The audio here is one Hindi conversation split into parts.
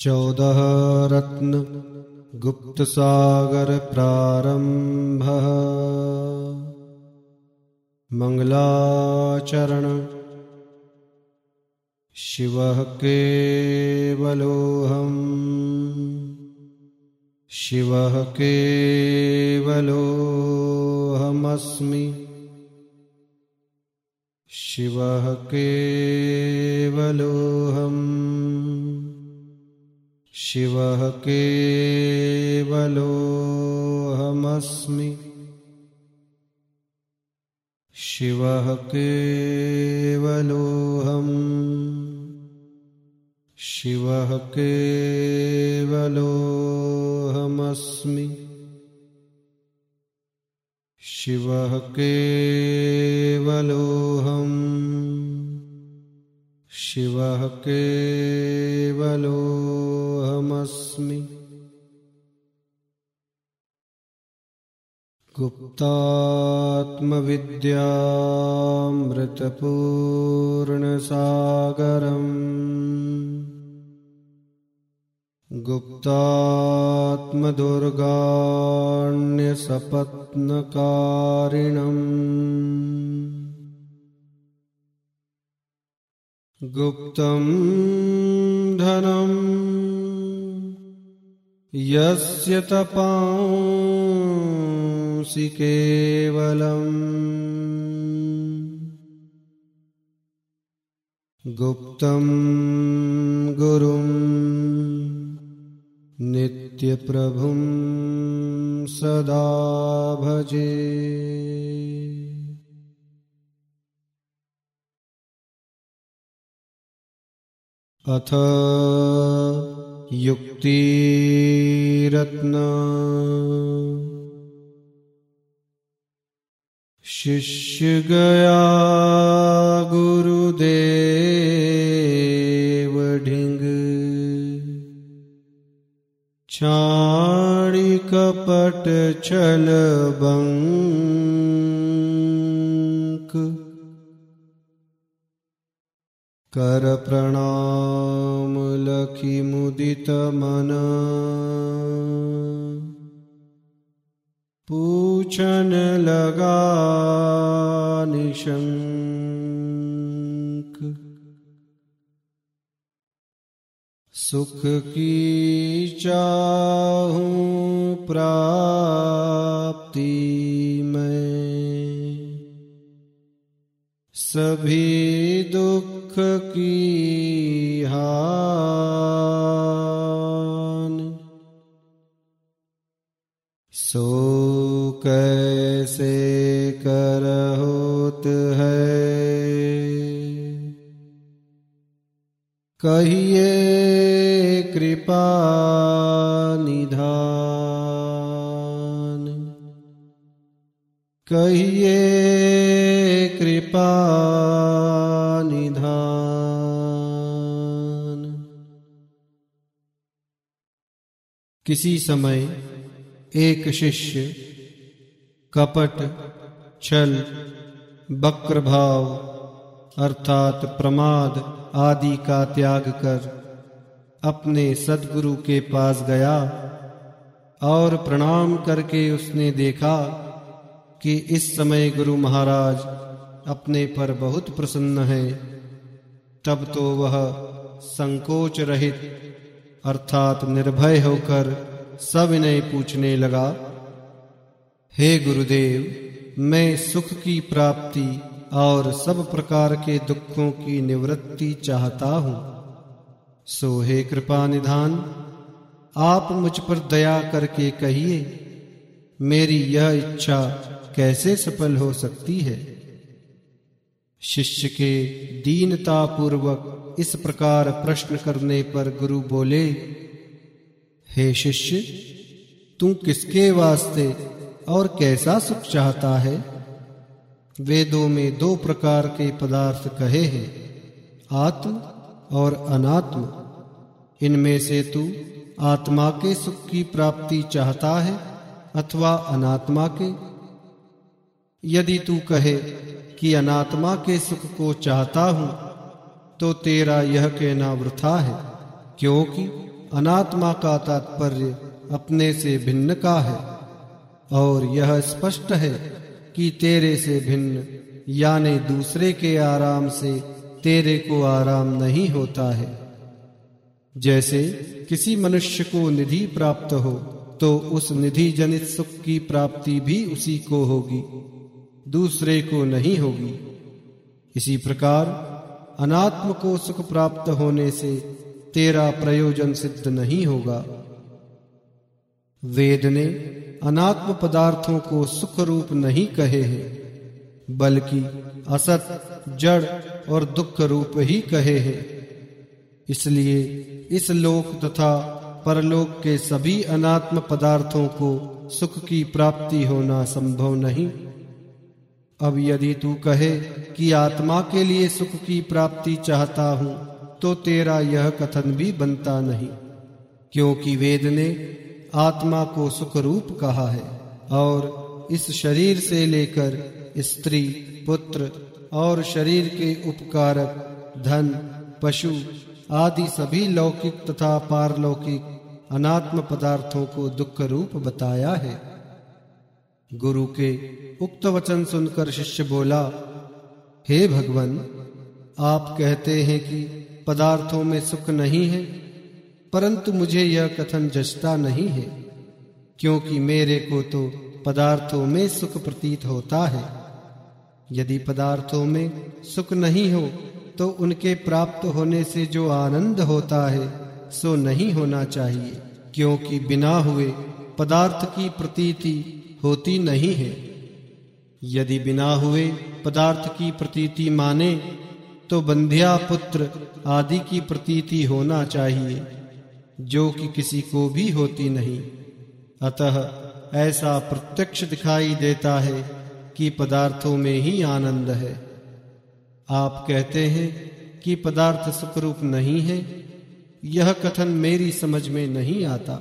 चौदह रत्न गुप्त सागर प्रारंभ। मंगलाचरण। शिवः केवलोऽहम्। शिवः केवलोऽहमस्मि। शिवः केवलोऽहम्। शिवः केवलोऽहमस्मि। शिवः केवलोऽहम्। शिवः केवलोऽहमस्मि। शिवः केवलोऽहम्। शिवः केवलोऽहमस्मि गुप्तात्मविद्यामृतपूर्णसागरम्। गुप्तात्मदुर्गाण्यसपत्नकारिणम्। गुप्तं धनं यस्य तपांसि केवलम्। गुप्तं गुरुं नित्यप्रभुं सदा भजे। अथ युक्तिरत्न। शिष्य गया गुरुदेव ढिंग। छाड़ी कपट छल बंक। कर प्रणाम लखी मुदित मन। पूछन लगा निशंक। सुख की चाहूँ प्राप्ति में। सभी दुख की हान। सो कैसे कर होत है? कहिए कृपा निधान। कहिए कृपा किसी समय एक शिष्य, कपट, छल बक्र भाव अर्थात प्रमाद आदि का त्याग कर अपने सदगुरु के पास गया और प्रणाम करके उसने देखा कि इस समय गुरु महाराज अपने पर बहुत प्रसन्न हैं। तब तो वह संकोच रहित अर्थात निर्भय होकर सविनय पूछने लगा, हे गुरुदेव, मैं सुख की प्राप्ति और सब प्रकार के दुखों की निवृत्ति चाहता हूँ। सो हे कृपा निधान, आप मुझ पर दया करके कहिए, मेरी यह इच्छा कैसे सफल हो सकती है? शिष्य के दीनता पूर्वक इस प्रकार प्रश्न करने पर गुरु बोले, हे शिष्य, तू किसके वास्ते और कैसा सुख चाहता है? वेदों में दो प्रकार के पदार्थ कहे हैं, आत्म और अनात्म। इनमें से तू आत्मा के सुख की प्राप्ति चाहता है अथवा अनात्मा के यदि तू कहे कि अनात्मा के सुख को चाहता हूँ तो तेरा यह कहना वृथा है, क्योंकि अनात्मा का तात्पर्य अपने से भिन्न का है। और यह स्पष्ट है कि तेरे से भिन्न, यानी दूसरे के आराम से तेरे को आराम नहीं होता है। जैसे किसी मनुष्य को निधि प्राप्त हो तो उस निधि जनित सुख की प्राप्ति भी उसी को होगी। दूसरे को नहीं होगी। इसी प्रकार अनात्म को सुख प्राप्त होने से तेरा प्रयोजन सिद्ध नहीं होगा। वेद ने अनात्म पदार्थों को सुख रूप नहीं कहे हैं, बल्कि असत, जड़ और दुख रूप ही कहे हैं। इसलिए इस लोक तथा परलोक के सभी अनात्म पदार्थों को सुख की प्राप्ति होना संभव नहीं। अब यदि तू कहे कि आत्मा के लिए सुख की प्राप्ति चाहता हूँ तो तेरा यह कथन भी बनता नहीं, क्योंकि वेद ने आत्मा को सुख रूप कहा है और इस शरीर से लेकर स्त्री, पुत्र और शरीर के उपकारक, धन, पशु आदि सभी लौकिक तथा पारलौकिक अनात्म पदार्थों को दुख रूप बताया है। गुरु के उक्त वचन सुनकर शिष्य बोला, हे भगवान, आप कहते हैं कि पदार्थों में सुख नहीं है, परंतु मुझे यह कथन जचता नहीं है, क्योंकि मेरे को तो पदार्थों में सुख प्रतीत होता है। यदि पदार्थों में सुख नहीं हो तो उनके प्राप्त होने से जो आनंद होता है, सो नहीं होना चाहिए, क्योंकि बिना हुए पदार्थ की प्रतीति होती नहीं है। यदि बिना हुए पदार्थ की प्रतीति माने तो बंध्या पुत्र आदि की प्रतीति होना चाहिए, जो कि किसी को भी होती नहीं। अतः ऐसा प्रत्यक्ष दिखाई देता है कि पदार्थों में ही आनंद है। आप कहते हैं कि पदार्थ सुखरूप नहीं है, यह कथन मेरी समझ में नहीं आता।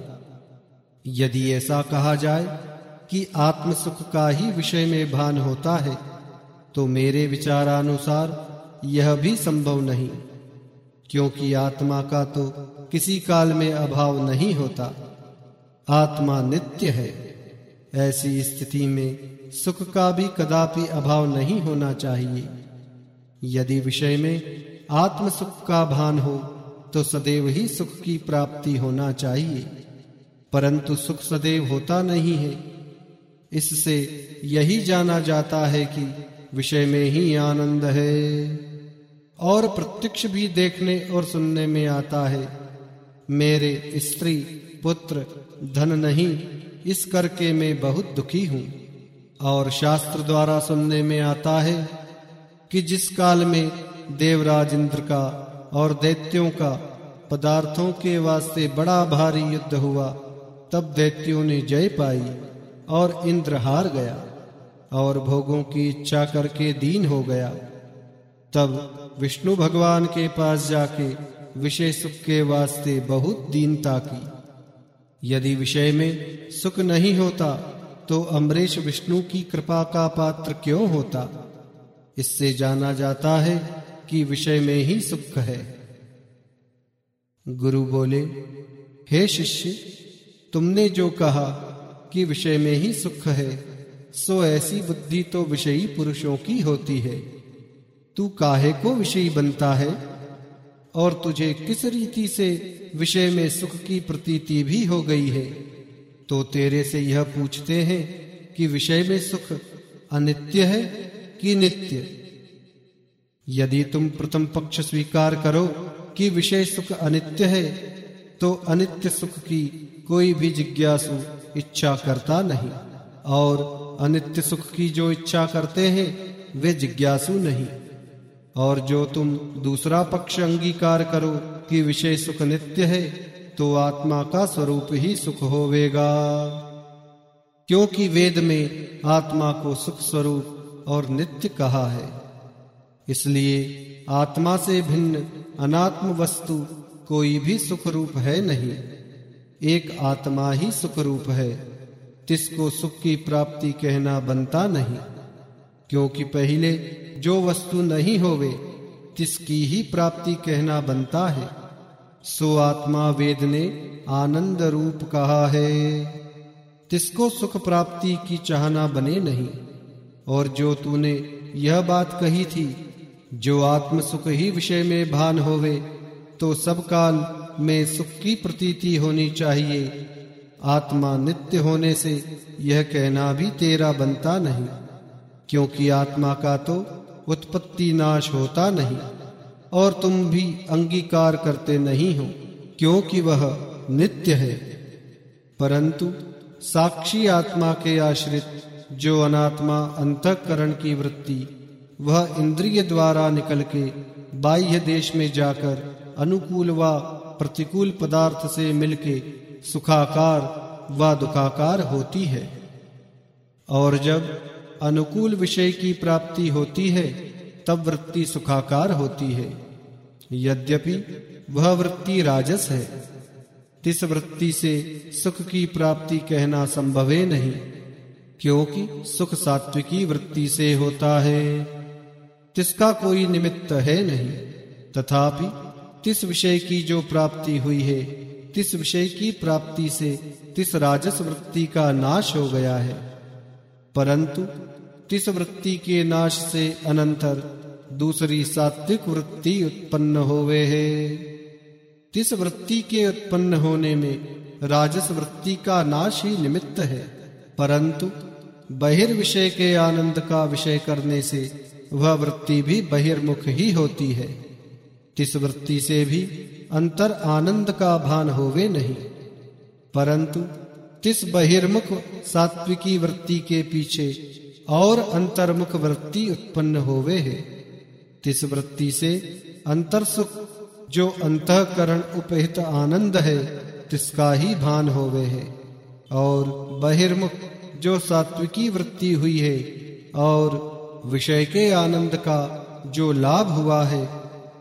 यदि ऐसा कहा जाए कि आत्म सुख का ही विषय में भान होता है तो मेरे विचारानुसार यह भी संभव नहीं, क्योंकि आत्मा का तो किसी काल में अभाव नहीं होता। आत्मा नित्य है, ऐसी स्थिति में सुख का भी कदापि अभाव नहीं होना चाहिए। यदि विषय में आत्म सुख का भान हो तो सदैव ही सुख की प्राप्ति होना चाहिए, परंतु सुख सदैव होता नहीं है। इससे यही जाना जाता है कि विषय में ही आनंद है। और प्रत्यक्ष भी देखने और सुनने में आता है, मेरे स्त्री पुत्र धन नहीं, इस करके मैं बहुत दुखी हूँ। और शास्त्र द्वारा सुनने में आता है कि जिस काल में देवराज इंद्र का और दैत्यों का पदार्थों के वास्ते बड़ा भारी युद्ध हुआ, तब दैत्यों ने जय पाई। और इंद्र हार गया और भोगों की इच्छा करके दीन हो गया। तब विष्णु भगवान के पास जाके विषय सुख के वास्ते बहुत दीनता की। यदि विषय में सुख नहीं होता तो अमरीश विष्णु की कृपा का पात्र क्यों होता? इससे जाना जाता है कि विषय में ही सुख है। गुरु बोले, हे शिष्य, तुमने जो कहा कि विषय में ही सुख है। सो ऐसी बुद्धि तो विषयी पुरुषों की होती है। तू काहे को विषयी बनता है? और तुझे किस रीति से विषय में सुख की प्रतीति भी हो गई है? तो तेरे से यह पूछते हैं कि विषय में सुख अनित्य है कि नित्य? यदि तुम प्रथम पक्ष स्वीकार करो कि विषय सुख अनित्य है तो अनित्य सुख की कोई भी जिज्ञासु इच्छा करता नहीं, और अनित्य सुख की जो इच्छा करते हैं, वे जिज्ञासु नहीं। और जो तुम दूसरा पक्ष अंगीकार करो कि विषय सुख नित्य है तो आत्मा का स्वरूप ही सुख होवेगा। क्योंकि वेद में आत्मा को सुख स्वरूप और नित्य कहा है। इसलिए आत्मा से भिन्न अनात्म वस्तु कोई भी सुख रूप है नहीं। एक आत्मा ही सुख रूप है। तिसको सुख की प्राप्ति कहना बनता नहीं। क्योंकि पहले जो वस्तु नहीं होवे, तिसकी ही प्राप्ति कहना बनता है। सो आत्मा वेद ने आनंद रूप कहा है। तिसको सुख प्राप्ति की चाहना बने नहीं। और जो तूने यह बात कही थी, जो आत्म सुख ही विषय में भान होवे तो सब काल में सुख की प्रतीति होनी चाहिए। आत्मा नित्य होने से यह कहना भी तेरा बनता नहीं, क्योंकि आत्मा का तो उत्पत्ति नाश होता नहीं, और तुम भी अंगीकार करते नहीं हो, क्योंकि वह नित्य है। परंतु साक्षी आत्मा के आश्रित जो अनात्मा अंतकरण की वृत्ति, वह इंद्रिय द्वारा निकल के बाह्य देश में जाकर अनुकूल व प्रतिकूल पदार्थ से मिलके सुखाकार व दुखाकार होती है। और जब अनुकूल विषय की प्राप्ति होती है, तब वृत्ति सुखाकार होती है। यद्यपि वह वृत्ति राजस है, तिस वृत्ति से सुख की प्राप्ति कहना संभव नहीं, क्योंकि सुख सात्विकी वृत्ति से होता है। तिसका कोई निमित्त है नहीं, तथापि तिस विषय की जो प्राप्ति हुई है, तिस विषय की प्राप्ति से तिस राजस वृत्ति का नाश हो गया है। परंतु तिस वृत्ति के नाश से अनंतर दूसरी सात्विक वृत्ति उत्पन्न होवे है। तिस वृत्ति के उत्पन्न होने में राजस वृत्ति का नाश ही निमित्त है। परंतु बहिर्विषय के आनंद का विषय करने से वह वृत्ति भी बहिर्मुख ही होती है। तिस वृत्ति से भी अंतर आनंद का भान होवे नहीं। परंतु तिस बहिर्मुख सात्विकी वृत्ति के पीछे और अंतर्मुख वृत्ति उत्पन्न होवे है। तिस वृत्ति से अंतर सुख, जो अंतकरण उपहित आनंद है, तिसका ही भान होवे है। और बहिर्मुख, जो सात्विकी वृत्ति हुई है, और विषय के आनंद का जो लाभ हुआ है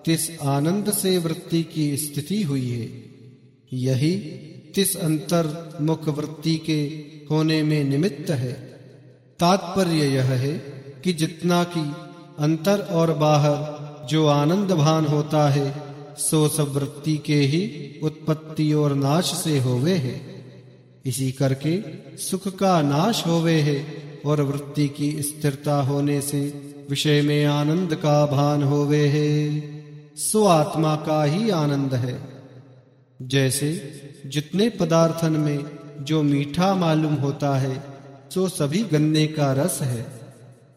तिस आनंद से वृत्ति की स्थिति हुई है। यही तिस अंतर मुख वृत्ति के होने में निमित्त है। तात्पर्य यह है कि जितना कि अंतर और बाहर जो आनंद भान होता है, सो सब वृत्ति के ही उत्पत्ति और नाश से होवे है। इसी करके सुख का नाश होवे है और वृत्ति की स्थिरता होने से विषय में आनंद का भान होवे है। सो आत्मा का ही आनंद है। जैसे जितने पदार्थन में जो मीठा मालूम होता है, सो सभी गन्ने का रस है।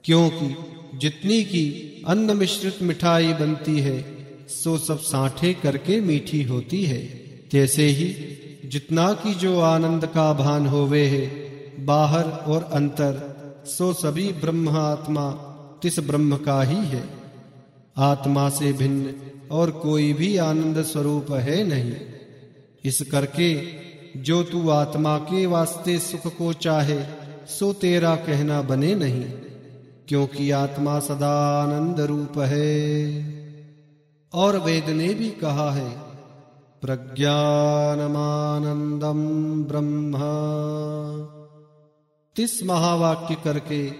क्योंकि जितनी की अन्न मिश्रित मिठाई बनती है, सो सब साठे करके मीठी होती है। जैसे ही जितना की जो आनंद का भान होवे है, बाहर और अंतर, सो सभी ब्रह्म आत्मा तिस ब्रह्म का ही है। आत्मा से भिन्न और कोई भी आनंद स्वरूप है नहीं। इस करके जो तू आत्मा के वास्ते सुख को चाहे, सो तेरा कहना बने नहीं, क्योंकि आत्मा सदा आनंद रूप है। और वेद ने भी कहा है प्रज्ञानमानंदम ब्रह्म। तिस महावाक्य करके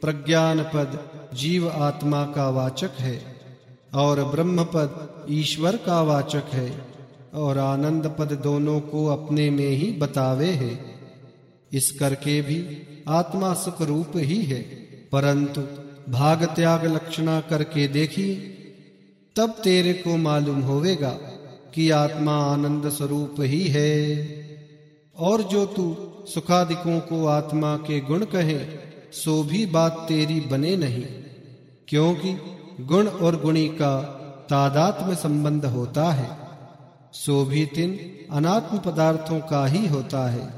प्रज्ञान पद जीव आत्मा का वाचक है। और ब्रह्म पद ईश्वर का वाचक है और आनंद पद दोनों को अपने में ही बतावे है। इस करके भी आत्मा सुख रूप ही है। परंतु भाग त्याग लक्षणा करके देखिए तब तेरे को मालूम होवेगा कि आत्मा आनंद स्वरूप ही है। और जो तू सुखादिकों को आत्मा के गुण कहे, सो भी बात तेरी बने नहीं, क्योंकि गुण और गुणी का तादात्म संबंध होता है, सो भी तिन अनात्म पदार्थों का ही होता है।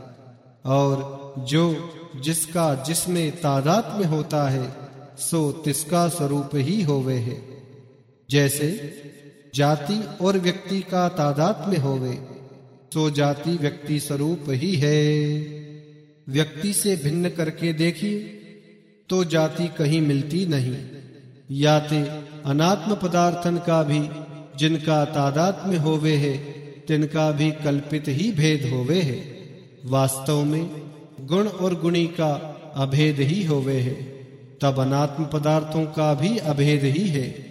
और जो जिसका जिसमें तादात्म्य होता है, सो तिसका स्वरूप ही होवे है। जैसे जाति और व्यक्ति का तादात्म्य होवे सो जाति व्यक्ति स्वरूप ही है। व्यक्ति से भिन्न करके देखिए तो जाति कहीं मिलती नहीं। याते अनात्म पदार्थन का भी, जिनका तादात्म्य होवे है, तिनका भी कल्पित ही भेद होवे है। वास्तव में गुण और गुणी का अभेद ही होवे है। तब अनात्म पदार्थों का भी अभेद ही है।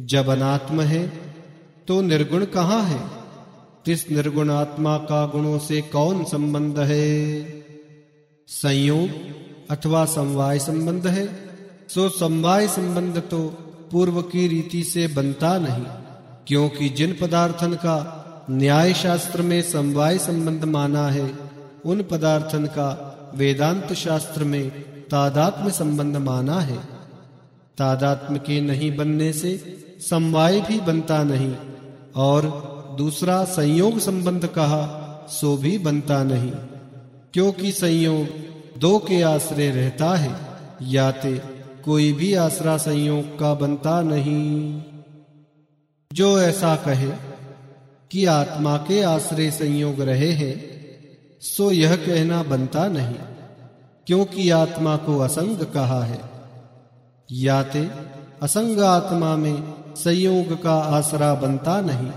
जब अनात्म है तो निर्गुण कहाँ है? तिस निर्गुण आत्मा का गुणों से कौन संबंध है? संयोग अथवा समवाय संबंध है? सो समवाय संबंध तो पूर्व की रीति से बनता नहीं, क्योंकि जिन पदार्थन का न्याय शास्त्र में समवाय संबंध माना है, उन पदार्थन का वेदांत शास्त्र में तादात्म्य संबंध माना है। तादात्म्य के नहीं बनने से समवाय भी बनता नहीं, और दूसरा संयोग संबंध कहा, सो भी बनता नहीं, क्योंकि संयोग दो के आश्रय रहता है, या याते कोई भी आसरा संयोग का बनता नहीं। जो ऐसा कहे कि आत्मा के आश्रय संयोग रहे हैं, सो यह कहना बनता नहीं, क्योंकि आत्मा को असंग कहा है। याते असंग आत्मा में संयोग का आसरा बनता नहीं,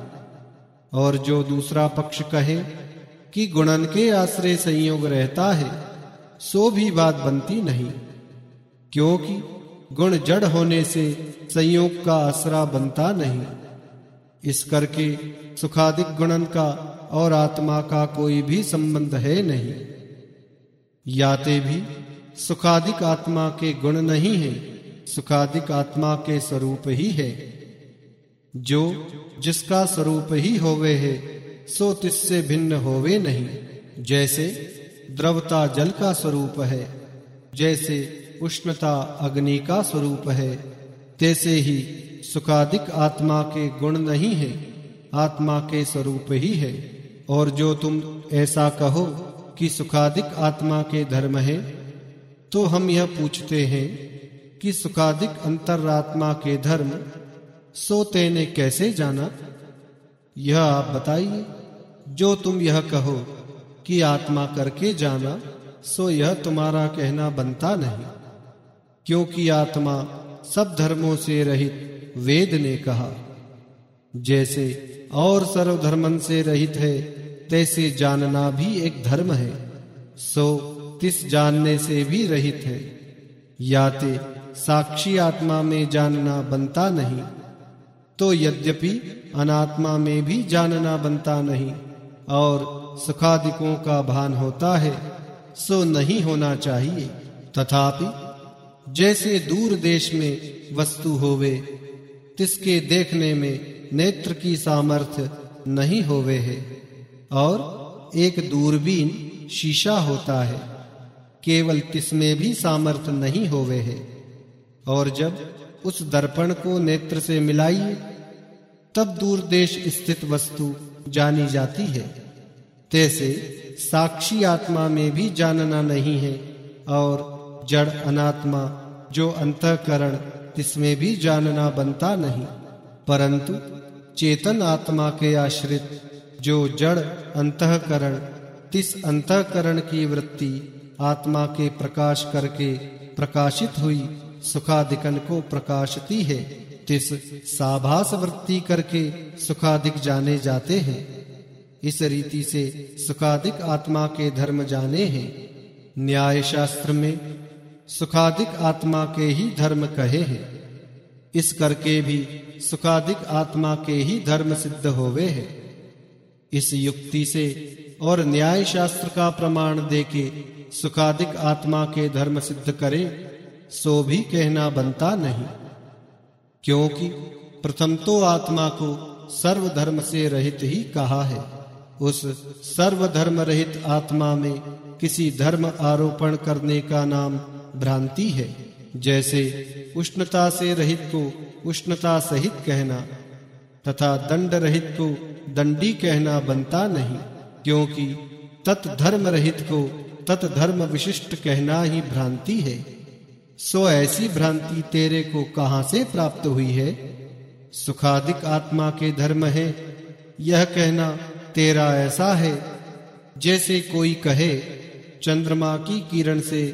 और जो दूसरा पक्ष कहे कि गुणन के आश्रय संयोग रहता है, सो भी बात बनती नहीं, क्योंकि गुण जड़ होने से संयोग का आसरा बनता नहीं। इस करके सुखादिक गुणन का और आत्मा का कोई भी संबंध है नहीं। याते भी सुखादिक आत्मा के गुण नहीं है, सुखादिक आत्मा के स्वरूप ही है। जो जिसका स्वरूप ही होवे है, सो तिससे भिन्न होवे नहीं। जैसे द्रवता जल का स्वरूप है, जैसे उष्णता अग्नि का स्वरूप है। तैसे ही सुखादिक आत्मा के गुण नहीं है, आत्मा के स्वरूप ही है। और जो तुम ऐसा कहो कि सुखादिक आत्मा के धर्म है तो हम यह पूछते हैं कि सुखादिक अंतरात्मा के धर्म सो तेने कैसे जाना? यह आप बताइए। जो तुम यह कहो कि आत्मा करके जाना, सो यह तुम्हारा कहना बनता नहीं। क्योंकि आत्मा सब धर्मों से रहित वेद ने कहा, जैसे और सर्वधर्मन से रहित है, तैसे जानना भी एक धर्म है, सो तिस जानने से भी रहित है। याते साक्षी आत्मा में जानना बनता नहीं तो यद्यपि अनात्मा में भी जानना बनता नहीं, और सुखादिकों का भान होता है, सो नहीं होना चाहिए। तथापि जैसे दूर देश में वस्तु होवे, तिसके देखने में नेत्र की सामर्थ्य नहीं होवे है। और एक दूरबीन शीशा होता है, केवल तिसमें भी सामर्थ्य नहीं होवे है। और जब उस दर्पण को नेत्र से मिलाइए, तब दूर देश स्थित वस्तु जानी जाती है। तैसे साक्षी आत्मा में भी जानना नहीं है, और जड़ अनात्मा, जो अंतकरण इसमें भी जानना बनता नहीं। परंतु चेतन आत्मा के आश्रित, जो जड़ अंतकरण, तिस अंतकरण की वृत्ति आत्मा के प्रकाश करके प्रकाशित हुई, सुखादिकन को प्रकाशती है, तिस साभास वृत्ति करके सुखादिक जाने जाते हैं। इस रीति से सुखादिक आत्मा के धर्म जाने हैं। न्याय शास्त्र में सुखादिक आत्मा के ही धर्म कहे हैं। इस करके भी सुखादिक आत्मा के ही धर्म सिद्ध होवे है। इस युक्ति से और न्याय शास्त्र का प्रमाण देके सुखादिक आत्मा के धर्म सिद्ध करे, सो भी कहना बनता नहीं। क्योंकि प्रथम तो आत्मा को सर्वधर्म से रहित ही कहा है। उस सर्वधर्म रहित आत्मा में किसी धर्म आरोपण करने का नाम भ्रांति है। जैसे उष्णता से रहित को उष्णता सहित कहना, तथा दंड रहित को दंडी कहना बनता नहीं, क्योंकि तत्धर्म रहित को तत्धर्म विशिष्ट कहना ही भ्रांति है। सो ऐसी भ्रांति तेरे को कहाँ से प्राप्त हुई है? सुखादिक आत्मा के धर्म है। यह कहना तेरा ऐसा है, जैसे कोई कहे, चंद्रमा की किरण से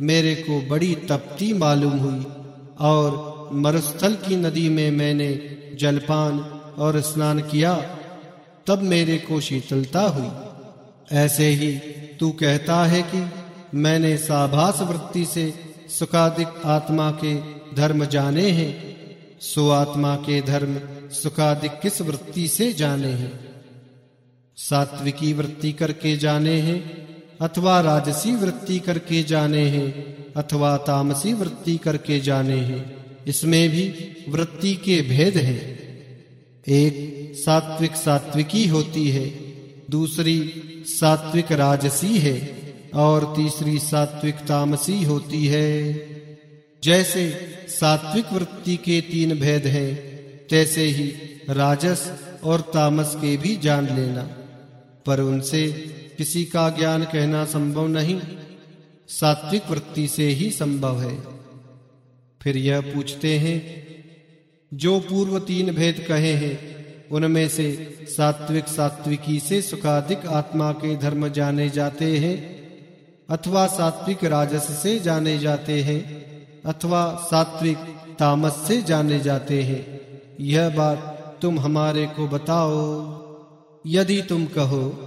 मेरे को बड़ी तपती मालूम हुई और मरुस्थल की नदी में मैंने जलपान और स्नान किया, तब मेरे को शीतलता हुई। ऐसे ही तू कहता है कि मैंने साभास वृत्ति से सुखादिक आत्मा के धर्म जाने हैं, सो आत्मा के धर्म सुखादिक किस वृत्ति से जाने हैं? सात्विकी वृत्ति करके जाने हैं अथवा राजसी वृत्ति करके जाने हैं, अथवा तामसी वृत्ति करके जाने हैं। इसमें भी वृत्ति के भेद हैं। एक, सात्विक सात्विकी होती है, दूसरी, सात्विक राजसी है, और तीसरी, सात्विक तामसी होती है। जैसे सात्विक वृत्ति के तीन भेद हैं, तैसे ही राजस और तामस के भी जान लेना, पर उनसे किसी का ज्ञान कहना संभव नहीं। सात्विक वृत्ति से ही संभव है। फिर यह पूछते हैं, जो पूर्व तीन भेद कहे हैं, उनमें से सात्विक सात्विकी से सुखाधिक आत्मा के धर्म जाने जाते हैं, अथवा सात्विक राजस से जाने जाते हैं, अथवा सात्विक तामस से जाने जाते हैं। यह बात तुम हमारे को बताओ। यदि तुम कहो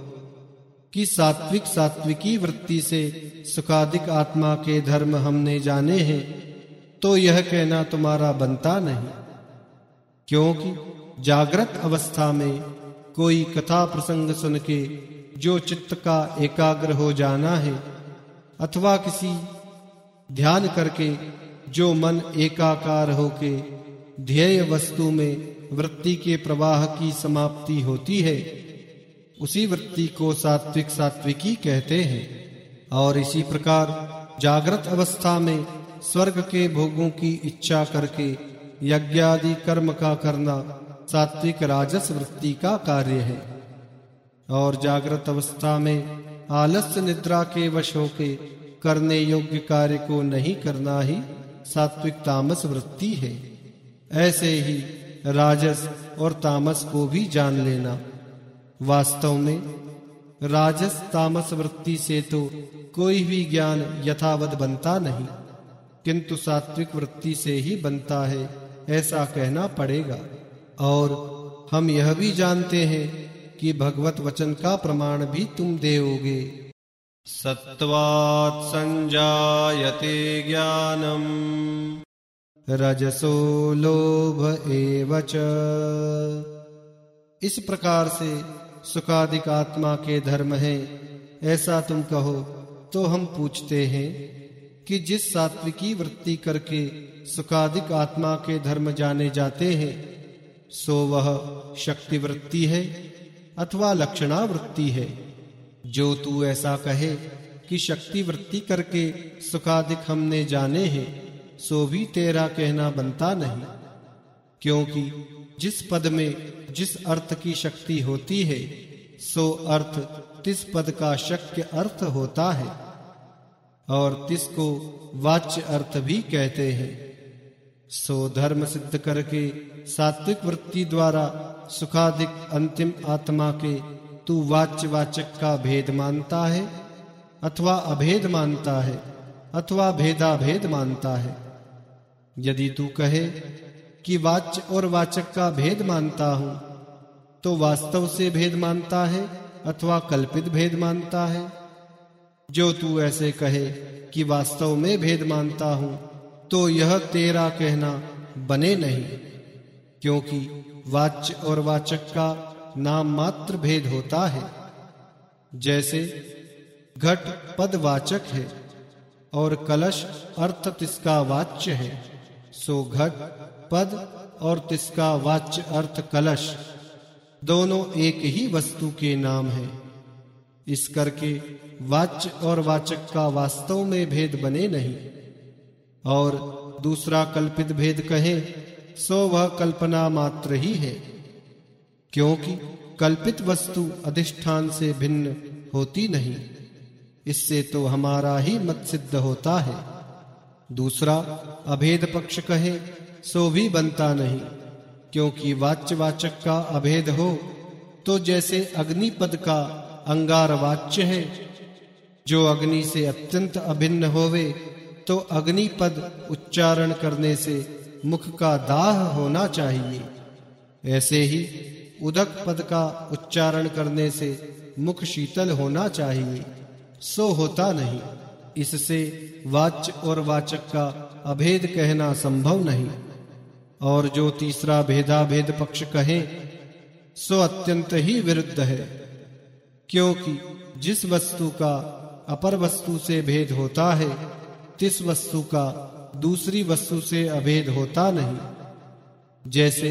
कि सात्विक सात्विकी वृत्ति से सुखाधिक आत्मा के धर्म हमने जाने हैं तो यह कहना तुम्हारा बनता नहीं। क्योंकि जागृत अवस्था में कोई कथा प्रसंग सुन के जो चित्त का एकाग्र हो जाना है, अथवा किसी ध्यान करके जो मन एकाकार होके ध्येय वस्तु में वृत्ति के प्रवाह की समाप्ति होती है उसी वृत्ति को सात्विक सात्विकी कहते हैं और इसी प्रकार जागृत अवस्था में स्वर्ग के भोगों की इच्छा करके यज्ञादि कर्म का करना सात्विक राजस वृत्ति का कार्य है। और जागृत अवस्था में आलस्य निद्रा के वश होके करने योग्य कार्य को नहीं करना ही सात्विक तामस वृत्ति है। ऐसे ही राजस और तामस को भी जान लेना। वास्तव में राजस तामस वृत्ति से तो कोई भी ज्ञान यथावत बनता नहीं किंतु सात्विक वृत्ति से ही बनता है ऐसा कहना पड़ेगा। और हम यह भी जानते हैं कि भगवत वचन का प्रमाण भी तुम देओगे। सत्वात् संजायते ज्ञानम। रजसो लोभ एवच इस प्रकार से सुखादिक आत्मा के धर्म है। ऐसा तुम कहो तो हम पूछते हैं कि जिस सात्विकी वृत्ति करके सुखादिक आत्मा के धर्म जाने जाते हैं, सो वह शक्ति वृत्ति है अथवा लक्षणा वृत्ति है। जो तू ऐसा कहे कि शक्ति वृत्ति करके सुखादिक हमने जाने हैं, सो भी तेरा कहना बनता नहीं। क्योंकि जिस पद में जिस अर्थ की शक्ति होती है, सो अर्थ तिस पद का शक्य अर्थ होता है, और तिस को वाच्य अर्थ भी कहते हैं। सो धर्म सिद्ध करके सात्विक वृत्ति द्वारा सुखाधिक अंतिम आत्मा के तू वाच्य वाचक का भेद मानता है, अथवा अभेद मानता है, अथवा भेदा भेद मानता है। यदि तू कहे कि वाच्य और वाचक का भेद मानता हूँ। तो वास्तव से भेद मानता है अथवा कल्पित भेद मानता है। जो तू ऐसे कहे कि वास्तव में भेद मानता हूँ तो यह तेरा कहना बने नहीं। क्योंकि वाच्य और वाचक का नाम मात्र भेद होता है। जैसे, घट पद वाचक है और कलश अर्थ तिसका वाच्य है, सो घट पद और तिसका वाच्य अर्थ कलश, दोनों एक ही वस्तु के नाम है। इस करके वाच्य और वाचक का वास्तव में भेद बने नहीं। और दूसरा कल्पित भेद कहे, सो वह कल्पना मात्र ही है। क्योंकि कल्पित वस्तु अधिष्ठान से भिन्न होती नहीं। इससे तो हमारा ही मत सिद्ध होता है। दूसरा अभेद पक्ष कहे सो भी बनता नहीं। क्योंकि वाच्यवाचक का अभेद हो तो जैसे अग्नि पद का अंगार वाच्य है। जो अग्नि से अत्यंत अभिन्न होवे तो अग्नि पद उच्चारण करने से मुख का दाह होना चाहिए। ऐसे ही उदक पद का उच्चारण करने से मुख शीतल होना चाहिए। सो होता नहीं। इससे वाच्य और वाचक का अभेद कहना संभव नहीं। और जो तीसरा भेदा भेद पक्ष कहे, सो अत्यंत ही विरुद्ध है। क्योंकि जिस वस्तु का अपर वस्तु से भेद होता है, तिस वस्तु का दूसरी वस्तु से अभेद होता नहीं। जैसे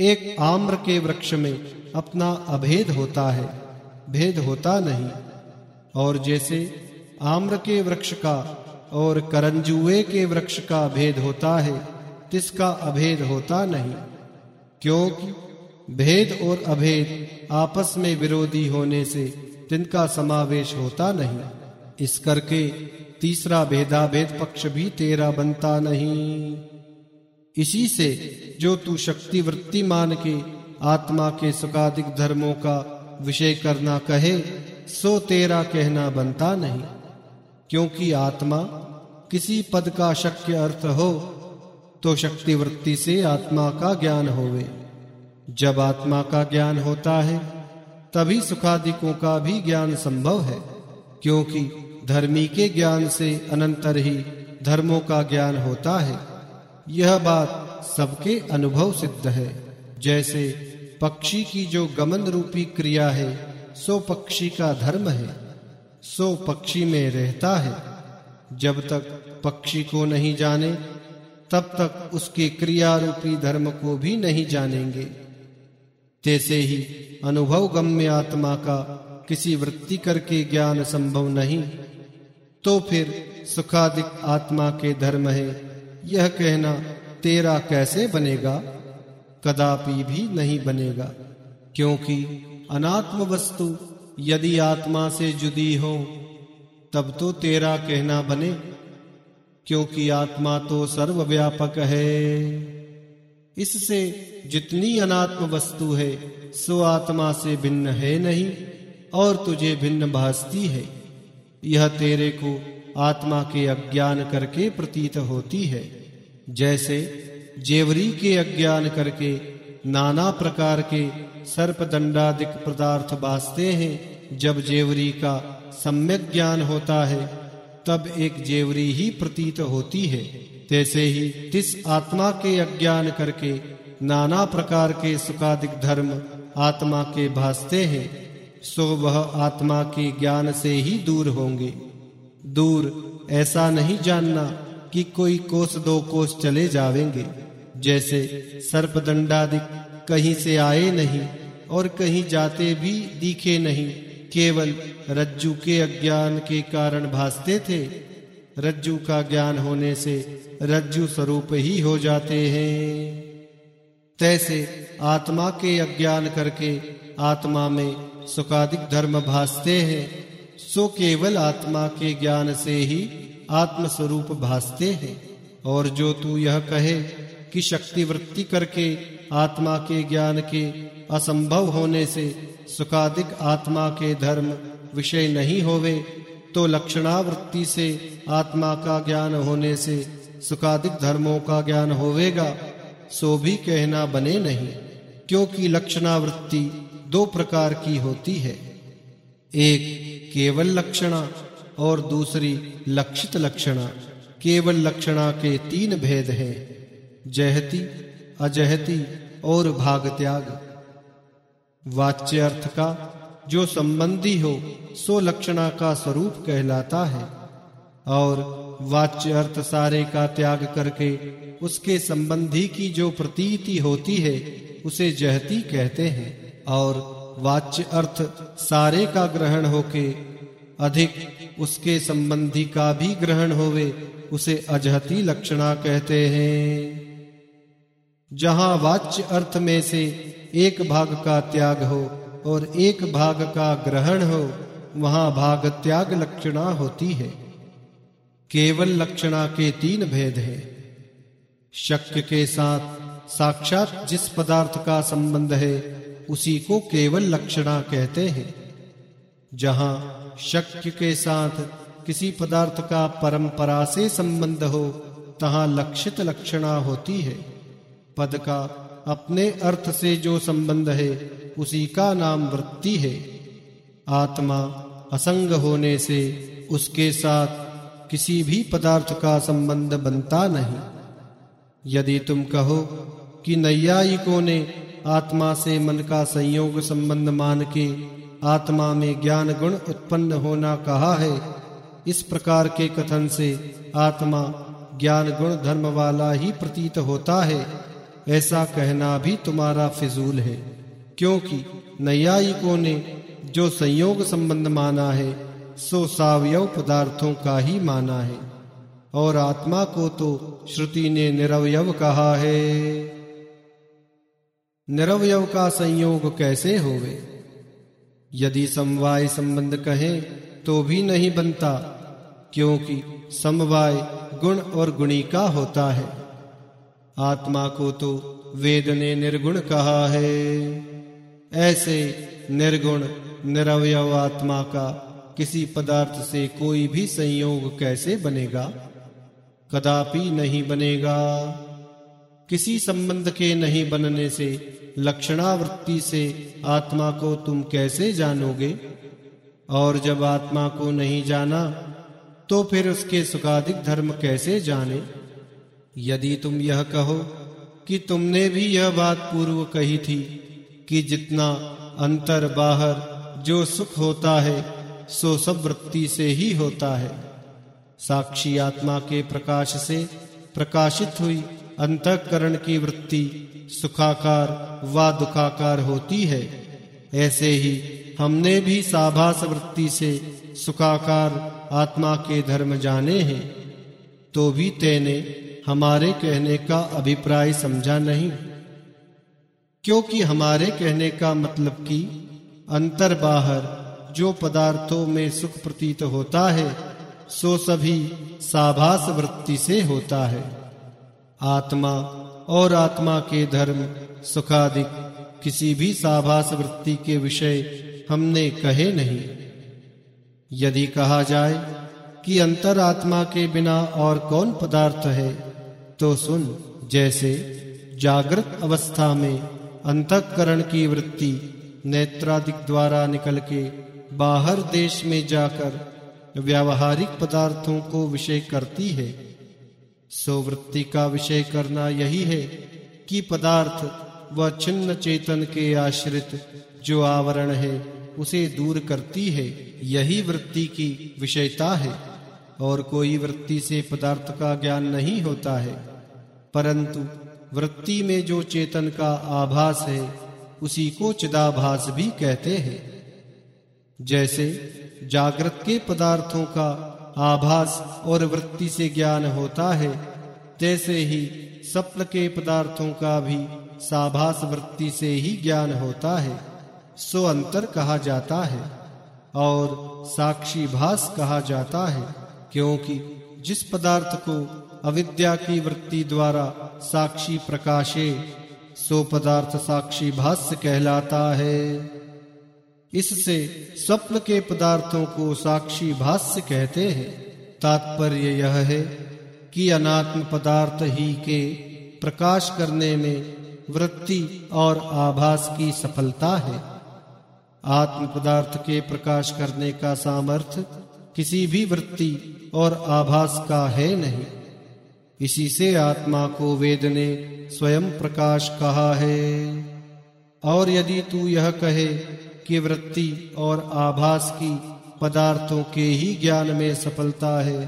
एक आम्र के वृक्ष में अपना अभेद होता है, भेद होता नहीं। और जैसे आम्र के वृक्ष का और करंजुए के वृक्ष का भेद होता है तिसका अभेद होता नहीं? क्योंकि भेद और अभेद आपस में विरोधी होने से तिनका समावेश होता नहीं। इस करके तीसरा भेदा भेद पक्ष भी तेरा बनता नहीं। इसी से जो तू शक्ति वृत्ति मान के आत्मा के सुखाधिक धर्मों का विषय करना कहे, सो तेरा कहना बनता नहीं। क्योंकि आत्मा किसी पद का शक्य अर्थ हो तो शक्ति वृत्ति से आत्मा का ज्ञान होवे। जब आत्मा का ज्ञान होता है, तभी सुखादिकों का भी ज्ञान संभव है, क्योंकि धर्मी के ज्ञान से अनंतर ही धर्मों का ज्ञान होता है। यह बात सबके अनुभव सिद्ध है। जैसे पक्षी की जो गमन रूपी क्रिया है, सो पक्षी का धर्म है। सो पक्षी में रहता है। जब तक पक्षी को नहीं जाने तब तक उसके क्रिया रूपी धर्म को भी नहीं जानेंगे। तैसे ही अनुभव गम्य आत्मा का किसी वृत्ति करके ज्ञान संभव नहीं तो फिर सुखादिक आत्मा के धर्म है। यह कहना, तेरा कैसे बनेगा? कदापि भी नहीं बनेगा, क्योंकि अनात्म वस्तु यदि आत्मा से जुदी हो, तब तो तेरा कहना बने। क्योंकि आत्मा तो सर्वव्यापक है। इससे जितनी अनात्म वस्तु है, सो आत्मा से भिन्न है नहीं, और तुझे भिन्न भासती है। यह तेरे को आत्मा के अज्ञान करके प्रतीत होती है। जैसे जेवरी के अज्ञान करके नाना प्रकार के सर्प दंडादिक पदार्थ बासते हैं, जब जेवरी का सम्यक ज्ञान होता है तब एक जेवरी ही प्रतीत होती है। तैसे ही तिस आत्मा के अज्ञान करके नाना प्रकार के सुखादिक धर्म आत्मा के भासते हैं, सो वह आत्मा के ज्ञान से ही दूर होंगे। दूर ऐसा नहीं जानना कि कोई कोस दो कोस चले जावेंगे। जैसे सर्पदंडादिक कहीं से आए नहीं और कहीं जाते भी दिखे नहीं केवल रज्जु के अज्ञान के कारण भासते थे। रज्जु का ज्ञान होने से रज्जु स्वरूप ही हो जाते हैं। तैसे आत्मा के अज्ञान करके आत्मा में सुखादिक धर्म भासते हैं, सो केवल आत्मा के ज्ञान से ही आत्म स्वरूप भासते हैं। और जो तू यह कहे कि शक्ति वृत्ति करके आत्मा के ज्ञान के असंभव होने से सुखादिक आत्मा के धर्म विषय नहीं होवे तो लक्षणावृत्ति से आत्मा का ज्ञान होने से सुखादिक धर्मों का ज्ञान होवेगा, सो भी कहना बने नहीं, क्योंकि लक्षणावृत्ति दो प्रकार की होती है। एक, केवल लक्षणा, और दूसरी, लक्षित लक्षणा। केवल लक्षणा के तीन भेद हैं जहती अजहती और भाग त्याग वाच्य अर्थ का, जो संबंधी हो, सो लक्षणा का स्वरूप कहलाता है। और वाच्य अर्थ सारे का त्याग करके, उसके संबंधी की जो प्रतीति होती है, उसे जहती कहते हैं। और वाच्य अर्थ सारे का ग्रहण होके, अधिक उसके संबंधी का भी ग्रहण होवे, उसे अजहती लक्षणा कहते हैं। जहाँ वाच्य अर्थ में से एक भाग का त्याग हो और एक भाग का ग्रहण हो, वहाँ भाग त्याग लक्षणा होती है। केवल लक्षणा के तीन भेद हैं। शक्य के साथ साक्षात जिस पदार्थ का संबंध है, उसी को केवल लक्षणा कहते हैं। जहाँ शक्य के साथ किसी पदार्थ का परंपरा से संबंध हो, तहां लक्षित लक्षणा होती है। पद का अपने अर्थ से जो संबंध है, उसी का नाम वृत्ति है। आत्मा असंग होने से उसके साथ किसी भी पदार्थ का संबंध बनता नहीं। यदि तुम कहो कि नैयायिकों ने आत्मा से मन का संयोग संबंध मान के आत्मा में ज्ञान गुण उत्पन्न होना कहा है, इस प्रकार के कथन से आत्मा ज्ञान गुण धर्म वाला ही प्रतीत होता है। ऐसा कहना भी तुम्हारा फिजूल है, क्योंकि नैयायिकों ने जो संयोग संबंध माना है, सो सावयव पदार्थों का ही माना है। और आत्मा को तो श्रुति ने निरवयव कहा है। निरवयव का संयोग कैसे होवे? यदि समवाय संबंध कहें तो भी नहीं बनता, क्योंकि समवाय गुण और गुणी का होता है। आत्मा को तो वेद ने निर्गुण कहा है। ऐसे निर्गुण निरवय आत्मा का किसी पदार्थ से कोई भी संयोग कैसे बनेगा? कदापि नहीं बनेगा। किसी संबंध के नहीं बनने से, लक्षणावृत्ति से आत्मा को तुम कैसे जानोगे? और जब आत्मा को नहीं जाना तो फिर उसके सुखाधिक धर्म कैसे जाने? यदि तुम यह कहो कि तुमने भी यह बात पूर्व कही थी कि जितना अंतर बाहर जो सुख होता है, सो सब वृत्ति से ही होता है। साक्षी आत्मा के प्रकाश से प्रकाशित हुई अंतकरण की वृत्ति सुखाकार व दुखाकार होती है। ऐसे ही हमने भी साभास वृत्ति से सुखाकार आत्मा के धर्म जाने हैं। तो भी तेने हमारे कहने का अभिप्राय समझा नहीं। क्योंकि हमारे कहने का मतलब कि अंतर बाहर जो पदार्थों में सुख प्रतीत होता है, सो सभी साभास वृत्ति से होता है। आत्मा और आत्मा के धर्म सुखादिक किसी भी साभास वृत्ति के विषय हमने कहे नहीं। यदि कहा जाए कि अंतर आत्मा के बिना और कौन पदार्थ है तो सुन, जैसे जागृत अवस्था में अंतकरण की वृत्ति नेत्रादिक द्वारा निकल के बाहर देश में जाकर व्यावहारिक पदार्थों को विषय करती है। सो वृत्ति का विषय करना यही है कि पदार्थ व छिन्न चेतन के आश्रित जो आवरण है, उसे दूर करती है। यही वृत्ति की विषयता है और कोई वृत्ति से पदार्थ का ज्ञान नहीं होता है। परंतु वृत्ति में जो चेतन का आभास है, उसी को चिदाभास भी कहते हैं। जैसे जागृत के पदार्थों का आभास और वृत्ति से ज्ञान होता है, तैसे ही सप्ल के पदार्थों का भी साभास वृत्ति से ही ज्ञान होता है, सो अंतर कहा जाता है और साक्षी भास कहा जाता है, क्योंकि जिस पदार्थ को अविद्या की वृत्ति द्वारा साक्षी प्रकाशे, सो पदार्थ साक्षी भाष्य कहलाता है। इससे स्वप्न के पदार्थों को साक्षी भाष्य कहते हैं। तात्पर्य यह है कि अनात्म पदार्थ ही के प्रकाश करने में वृत्ति और आभास की सफलता है। आत्म पदार्थ के प्रकाश करने का सामर्थ्य किसी भी वृत्ति और आभास का है नहीं। इसी से आत्मा को वेद ने स्वयं प्रकाश कहा है। और यदि तू यह कहे कि वृत्ति और आभास की पदार्थों के ही ज्ञान में सफलता है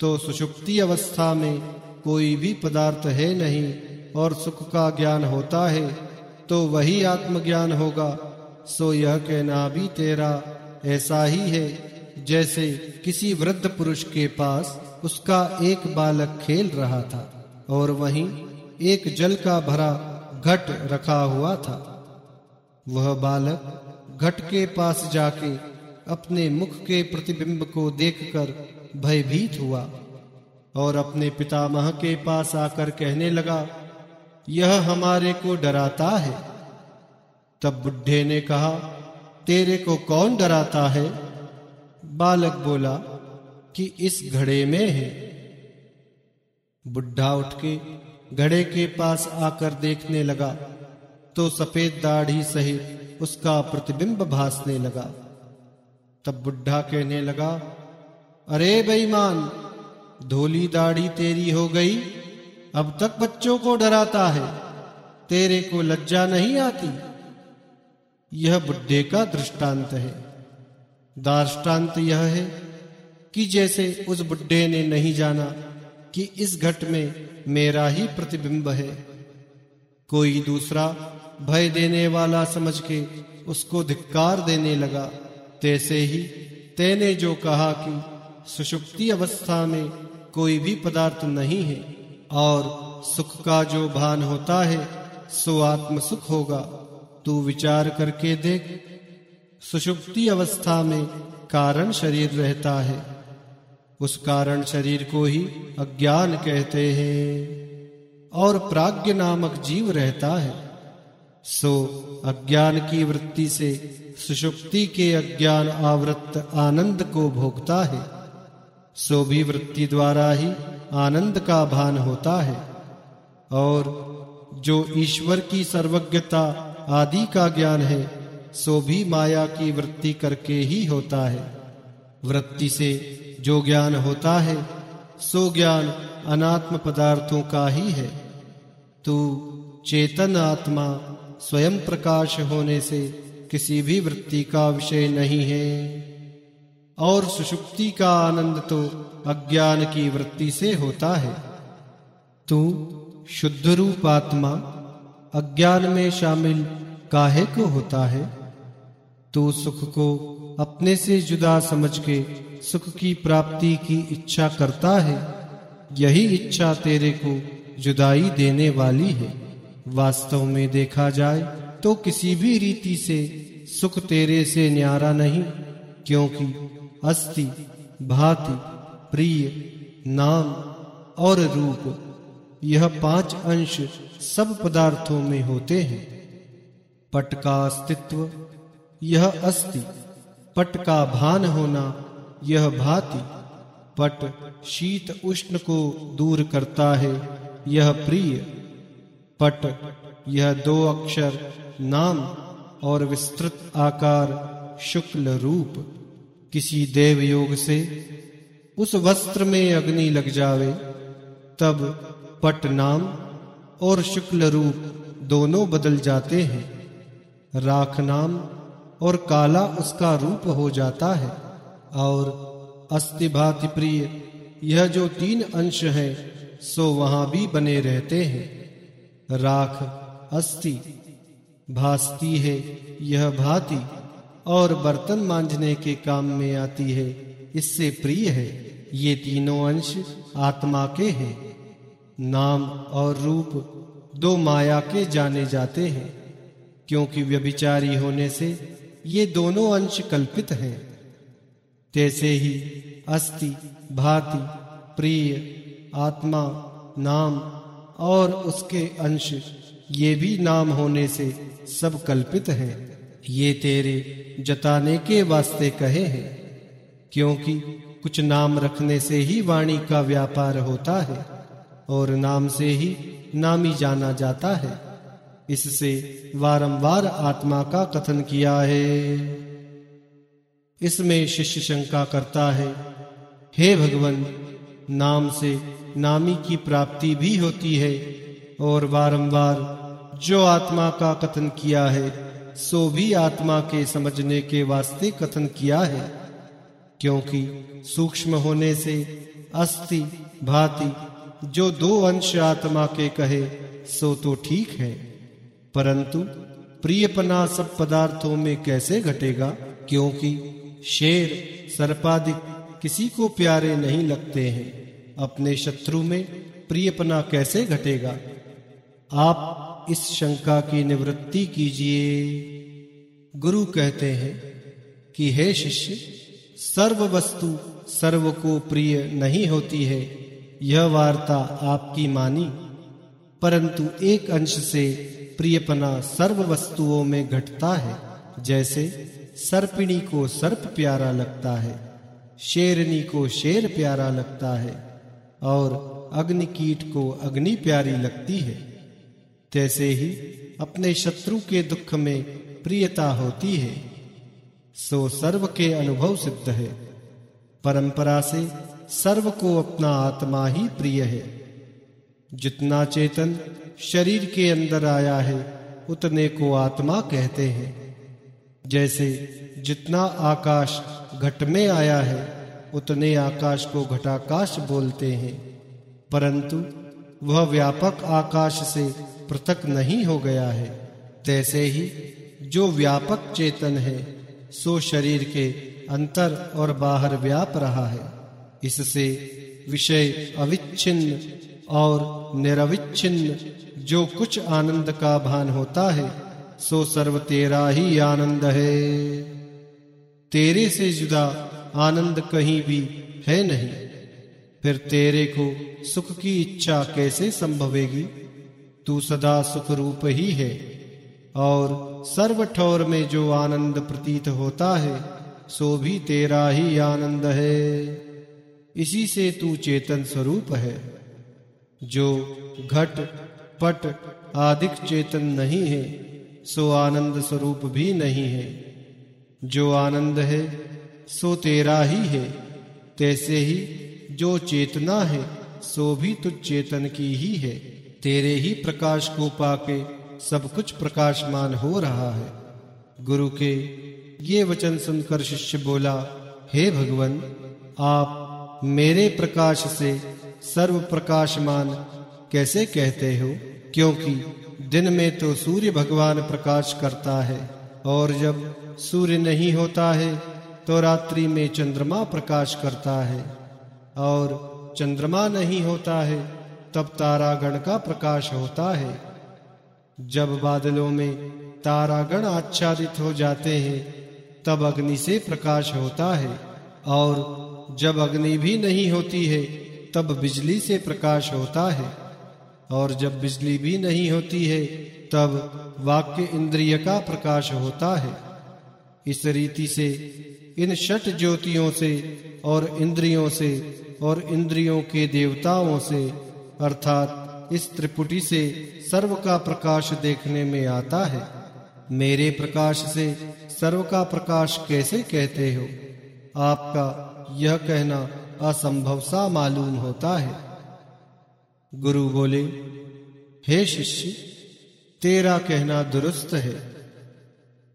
तो सुषुप्ति अवस्था में कोई भी पदार्थ है नहीं और सुख का ज्ञान होता है तो वही आत्मज्ञान होगा। सो यह कहना भी तेरा ऐसा ही है। जैसे किसी वृद्ध पुरुष के पास उसका एक बालक खेल रहा था और वहीं एक जल का भरा घट रखा हुआ था। वह बालक घट के पास जाके अपने मुख के प्रतिबिंब को देखकर भयभीत हुआ और अपने पितामह के पास आकर कहने लगा, यह हमारे को डराता है। तब बुढ़े ने कहा, तेरे को कौन डराता है? बालक बोला कि इस घड़े में है। बुढ़ा उठ के घड़े के पास आकर देखने लगा तो सफ़ेद दाढ़ी सहित उसका प्रतिबिंब भासने लगा। तब बुढ़ा कहने लगा, अरे बेईमान, धोली दाढ़ी तेरी हो गई, अब तक बच्चों को डराता है, तेरे को लज्जा नहीं आती? यह बुढ़े का दृष्टांत है। दार्ष्टांत यह है कि जैसे उस बुढ़े ने नहीं जाना कि इस घट में मेरा ही प्रतिबिंब है। कोई दूसरा भय देने वाला समझ के उसको धिक्कार देने लगा। तैसे ही तेने जो कहा कि सुषुप्ति अवस्था में कोई भी पदार्थ नहीं है और सुख का जो भान होता है, सो आत्म सुख होगा। तू विचार करके देख सुषुप्ति अवस्था में कारण शरीर रहता है। उस कारण शरीर को ही अज्ञान कहते हैं और प्राज्ञ नामक जीव रहता है। सो अज्ञान की वृत्ति से सुषुप्ति के अज्ञान आवृत्त आनंद को भोगता है। सो भी वृत्ति द्वारा ही आनंद का भान होता है और जो ईश्वर की सर्वज्ञता आदि का ज्ञान है सो भी माया की वृत्ति करके ही होता है। वृत्ति से जो ज्ञान होता है, सो ज्ञान अनात्म पदार्थों का ही है। तू चेतन आत्मा स्वयं प्रकाश होने से किसी भी वृत्ति का विषय नहीं है। और सुषुप्ति का आनंद तो अज्ञान की वृत्ति से होता है। तू शुद्ध रूप आत्मा अज्ञान में शामिल काहे को होता है? तू सुख को अपने से जुदा समझ के सुख की प्राप्ति की इच्छा करता है, यही इच्छा तेरे को जुदाई देने वाली है। वास्तव में देखा जाए तो किसी भी रीति से सुख तेरे से न्यारा नहीं, क्योंकि अस्ति भाति, प्रिय, नाम और रूप, यह पाँच अंश सब पदार्थों में होते हैं। पट का अस्तित्व यह अस्ति। पट का भान होना यह भाति। पट शीत उष्ण को दूर करता है यह प्रिय। पट यह दो अक्षर नाम और विस्तृत आकार शुक्ल रूप। किसी देव योग से उस वस्त्र में अग्नि लग जावे, तब पट नाम और शुक्ल रूप दोनों बदल जाते हैं। राख नाम और काला उसका रूप हो जाता है। और अस्ति भाति प्रिय, यह जो तीन अंश है, सो वहाँ भी बने रहते हैं। राख अस्ति भासती है, यह भाति, और बर्तन मांझने के काम में आती है। इससे प्रिय है, ये तीनों अंश आत्मा के हैं। नाम और रूप दो माया के जाने जाते हैं, क्योंकि व्यभिचारी होने से ये दोनों अंश कल्पित हैं। तैसे ही अस्ति भाति, प्रिय, आत्मा, नाम और उसके अंश, ये भी नाम होने से सब कल्पित हैं। ये तेरे जताने के वास्ते कहे हैं, क्योंकि कुछ नाम रखने से ही वाणी का व्यापार होता है और नाम से ही नामी जाना जाता है। इससे वारंवार आत्मा का कथन किया है। इसमें शिष्य शंका करता है, हे भगवान, नाम से नामी की प्राप्ति भी होती है और वारंवार जो आत्मा का कथन किया है, सो भी आत्मा के समझने के वास्ते कथन किया है। क्योंकि सूक्ष्म होने से अस्थि, भाति, जो दो अंश आत्मा के कहे, सो तो ठीक है। परंतु प्रियपना सब पदार्थों में कैसे घटेगा? क्योंकि शेर, सर्पादिक किसी को प्यारे नहीं लगते हैं। अपने शत्रु में प्रियपना कैसे घटेगा? आप इस शंका की निवृत्ति कीजिए। गुरु कहते हैं कि, हे शिष्य, सर्व वस्तु सर्व को प्रिय नहीं होती है। यह वार्ता आपकी मानी। परंतु एक अंश से प्रियपना सर्व वस्तुओं में घटता है, जैसे सर्पिणी को सर्प प्यारा लगता है, शेरनी को शेर प्यारा लगता है, और अग्नि कीट को अग्नि प्यारी लगती है। तैसे ही अपने शत्रु के दुख में प्रियता होती है, सो सर्व के अनुभव सिद्ध है। परंपरा से सर्व को अपना आत्मा ही प्रिय है। जितना चेतन शरीर के अंदर आया है, उतने को आत्मा कहते हैं। जैसे जितना आकाश घट में आया है, उतने आकाश को घटाकाश बोलते हैं। परंतु वह व्यापक आकाश से पृथक नहीं हो गया है। तैसे ही जो व्यापक चेतन है, सो शरीर के अंतर और बाहर व्याप रहा है। इससे विषय अविच्छिन्न और निरविच्छिन्न जो कुछ आनंद का भान होता है, सो सर्व तेरा ही आनंद है। तेरे से जुदा आनंद कहीं भी है नहीं। फिर तेरे को सुख की इच्छा कैसे संभवेगी? तू सदा सुख रूप ही है। और सर्व ठौर में जो आनंद प्रतीत होता है, सो भी तेरा ही आनंद है। इसी से तू चेतन स्वरूप है। जो घट, पट आदिक चेतन नहीं है, सो आनंद स्वरूप भी नहीं है। जो आनंद है, सो तेरा ही है। तैसे ही जो चेतना है, सो भी तुझ चेतन की ही है। तेरे ही प्रकाश को पाके सब कुछ प्रकाशमान हो रहा है। गुरु के ये वचन सुनकर शिष्य बोला, हे भगवान, आप मेरे प्रकाश से सर्व प्रकाशमान कैसे कहते हो? क्योंकि दिन में तो सूर्य भगवान प्रकाश करता है, और जब सूर्य नहीं होता है तो रात्रि में चंद्रमा प्रकाश करता है। और चंद्रमा नहीं होता है, तब तारागण का प्रकाश होता है। जब बादलों में तारागण आच्छादित हो जाते हैं, तब अग्नि से प्रकाश होता है, और जब अग्नि भी नहीं होती है तब बिजली से प्रकाश होता है और जब बिजली भी नहीं होती है, तब वाक्य इंद्रिय का प्रकाश होता है। इस रीति से इन षट ज्योतियों से और इंद्रियों से और इंद्रियों के देवताओं से, अर्थात इस त्रिपुटी से सर्व का प्रकाश देखने में आता है। मेरे प्रकाश से सर्व का प्रकाश कैसे कहते हो? आपका यह कहना असंभव सा मालूम होता है। गुरु बोले, हे शिष्य, तेरा कहना दुरुस्त है,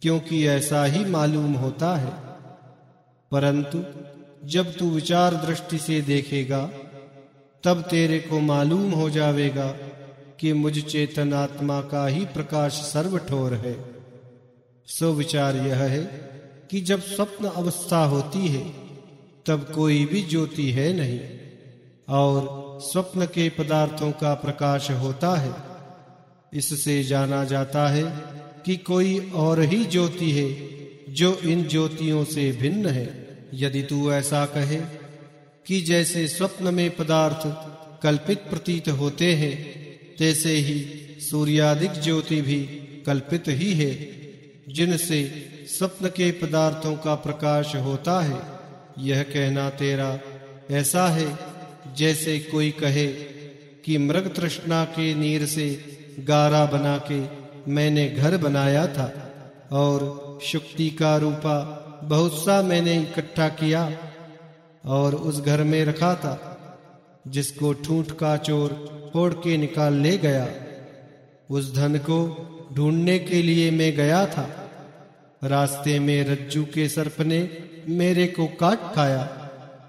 क्योंकि ऐसा ही मालूम होता है। परंतु जब तू विचार दृष्टि से देखेगा, तब तेरे को मालूम हो जाएगा कि मुझ चेतन आत्मा का ही प्रकाश सर्वठोर है। सो विचार यह है कि जब स्वप्न अवस्था होती है तब कोई भी ज्योति है नहीं। और स्वप्न के पदार्थों का प्रकाश होता है। इससे जाना जाता है कि कोई और ही ज्योति है, जो इन ज्योतियों से भिन्न है। यदि तू ऐसा कहे कि जैसे स्वप्न में पदार्थ कल्पित प्रतीत होते हैं, तैसे ही सूर्यादिक ज्योति भी कल्पित ही है, जिनसे स्वप्न के पदार्थों का प्रकाश होता है। यह कहना तेरा ऐसा है जैसे कोई कहे कि मृग तृष्णा के नीर से गारा बना के मैंने घर बनाया था और शुक्ति का रूपा बहुत सा मैंने इकट्ठा किया और उस घर में रखा था, जिसको ठूठ का चोर फोड़ के निकाल ले गया। उस धन को ढूँढने के लिए मैं गया था। रास्ते में रज्जू के सर्प ने मेरे को काट खाया।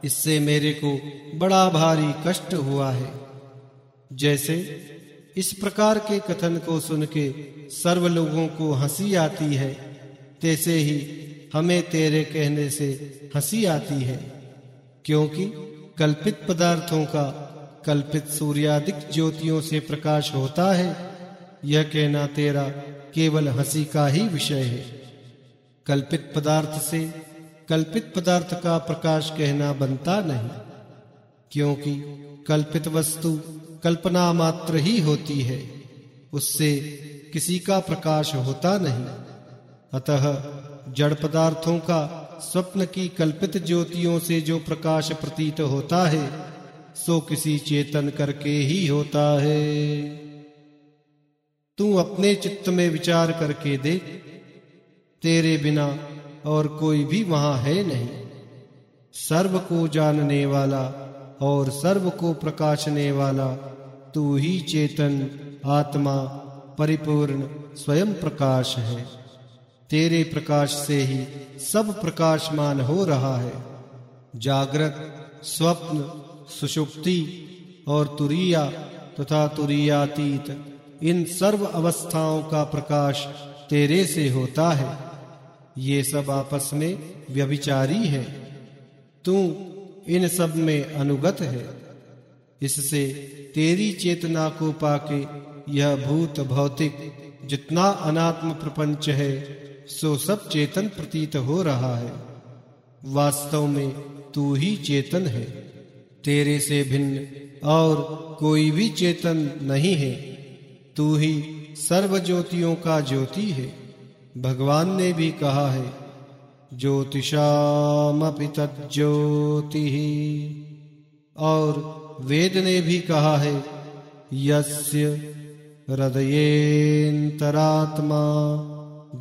इससे मेरे को बड़ा भारी कष्ट हुआ है। जैसे इस प्रकार के कथन को सुन के सर्व लोगों को हँसी आती है, तैसे ही हमें तेरे कहने से हँसी आती है। क्योंकि कल्पित पदार्थों का कल्पित सूर्यादिक ज्योतियों से प्रकाश होता है, यह कहना तेरा केवल हँसी का ही विषय है। कल्पित पदार्थ से कल्पित पदार्थ का प्रकाश कहना बनता नहीं, क्योंकि कल्पित वस्तु कल्पना मात्र ही होती है, उससे किसी का प्रकाश होता नहीं। अतः जड़ पदार्थों का स्वप्न की कल्पित ज्योतियों से जो प्रकाश प्रतीत होता है, सो किसी चेतन करके ही होता है। तू अपने चित्त में विचार करके देख, तेरे बिना और कोई भी वहाँ है नहीं। सर्व को जानने वाला और सर्व को प्रकाशने वाला तू ही चेतन, आत्मा, परिपूर्ण, स्वयं प्रकाश है। तेरे प्रकाश से ही सब प्रकाशमान हो रहा है। जागृत, स्वप्न, सुषुप्ति और तुरिया तथा तुरियातीत, इन सर्व अवस्थाओं का प्रकाश तेरे से होता है। ये सब आपस में व्यभिचारी है। तू इन सब में अनुगत है। इससे तेरी चेतना को पाके यह भूत भौतिक जितना अनात्म प्रपंच है, सो सब चेतन प्रतीत हो रहा है। वास्तव में तू ही चेतन है। तेरे से भिन्न और कोई भी चेतन नहीं है। तू ही सर्व ज्योतियों का ज्योति है। भगवान ने भी कहा है, ज्योतिषामपि तज्ज्योति और वेद ने भी कहा है, यस्य हृदयेन्तरात्मा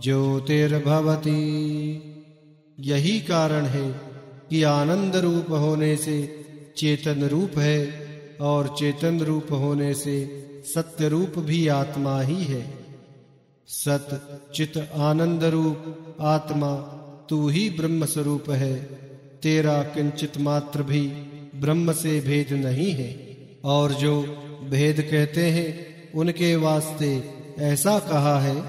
ज्योतिर्भवति। यही कारण है कि आनंद रूप होने से चेतन रूप है, और चेतन रूप होने से सत्य रूप भी आत्मा ही है। सत चित आनंद रूप, आत्मा, तू ही ब्रह्म स्वरूप है। तेरा किंचित मात्र भी ब्रह्म से भेद नहीं है। और जो भेद कहते हैं, उनके वास्ते ऐसा कहा है,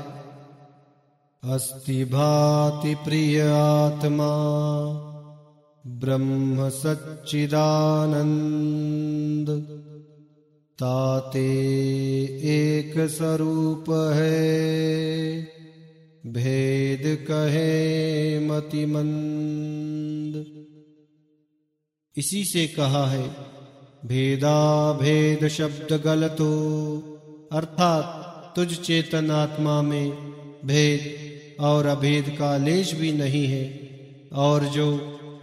अस्ति भाति प्रिय आत्मा, ब्रह्म सच्चिदानंद। ताते एक स्वरूप है। भेद कहे मतिमंद। इसी से कहा है भेदा भेद शब्द गलत हो अर्थात तुझ चेतन आत्मा में भेद और अभेद का लेश भी नहीं है, और जो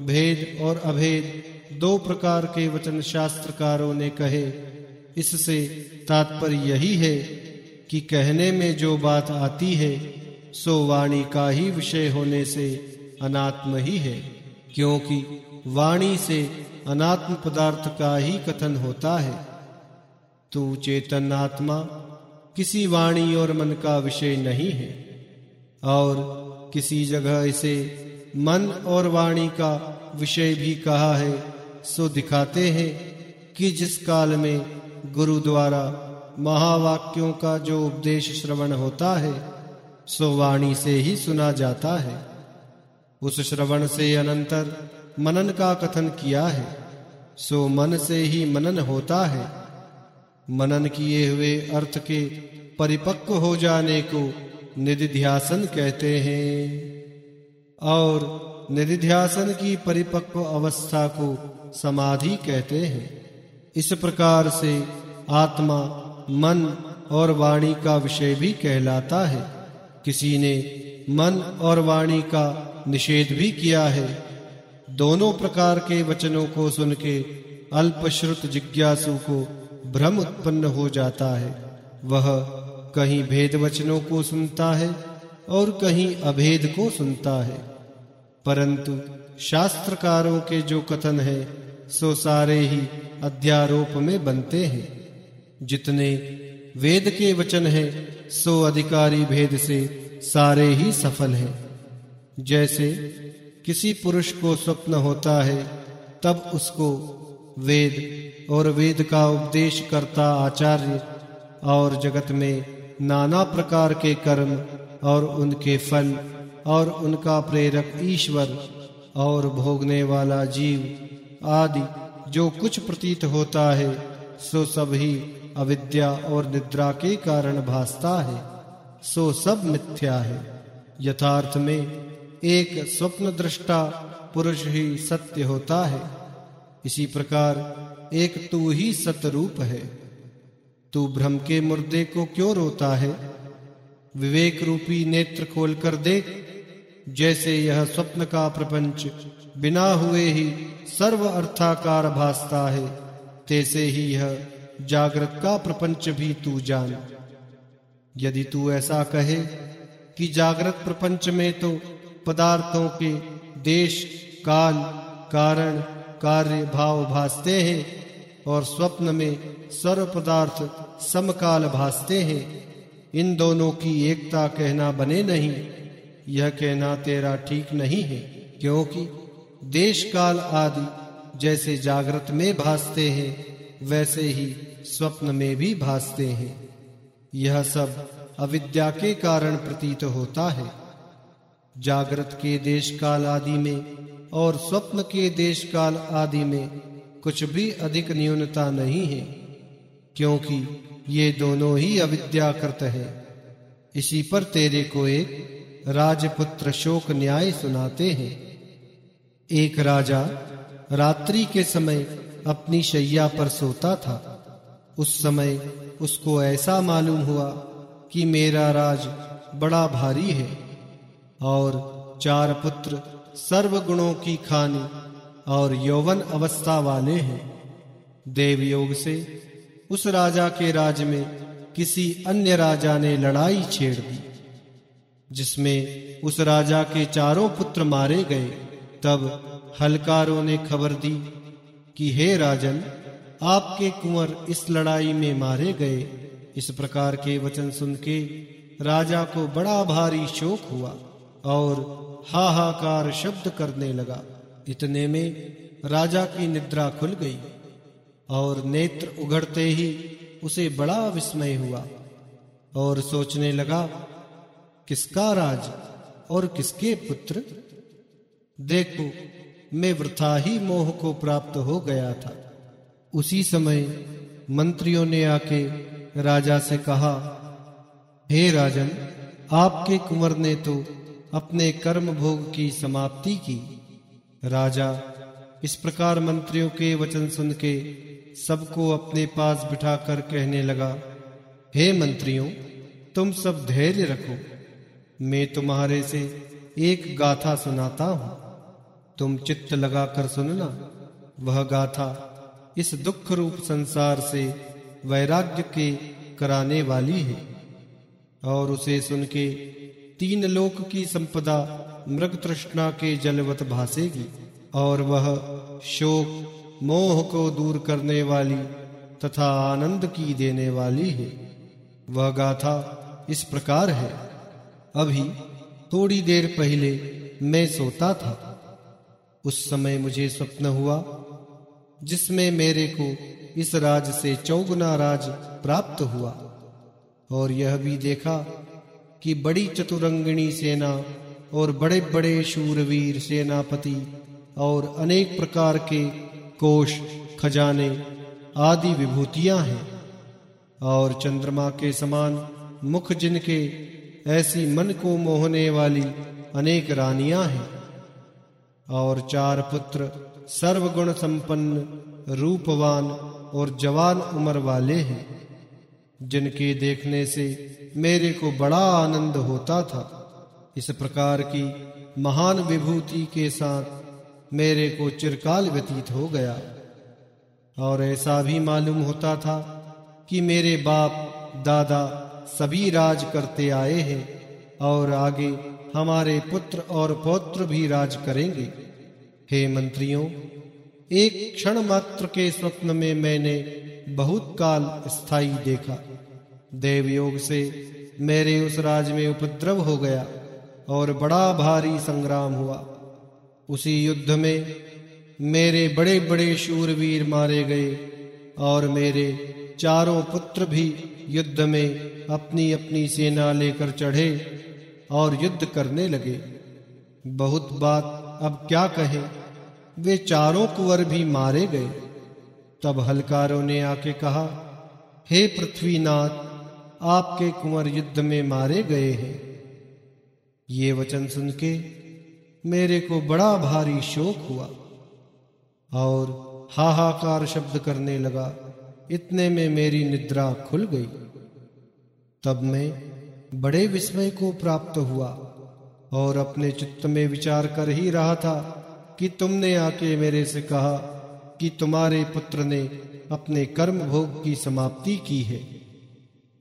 भेद और अभेद दो प्रकार के वचन शास्त्रकारों ने कहे इससे तात्पर्य यही है कि कहने में जो बात आती है, सो वाणी का ही विषय होने से अनात्म ही है, क्योंकि वाणी से अनात्म पदार्थ का ही कथन होता है। तू चेतन आत्मा किसी वाणी और मन का विषय नहीं है, और किसी जगह इसे मन और वाणी का विषय भी कहा है, सो दिखाते हैं कि जिस काल में गुरु द्वारा महावाक्यों का जो उपदेश श्रवण होता है, सो वाणी से ही सुना जाता है। उस श्रवण से अनंतर मनन का कथन किया है, सो मन से ही मनन होता है। मनन किए हुए अर्थ के परिपक्व हो जाने को निधिध्यासन कहते हैं। और निधिध्यासन की परिपक्व अवस्था को समाधि कहते हैं। इस प्रकार से आत्मा, मन और वाणी का विषय भी कहलाता है। किसी ने मन और वाणी का निषेध भी किया है। दोनों प्रकार के वचनों को सुन के अल्पश्रुत जिज्ञासु को भ्रम उत्पन्न हो जाता है। वह कहीं भेद वचनों को सुनता है और कहीं अभेद को सुनता है। परंतु शास्त्रकारों के जो कथन है सो सारे ही अध्यारोप में बनते हैं। जितने वेद के वचन हैं, सो अधिकारी भेद से सारे ही सफल हैं। जैसे किसी पुरुष को स्वप्न होता है, तब उसको वेद और वेद का उपदेश करता आचार्य और जगत में नाना प्रकार के कर्म और उनके फल और उनका प्रेरक ईश्वर और भोगने वाला जीव आदि, जो कुछ प्रतीत होता है, सो सब ही अविद्या और निद्रा के कारण भासता है, सो सब मिथ्या है। यथार्थ में एक स्वप्न दृष्टा पुरुष ही सत्य होता है। इसी प्रकार एक तू ही सतरूप है। तू भ्रम के मुर्दे को क्यों रोता है? विवेक रूपी नेत्र खोल कर देख, जैसे यह स्वप्न का प्रपंच बिना हुए ही सर्व अर्थाकार भासता है। तैसे ही यह जागृत का प्रपंच भी तू जान। यदि तू ऐसा कहे कि जागृत प्रपंच में तो पदार्थों के देश, काल, कारण, कार्य, भाव भासते हैं और स्वप्न में सर्व पदार्थ समकाल भासते हैं। इन दोनों की एकता कहना बने नहीं। यह कहना तेरा ठीक नहीं है, क्योंकि देश काल आदि जैसे जागृत में भासते हैं, वैसे ही स्वप्न में भी भासते हैं। यह सब अविद्या के कारण प्रतीत होता है। जागृत के देश काल आदि में और स्वप्न के देश काल आदि में कुछ भी अधिक न्यूनता नहीं है, क्योंकि ये दोनों ही अविद्याकृत है। इसी पर तेरे को एक राजपुत्र शोक न्याय सुनाते हैं। एक राजा रात्रि के समय अपनी शैया पर सोता था। उस समय उसको ऐसा मालूम हुआ कि मेरा राज बड़ा भारी है और चार पुत्र सर्व गुणों की खानी और यौवन अवस्था वाले हैं। देवयोग से उस राजा के राज में किसी अन्य राजा ने लड़ाई छेड़ दी, जिसमें उस राजा के चारों पुत्र मारे गए। तब हलकारों ने खबर दी कि हे राजन, आपके कुंवर इस लड़ाई में मारे गए। इस प्रकार के वचन सुन के राजा को बड़ा भारी शोक हुआ और हाहाकार शब्द करने लगा। इतने में राजा की निद्रा खुल गई और नेत्र उघड़ते ही उसे बड़ा विस्मय हुआ और सोचने लगा, किसका राज और किसके पुत्र? देखो, मैं वृथा ही मोह को प्राप्त हो गया था। उसी समय मंत्रियों ने आके राजा से कहा, हे राजन, आपके कुंवर ने तो अपने कर्म भोग की समाप्ति की। राजा, इस प्रकार मंत्रियों के वचन सुन के सबको अपने पास बिठाकर कहने लगा, हे मंत्रियों, तुम सब धैर्य रखो। मैं तुम्हारे से एक गाथा सुनाता हूँ। तुम चित्त लगाकर सुनना, वह गाथा इस दुख रूप संसार से वैराग्य के कराने वाली है। और उसे सुन के तीन लोक की संपदा मृग तृष्णा के जलवत भासेगी, और वह शोक मोह को दूर करने वाली तथा आनंद की देने वाली है। वह गाथा इस प्रकार है। अभी थोड़ी देर पहले मैं सोता था। उस समय मुझे स्वप्न हुआ, जिसमें मेरे को इस राज से चौगुना राज प्राप्त हुआ। और यह भी देखा कि बड़ी चतुरंगिणी सेना और बड़े बड़े शूरवीर सेनापति और अनेक प्रकार के कोष, खजाने आदि विभूतियाँ हैं। और चंद्रमा के समान मुख जिनके ऐसी मन को मोहने वाली अनेक रानियाँ हैं। और चार पुत्र सर्वगुण संपन्न, रूपवान और जवान उम्र वाले हैं, जिनके देखने से मेरे को बड़ा आनंद होता था। इस प्रकार की महान विभूति के साथ मेरे को चिरकाल व्यतीत हो गया। और ऐसा भी मालूम होता था कि मेरे बाप दादा सभी राज करते आए हैं और आगे हमारे पुत्र और पौत्र भी राज करेंगे। हे मंत्रियों, एक क्षण मात्र के स्वप्न में मैंने बहुत काल स्थायी देखा। देव योग से मेरे उस राज में उपद्रव हो गया और बड़ा भारी संग्राम हुआ। उसी युद्ध में मेरे बड़े बड़े शूरवीर मारे गए और मेरे चारों पुत्र भी युद्ध में अपनी अपनी सेना लेकर चढ़े। और युद्ध करने लगे। बहुत बात अब क्या कहे? वे चारों कुंवर भी मारे गए। तब हलकारों ने आके कहा, हे पृथ्वीनाथ, आपके कुंवर युद्ध में मारे गए हैं। ये वचन सुन के मेरे को बड़ा भारी शोक हुआ और हाहाकार शब्द करने लगा, इतने में मेरी निद्रा खुल गई। तब मैं बड़े विस्मय को प्राप्त हुआ और अपने चित्त में विचार कर ही रहा था कि तुमने आके मेरे से कहा कि तुम्हारे पुत्र ने अपने कर्म भोग की समाप्ति की है।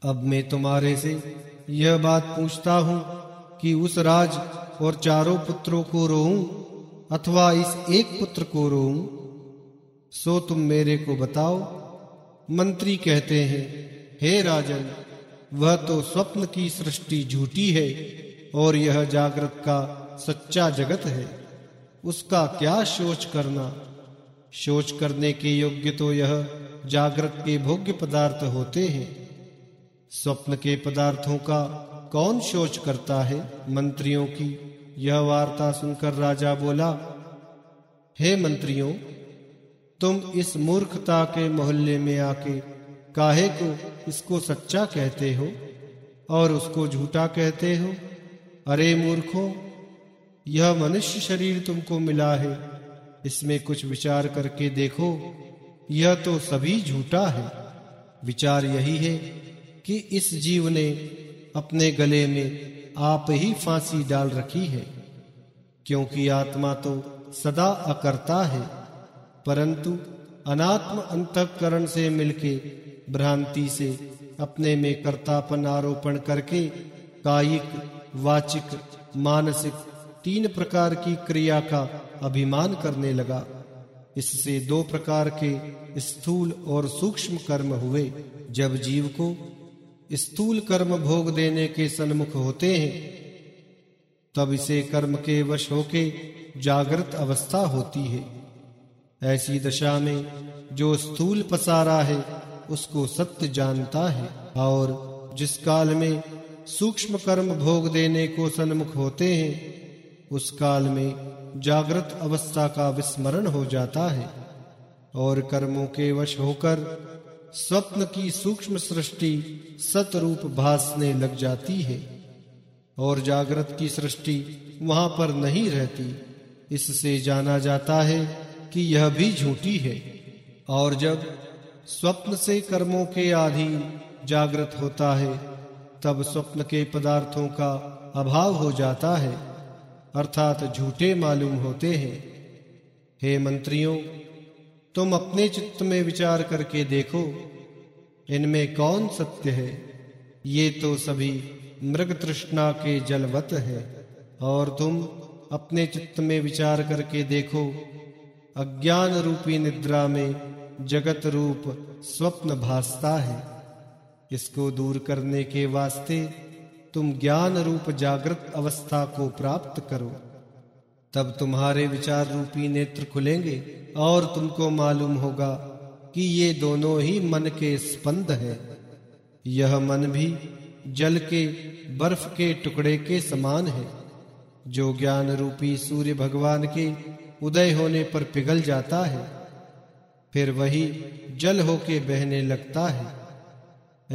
अब मैं तुम्हारे से यह बात पूछता हूँ कि उस राज और चारों पुत्रों को रोऊं अथवा इस एक पुत्र को रोऊं, सो तुम मेरे को बताओ। मंत्री कहते हैं, हे राजन वह तो स्वप्न की सृष्टि झूठी है और यह जागृत का सच्चा जगत है। उसका क्या सोच करना? सोच करने के योग्य तो यह जागृत के भोग्य पदार्थ होते हैं। स्वप्न के पदार्थों का कौन सोच करता है? मंत्रियों की यह वार्ता सुनकर राजा बोला, हे मंत्रियों, तुम इस मूर्खता के मोहल्ले में आके काहे को इसको सच्चा कहते हो और उसको झूठा कहते हो? अरे मूर्खों, यह मनुष्य शरीर तुमको मिला है। इसमें कुछ विचार करके देखो, यह तो सभी झूठा है। विचार यही है कि इस जीव ने अपने गले में आप ही फांसी डाल रखी है, क्योंकि आत्मा तो सदा अकर्ता है, परंतु अनात्म अंतकरण से मिलके भ्रांति से अपने में कर्तापन आरोपण करके कायिक, वाचिक, मानसिक तीन प्रकार की क्रिया का अभिमान करने लगा। इससे दो प्रकार के स्थूल और सूक्ष्म कर्म हुए। जब जीव को स्थूल कर्म भोग देने के सन्मुख होते हैं, तब इसे कर्म के वश होके जागृत अवस्था होती है। ऐसी दशा में जो स्थूल पसारा है उसको सत्य जानता है और जिस काल में सूक्ष्म कर्म भोग देने को सन्मुख होते हैं, उस काल में जागृत अवस्था का विस्मरण हो जाता है और कर्मों के वश होकर स्वप्न की सूक्ष्म सृष्टि सतरूप भासने लग जाती है और जागृत की सृष्टि वहाँ पर नहीं रहती। इससे जाना जाता है कि यह भी झूठी है और जब स्वप्न से कर्मों के अधीन जागृत होता है, तब स्वप्न के पदार्थों का अभाव हो जाता है, अर्थात झूठे मालूम होते हैं। हे मंत्रियों, तुम अपने चित्त में विचार करके देखो, इनमें कौन सत्य है? ये तो सभी मृग तृष्णा के जलवत है, और तुम अपने चित्त में विचार करके देखो, अज्ञान रूपी निद्रा में जगत रूप स्वप्न भासता है। इसको दूर करने के वास्ते तुम ज्ञान रूप जागृत अवस्था को प्राप्त करो। तब तुम्हारे विचार रूपी नेत्र खुलेंगे और तुमको मालूम होगा कि ये दोनों ही मन के स्पंद है। यह मन भी जल के बर्फ़ के टुकड़े के समान है। जो ज्ञान रूपी सूर्य भगवान के उदय होने पर पिघल जाता है फिर वही जल होके बहने लगता है।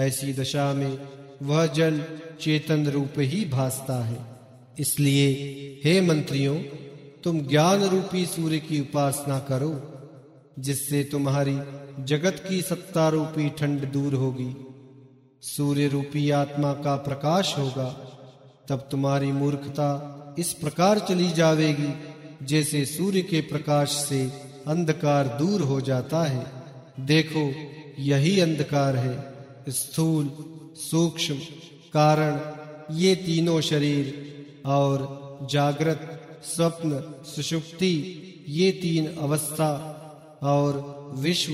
ऐसी दशा में वह जल चेतन रूप ही भासता है। इसलिए, हे मंत्रियों, तुम ज्ञान रूपी सूर्य की उपासना करो, जिससे तुम्हारी जगत की सत्ता रूपी ठंड दूर होगी। सूर्य रूपी आत्मा का प्रकाश होगा, तब तुम्हारी मूर्खता इस प्रकार चली जावेगी, जैसे सूर्य के प्रकाश से अंधकार दूर हो जाता है। देखो, यही अंधकार है। स्थूल, सूक्ष्म, कारण, ये तीनों शरीर और जागृत, स्वप्न, सुषुप्ति, ये तीन अवस्था और विश्व,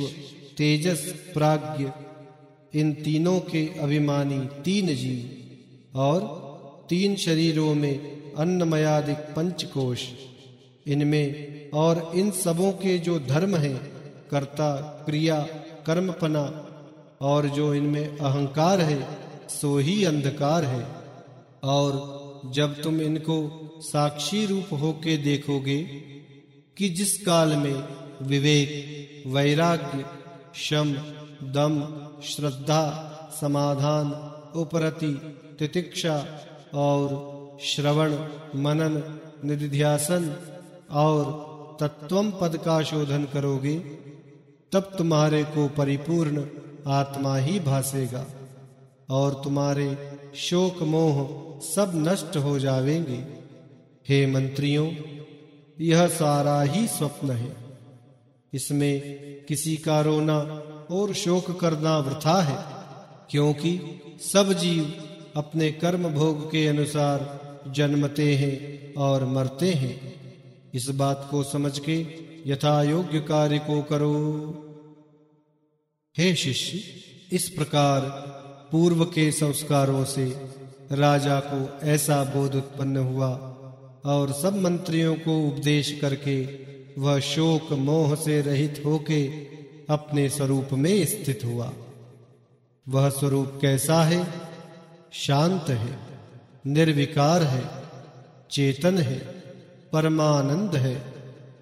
तेजस, प्राज्ञ, इन तीनों के अभिमानी तीन जीव और तीन शरीरों में अन्नमयादिक पंचकोश। इनमें और इन सबों के जो धर्म हैं, कर्ता, क्रिया कर्मपना और जो इनमें अहंकार है, सो ही अंधकार है। और जब तुम इनको साक्षी रूप होके देखोगे, कि जिस काल में विवेक, वैराग्य, शम, दम, श्रद्धा, समाधान, उपरति, तितिक्षा, और श्रवण, मनन, निधिध्यासन, और तत्वम पद का शोधन करोगे, तब तुम्हारे को परिपूर्ण आत्मा ही भासेगा और तुम्हारे शोक मोह सब नष्ट हो जावेंगे। हे मंत्रियों, यह सारा ही स्वप्न है। इसमें किसी का रोना और शोक करना वृथा है, क्योंकि सब जीव अपने कर्म भोग के अनुसार जन्मते हैं और मरते हैं। इस बात को समझ के यथा योग्य कार्य को करो। हे शिष्य, इस प्रकार पूर्व के संस्कारों से राजा को ऐसा बोध उत्पन्न हुआ और सब मंत्रियों को उपदेश करके वह शोक मोह से रहित होके अपने स्वरूप में स्थित हुआ। वह स्वरूप कैसा है? शांत है, निर्विकार है, चेतन है परमानंद है,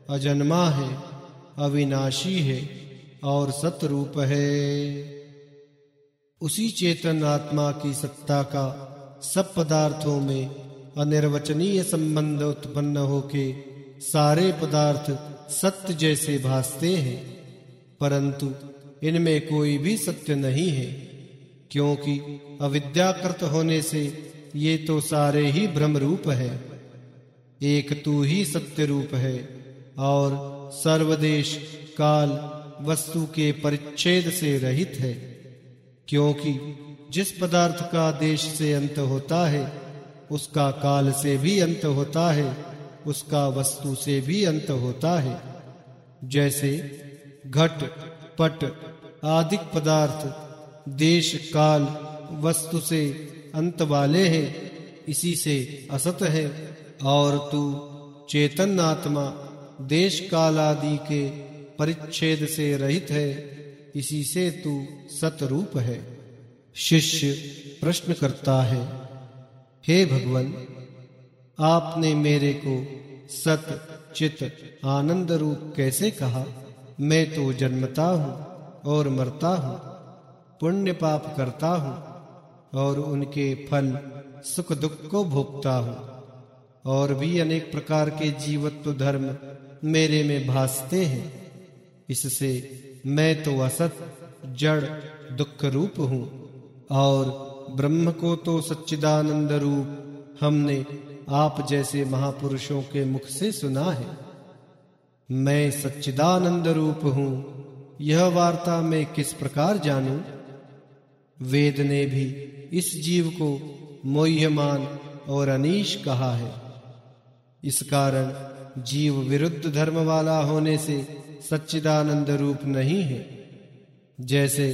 अजन्मा है, अविनाशी है और सतरूप है। उसी चेतन आत्मा की सत्ता का सब पदार्थों में अनिर्वचनीय संबंध उत्पन्न होके सारे पदार्थ सत्य जैसे भासते हैं, परंतु इनमें कोई भी सत्य नहीं है, क्योंकि अविद्याकृत होने से ये तो सारे ही भ्रम रूप है। एक तू ही सत्य रूप है, और सर्वदेश काल वस्तु के परिच्छेद से रहित है, क्योंकि जिस पदार्थ का देश से अंत होता है, उसका काल से भी अंत होता है, उसका वस्तु से भी अंत होता है। जैसे घट, पट आदि पदार्थ, देश काल, वस्तु से अंत वाले हैं, इसी से असत है। और तू चेतन आत्मा देश काल आदि के परिच्छेद से रहित है, इसी से तू सतरूप है। शिष्य प्रश्न करता है, हे भगवान, आपने मेरे को सत चित आनंद रूप कैसे कहा? मैं तो जन्मता हूँ और मरता हूँ, पुण्य पाप करता हूँ और उनके फल सुख दुख को भोगता हूँ। और भी अनेक प्रकार के जीवत्व धर्म मेरे में भासते हैं। इससे मैं तो असत, जड़ दुख रूप हूँ और ब्रह्म को तो सच्चिदानंद रूप हमने आप जैसे महापुरुषों के मुख से सुना है। मैं सच्चिदानंद रूप हूँ, यह वार्ता मैं किस प्रकार जानूं? वेद ने भी इस जीव को मोह्यमान और अनीश कहा है। इस कारण जीव विरुद्ध धर्म वाला होने से सच्चिदानंद रूप नहीं है। जैसे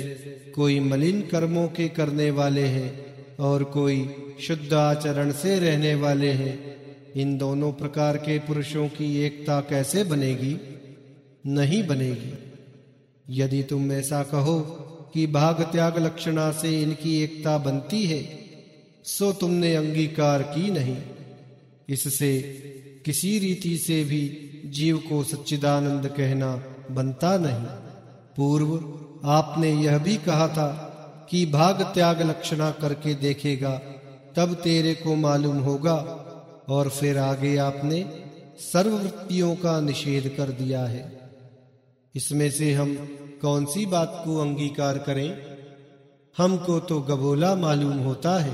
कोई मलिन कर्मों के करने वाले हैं और कोई शुद्ध आचरण से रहने वाले हैं, इन दोनों प्रकार के पुरुषों की एकता कैसे बनेगी? नहीं बनेगी। यदि तुम ऐसा कहो कि भाग त्याग लक्षणा से इनकी एकता बनती है, सो तुमने अंगीकार की नहीं। इससे किसी रीति से भी जीव को सच्चिदानंद कहना बनता नहीं। पूर्व आपने यह भी कहा था कि भाग त्याग लक्षणा करके देखेगा, तब तेरे को मालूम होगा और फिर आगे आपने सर्ववृत्तियों का निषेध कर दिया है। इसमें से हम कौन सी बात को अंगीकार करें? हमको तो गबोला मालूम होता है।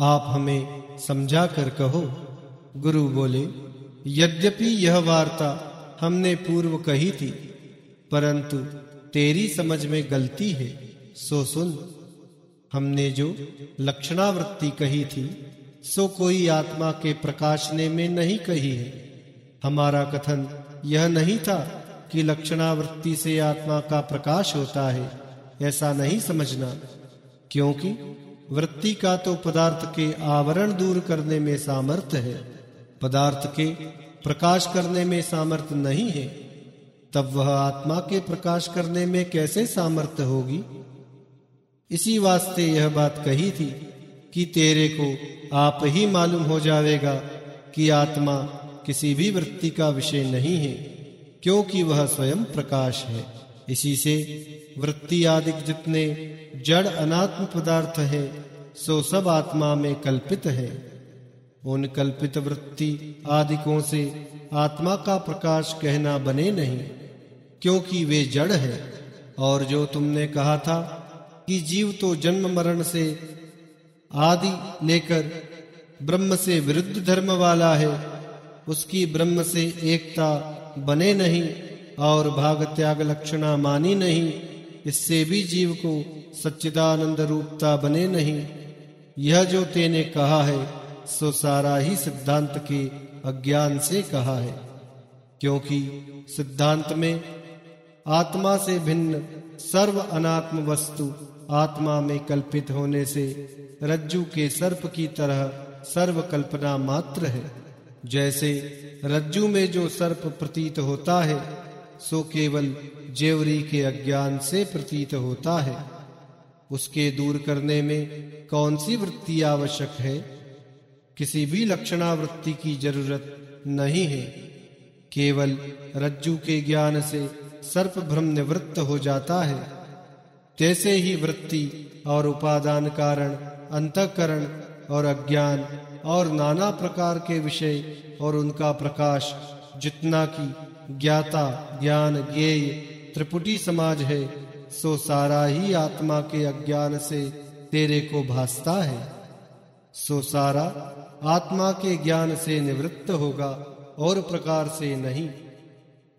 आप हमें समझा कर कहो। गुरु बोले, यद्यपि यह वार्ता हमने पूर्व कही थी, परंतु तेरी समझ में गलती है, सो सुन। हमने जो लक्षणावृत्ति कही थी, सो कोई आत्मा के प्रकाशने में नहीं कही है। हमारा कथन यह नहीं था कि लक्षणावृत्ति से आत्मा का प्रकाश होता है, ऐसा नहीं समझना, क्योंकि वृत्ति का तो पदार्थ के आवरण दूर करने में सामर्थ्य है। पदार्थ के प्रकाश करने में सामर्थ्य नहीं है, तब वह आत्मा के प्रकाश करने में कैसे सामर्थ्य होगी? इसी वास्ते यह बात कही थी कि तेरे को आप ही मालूम हो जाएगा कि आत्मा किसी भी वृत्ति का विषय नहीं है, क्योंकि वह स्वयं प्रकाश है। इसी से वृत्ति आदि जितने जड़ अनात्म पदार्थ है, सो सब आत्मा में कल्पित है। उन कल्पित वृत्ति आदिकों से आत्मा का प्रकाश कहना बने नहीं, क्योंकि वे जड़ है। और जो तुमने कहा था कि जीव तो जन्म मरण से आदि लेकर ब्रह्म से विरुद्ध धर्म वाला है, उसकी ब्रह्म से एकता बने नहीं और भाग त्याग लक्षणा मानी नहीं, इससे भी जीव को सच्चिदानंद रूपता बने नहीं। यह जो तेने कहा है सो सारा ही सिद्धांत के अज्ञान से कहा है, क्योंकि सिद्धांत में आत्मा से भिन्न सर्व अनात्म वस्तु आत्मा में कल्पित होने से रज्जु के सर्प की तरह सर्व कल्पना मात्र है। जैसे रज्जु में जो सर्प प्रतीत होता है, सो केवल जेवरी के अज्ञान से प्रतीत होता है। उसके दूर करने में कौन सी वृत्ति आवश्यक है? किसी भी लक्षणावृत्ति की ज़रूरत नहीं है। केवल रज्जु के ज्ञान से सर्प भ्रम निवृत्त हो जाता है। तैसे ही वृत्ति और उपादान कारण, अंतकरण और अज्ञान और नाना प्रकार के विषय और उनका प्रकाश, जितना की ज्ञाता, ज्ञान, ज्ञेय, त्रिपुटी समाज है, सो सारा ही आत्मा के अज्ञान से तेरे को भासता है। सो सारा आत्मा के ज्ञान से निवृत्त होगा और प्रकार से नहीं।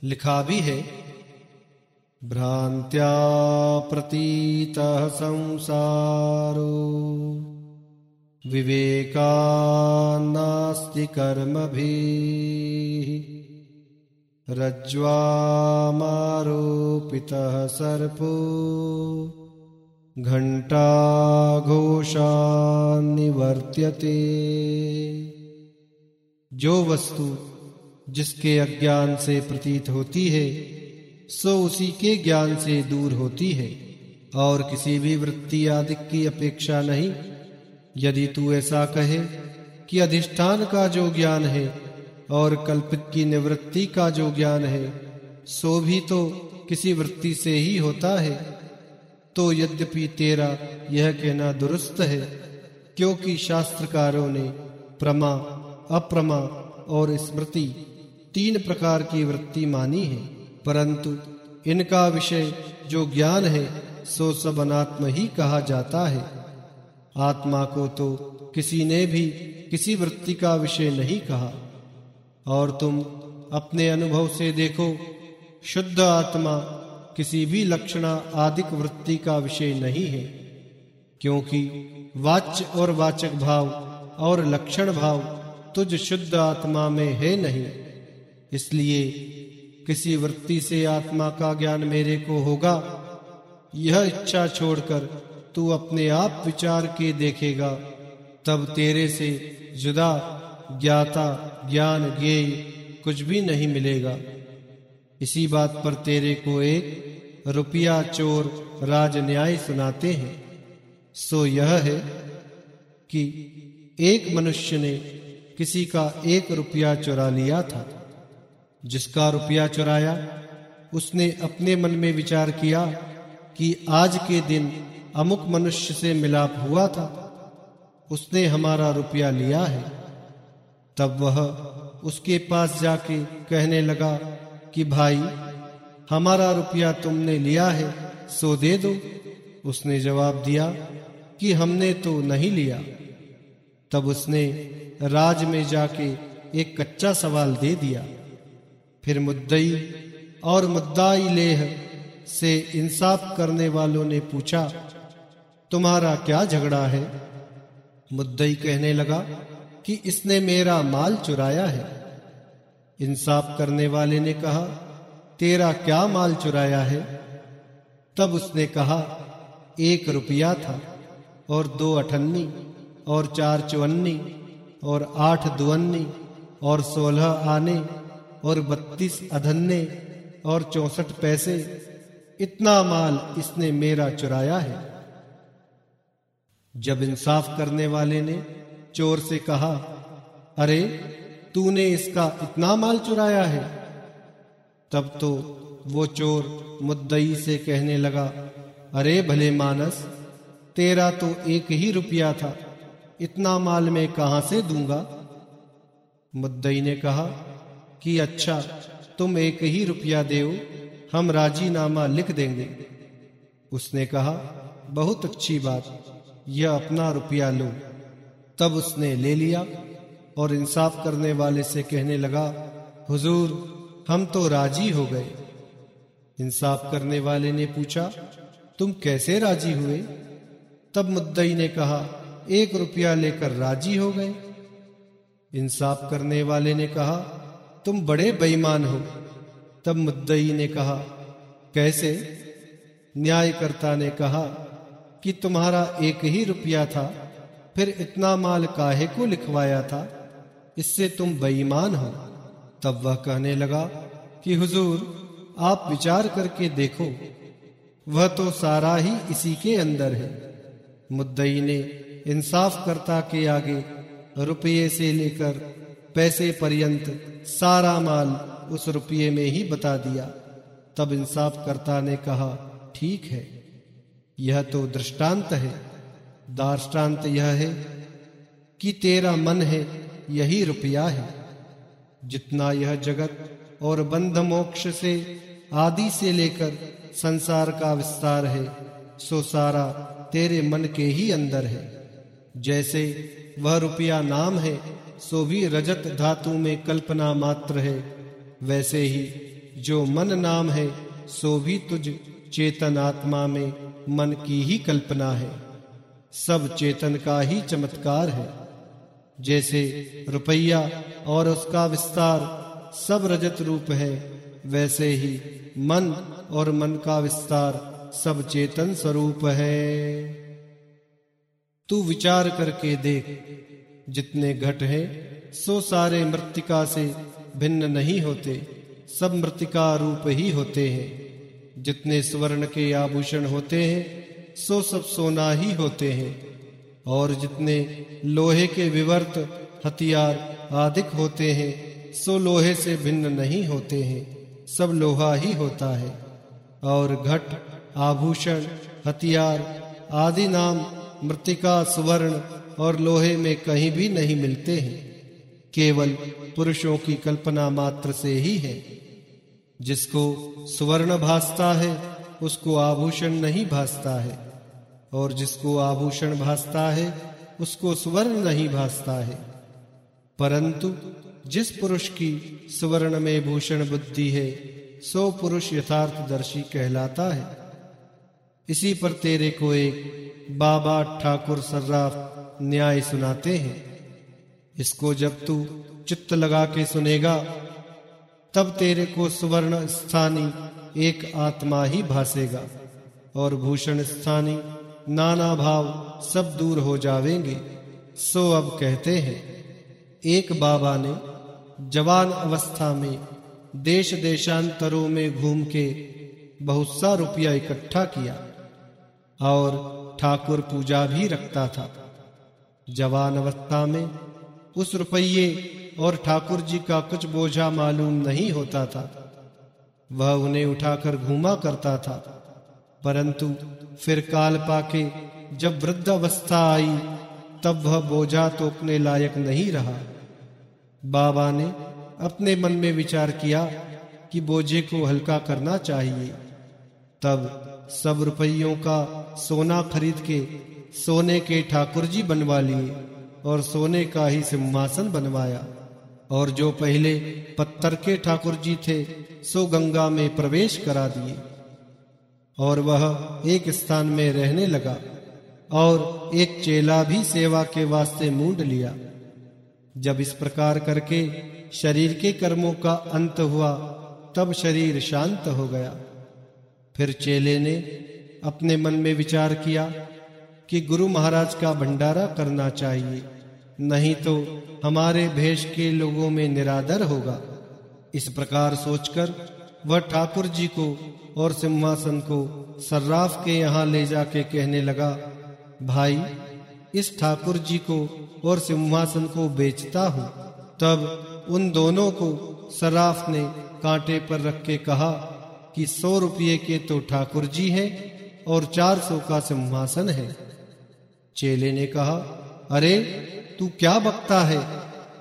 लिखा भी है, भ्रांत्या प्रतीत संसारो। विवेकान्नास्ति कर्मभिः। रज्ज्वामारोपितः सर्पो। घंटाघोषान्निवर्त्यते जो वस्तु जिसके अज्ञान से प्रतीत होती है, सो उसी के ज्ञान से दूर होती है, और किसी भी वृत्ति आदि की अपेक्षा नहीं। यदि तू ऐसा कहे कि अधिष्ठान का जो ज्ञान है, और कल्पित की निवृत्ति का जो ज्ञान है, सो भी तो किसी वृत्ति से ही होता है। तो यद्यपि तेरा यह कहना दुरुस्त है, क्योंकि शास्त्रकारों ने प्रमा, अप्रमा और स्मृति तीन प्रकार की वृत्ति मानी है, परंतु इनका विषय जो ज्ञान है, सो सब अनात्म ही कहा जाता है। आत्मा को तो किसी ने भी किसी वृत्ति का विषय नहीं कहा। और तुम अपने अनुभव से देखो, शुद्ध आत्मा किसी भी लक्षणा आदिक वृत्ति का विषय नहीं है, क्योंकि वाच्य और वाचक भाव और लक्षण भाव तुझ शुद्ध आत्मा में है नहीं। इसलिए किसी वृत्ति से आत्मा का ज्ञान मेरे को होगा, यह इच्छा छोड़कर तू अपने आप विचार के देखेगा, तब तेरे से जुदा, ज्ञाता, ज्ञान, ज्ञेय कुछ भी नहीं मिलेगा। इसी बात पर तेरे को एक रुपया चोर राज न्याय सुनाते हैं। सो यह है कि एक मनुष्य ने किसी का एक रुपया चुरा लिया था। जिसका रुपया चुराया, उसने अपने मन में विचार किया कि आज के दिन अमुक मनुष्य से मिलाप हुआ था। उसने हमारा रुपया लिया है। तब वह उसके पास जाके कहने लगा कि भाई, हमारा रुपया तुमने लिया है, सो दे दो। उसने जवाब दिया कि हमने तो नहीं लिया। तब उसने राज में जाके एक कच्चा सवाल दे दिया। फिर मुद्दई और मुद्दाई लेह से इंसाफ करने वालों ने पूछा, तुम्हारा क्या झगड़ा है? मुद्दई कहने लगा कि, इसने मेरा माल चुराया है। इंसाफ करने वाले ने कहा, तेरा क्या माल चुराया है? तब उसने कहा, एक रुपया था और दो अठन्नी और चार चौन्नी और आठ दुअन्नी और सोलह आने और बत्तीस अधन्ने और चौसठ पैसे। इतना माल इसने मेरा चुराया है। जब इंसाफ करने वाले ने चोर से कहा, अरे तूने इसका इतना माल चुराया है। तब तो वो चोर मुद्दई से कहने लगा, अरे भले मानस, तेरा तो एक ही रुपया था, इतना माल मैं कहाँ से दूँगा? मुद्दई ने कहा, कि अच्छा तुम एक ही रुपया देओ, हम राजीनामा लिख देंगे। उसने कहा, बहुत अच्छी बात, यह अपना रुपया लो। तब उसने ले लिया और इंसाफ करने वाले से कहने लगा, हुजूर, हम तो राज़ी हो गए। इंसाफ करने वाले ने पूछा, तुम कैसे राज़ी हुए? तब मुद्दई ने कहा, एक रुपया लेकर राज़ी हो गए। इंसाफ करने वाले ने कहा, तुम बड़े बेईमान हो। तब मुद्दई ने कहा, कैसे? न्यायकर्ता ने कहा, कि तुम्हारा एक ही रुपया था, फिर इतना माल काहे को लिखवाया था? इससे तुम बेईमान हो। तब वह कहने लगा कि हुजूर, आप विचार करके देखो। वह तो सारा ही इसी के अंदर है। मुद्दई ने इंसाफ करता के आगे रुपये से लेकर पैसे पर्यंत सारा माल उस रुपये में ही बता दिया। तब इंसाफ करता ने कहा, ठीक है, यह तो दृष्टांत है। दार्ष्टान्त यह है कि तेरा मन है यही रुपया है। जितना यह जगत और बंध मोक्ष से आदि से लेकर संसार का विस्तार है, सो सारा तेरे मन के ही अंदर है। जैसे वह रुपया नाम है, सो भी रजत धातु में कल्पना मात्र है। वैसे ही जो मन नाम है, सो भी तुझ चेतन आत्मा में मन की ही कल्पना है। सब चेतन का ही चमत्कार है। जैसे रुपया और उसका विस्तार सब रजत रूप है, वैसे ही मन और मन का विस्तार सब चेतन स्वरूप है। तू विचार करके देख, जितने घट हैं, सो सारे मृतिका से भिन्न नहीं होते, सब मृतिका रूप ही होते हैं। जितने स्वर्ण के आभूषण होते हैं, सो सब सोना ही होते हैं। और जितने लोहे के विवर्त हथियार आदिक होते हैं, सो लोहे से भिन्न नहीं होते हैं। सब लोहा ही होता है। और घट, आभूषण, हथियार आदि नाम मृतिका, सुवर्ण और लोहे में कहीं भी नहीं मिलते हैं। केवल पुरुषों की कल्पना मात्र से ही है। जिसको सुवर्ण भासता है, उसको आभूषण नहीं भासता है। और जिसको आभूषण भासता है, उसको सुवर्ण नहीं भासता है। परंतु जिस पुरुष की सुवर्ण में भूषण बुद्धि है, सो पुरुष यथार्थदर्शी कहलाता है। इसी पर तेरे को एक बाबा ठाकुर सर्राफ न्याय सुनाते हैं। इसको जब तू चित्त लगा के सुनेगा, तब तेरे को सुवर्ण स्थानी एक आत्मा ही भासेगा और भूषण स्थानी नाना भाव सब दूर हो जावेंगे। सो अब कहते हैं, एक बाबा ने जवान अवस्था में देश देशांतरों में घूम के बहुत सा रुपया इकट्ठा किया और ठाकुर पूजा भी रखता था। जवान अवस्था में उस रुपये और ठाकुर जी का कुछ बोझा मालूम नहीं होता था। वह उन्हें उठाकर घूमा करता था, परंतु फिर काल पाके जब वृद्ध अवस्था आई, तब वह बोझा तो अपने लायक नहीं रहा। बाबा ने अपने मन में विचार किया कि बोझे को हल्का करना चाहिए। तब सब रुपयों का सोना खरीद के सोने के ठाकुर जी बनवा लिए और सोने का ही सिंहासन बनवाया। और जो पहले पत्थर के ठाकुर जी थे, सो गंगा में प्रवेश करा दिए। और वह एक स्थान में रहने लगा और एक चेला भी सेवा के वास्ते मूंड लिया। जब इस प्रकार करके शरीर के कर्मों का अंत हुआ, तब शरीर शांत हो गया। फिर चेले ने अपने मन में विचार किया कि गुरु महाराज का भंडारा करना चाहिए, नहीं तो हमारे भेष के लोगों में निरादर होगा। इस प्रकार सोचकर वह ठाकुर जी को और सिंहासन को सर्राफ के यहाँ ले जाके कहने लगा, भाई, इस ठाकुर जी को और सिंहासन को बेचता हूँ। तब उन दोनों को सर्राफ ने कांटे पर रख के कहा कि सौ रुपये के तो ठाकुर जी हैं और चार सौ का सिंहासन है। चेले ने कहा, अरे, तू क्या बकता है?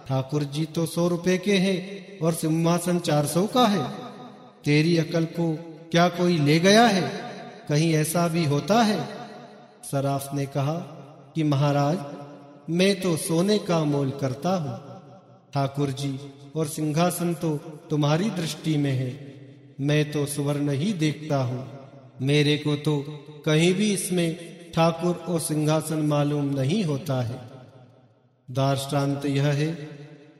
ठाकुर जी तो सौ रुपए के हैं और सिंहासन चार सौ का है। तेरी अकल को क्या कोई ले गया है? कहीं ऐसा भी होता है? सराफ ने कहा कि महाराज, मैं तो सोने का मोल करता हूँ। ठाकुर जी और सिंहासन तो तुम्हारी दृष्टि में है। मैं तो सुवर्ण ही देखता हूँ। मेरे को तो कहीं भी इसमें ठाकुर और सिंहासन मालूम नहीं होता है। दार्ष्टान्त यह है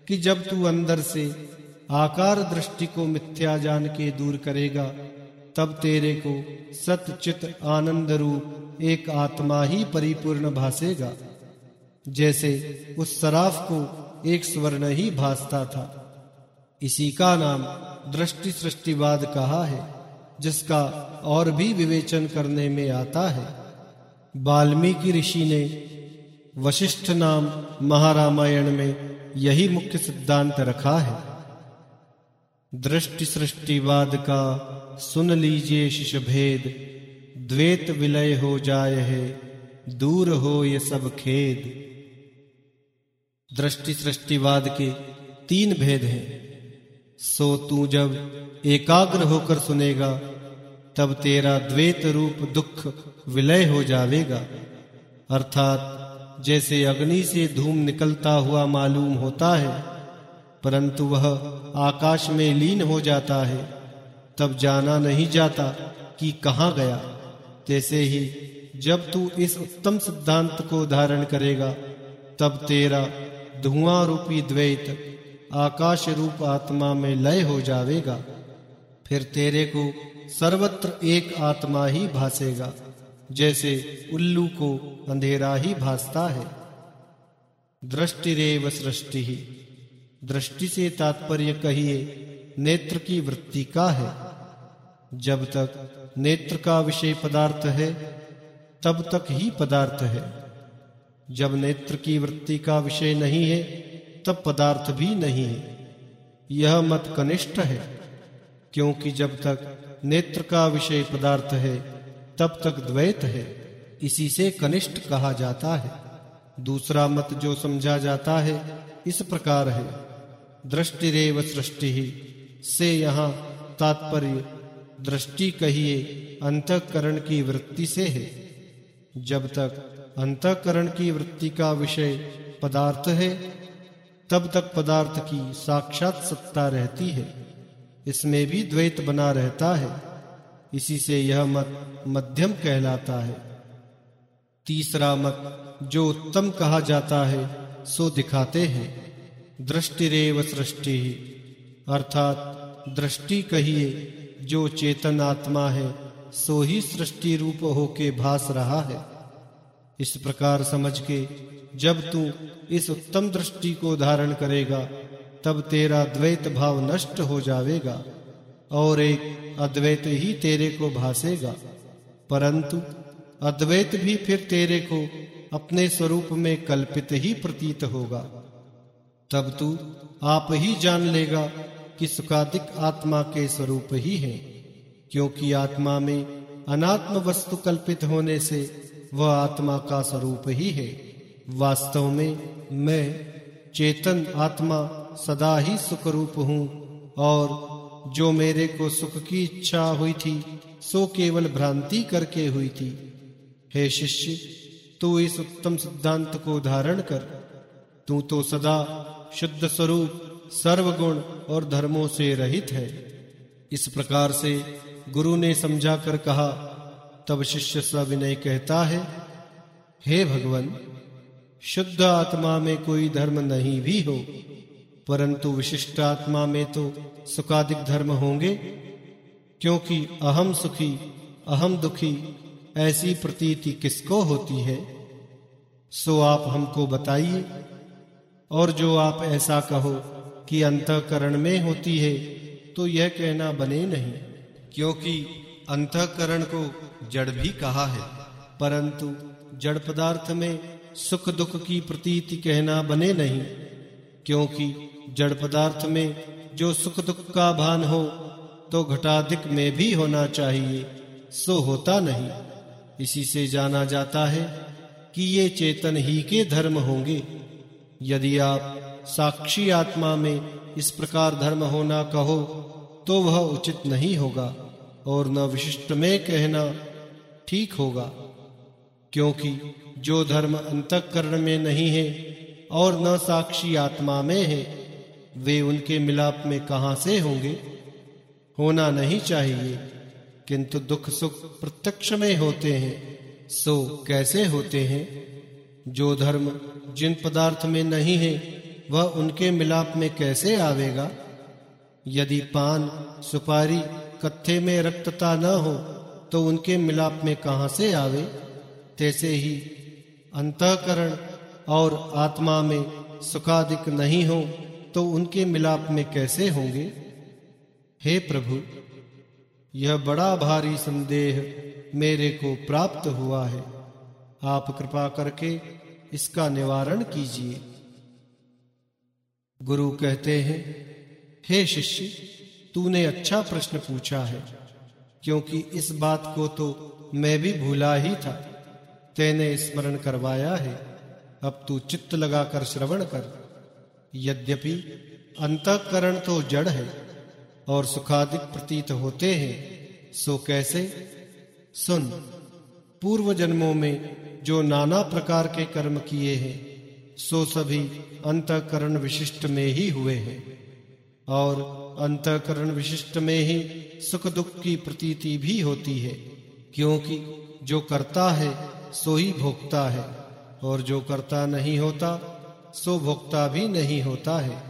कि जब तू अंदर से आकार दृष्टि को मिथ्या जान के दूर करेगा, तब तेरे को सत चित आनंद रूप एक आत्मा ही परिपूर्ण भासेगा। जैसे उस सराफ को एक स्वर्ण ही भासता था। इसी का नाम दृष्टि सृष्टिवाद कहा है, जिसका और भी विवेचन करने में आता है। वाल्मीकि ऋषि ने वशिष्ठ नाम महारामायण में यही मुख्य सिद्धांत रखा है। दृष्टि सृष्टिवाद का सुन लीजिए शिष भेद द्वैत विलय हो जाए है, दूर हो ये सब खेद। दृष्टि सृष्टिवाद के तीन भेद हैं। सो तू जब एकाग्र होकर सुनेगा, तब तेरा द्वैत रूप दुख विलय हो जाएगा अर्थात जैसे अग्नि से धूम निकलता हुआ मालूम होता है परंतु वह आकाश में लीन हो जाता है। तब जाना नहीं जाता कि कहाँ गया। तैसे ही जब तू इस उत्तम सिद्धांत को धारण करेगा, तब तेरा धुआँ रूपी द्वैत आकाश रूप आत्मा में लय हो जाएगा फिर तेरे को सर्वत्र एक आत्मा ही भासेगा, जैसे उल्लू को अंधेरा ही भासता है। दृष्टि रेव सृष्टि ही। दृष्टि से तात्पर्य कहिए, नेत्र की वृत्ति का है। जब तक नेत्र का विषय पदार्थ है, तब तक ही पदार्थ है। जब नेत्र की वृत्ति का विषय नहीं है, तब पदार्थ भी नहीं है। यह मत कनिष्ठ है, क्योंकि जब तक नेत्र का विषय पदार्थ है, तब तक द्वैत है। इसी से कनिष्ठ कहा जाता है। दूसरा मत जो समझा जाता है, इस प्रकार है। दृष्टि रेव सृष्टि। ही से यहाँ तात्पर्य, दृष्टि कहिए, अंतकरण की वृत्ति से है। जब तक अंतकरण की वृत्ति का विषय पदार्थ है, तब तक पदार्थ की साक्षात सत्ता रहती है। इसमें भी द्वैत बना रहता है। इसी से यह मत मध्यम कहलाता है। तीसरा मत, जो उत्तम कहा जाता है, सो दिखाते हैं। दृष्टिरेव सृष्टि। अर्थात दृष्टि कहिए, जो चेतन आत्मा है, सो ही सृष्टि रूप होके भास रहा है। इस प्रकार समझ के, जब तू इस उत्तम दृष्टि को धारण करेगा, तब तेरा द्वैत भाव नष्ट हो जाएगा और एक अद्वैत ही तेरे को भासेगा। परंतु अद्वैत भी फिर तेरे को अपने स्वरूप में कल्पित ही प्रतीत होगा। तब तू आप ही जान लेगा कि सुखादिक आत्मा के स्वरूप ही है, क्योंकि आत्मा में अनात्म वस्तु कल्पित होने से वह आत्मा का स्वरूप ही है। वास्तव में मैं चेतन आत्मा सदा ही सुख रूप हूँ, और जो मेरे को सुख की इच्छा हुई थी, सो केवल भ्रांति करके हुई थी। हे शिष्य, तू इस उत्तम सिद्धांत को धारण कर। तू तो सदा शुद्ध स्वरूप सर्वगुण और धर्मों से रहित है। इस प्रकार से गुरु ने समझा कर कहा, तब शिष्य सविनय कहता है, हे भगवान, शुद्ध आत्मा में कोई धर्म नहीं भी हो, परंतु विशिष्ट आत्मा में तो सुखाधिक धर्म होंगे, क्योंकि अहम सुखी, अहम दुखी ऐसी प्रतीति किसको होती है? सो आप हमको बताइए और जो आप ऐसा कहो कि अंतकरण में होती है तो यह कहना बने नहीं। क्योंकि अंतकरण को जड़ भी कहा है, परंतु जड़ पदार्थ में सुख दुख की प्रतीति कहना बने नहीं, क्योंकि जड़ पदार्थ में जो सुख दुख का भान हो तो घटाधिक में भी होना चाहिए, सो होता नहीं। इसी से जाना जाता है कि ये चेतन ही के धर्म होंगे। यदि आप साक्षी आत्मा में इस प्रकार धर्म होना कहो तो वह उचित नहीं होगा और न विशिष्ट में कहना ठीक होगा। क्योंकि जो धर्म अंतकरण में नहीं है और न साक्षी आत्मा में है, वे उनके मिलाप में कहाँ से होंगे? होना नहीं चाहिए, किंतु दुख सुख प्रत्यक्ष में होते हैं, सो कैसे होते हैं? जो धर्म जिन पदार्थ में नहीं है, वह उनके मिलाप में कैसे आवेगा? यदि पान, सुपारी, कत्थे में रक्तता न हो तो उनके मिलाप में कहाँ से आवे? तैसे ही अंतकरण और आत्मा में सुखादिक नहीं हो तो उनके मिलाप में कैसे होंगे? हे प्रभु, यह बड़ा भारी संदेह मेरे को प्राप्त हुआ है। आप कृपा करके इसका निवारण कीजिए। गुरु कहते हैं, हे शिष्य, तूने अच्छा प्रश्न पूछा है, क्योंकि इस बात को तो मैं भी भूला ही था। तेने स्मरण करवाया है, अब तू चित्त लगाकर श्रवण कर। यद्यपि अंतकरण तो जड़ है, और सुखादिक प्रतीत होते हैं, सो कैसे? सुन पूर्व जन्मों में जो नाना प्रकार के कर्म किए हैं, सो सभी अंतकरण विशिष्ट में ही हुए हैं। और अंतकरण विशिष्ट में ही सुख दुख की प्रतीति भी होती है, क्योंकि जो करता है, सो ही भोगता है, और जो करता नहीं होता, सो भोगता भी नहीं होता है।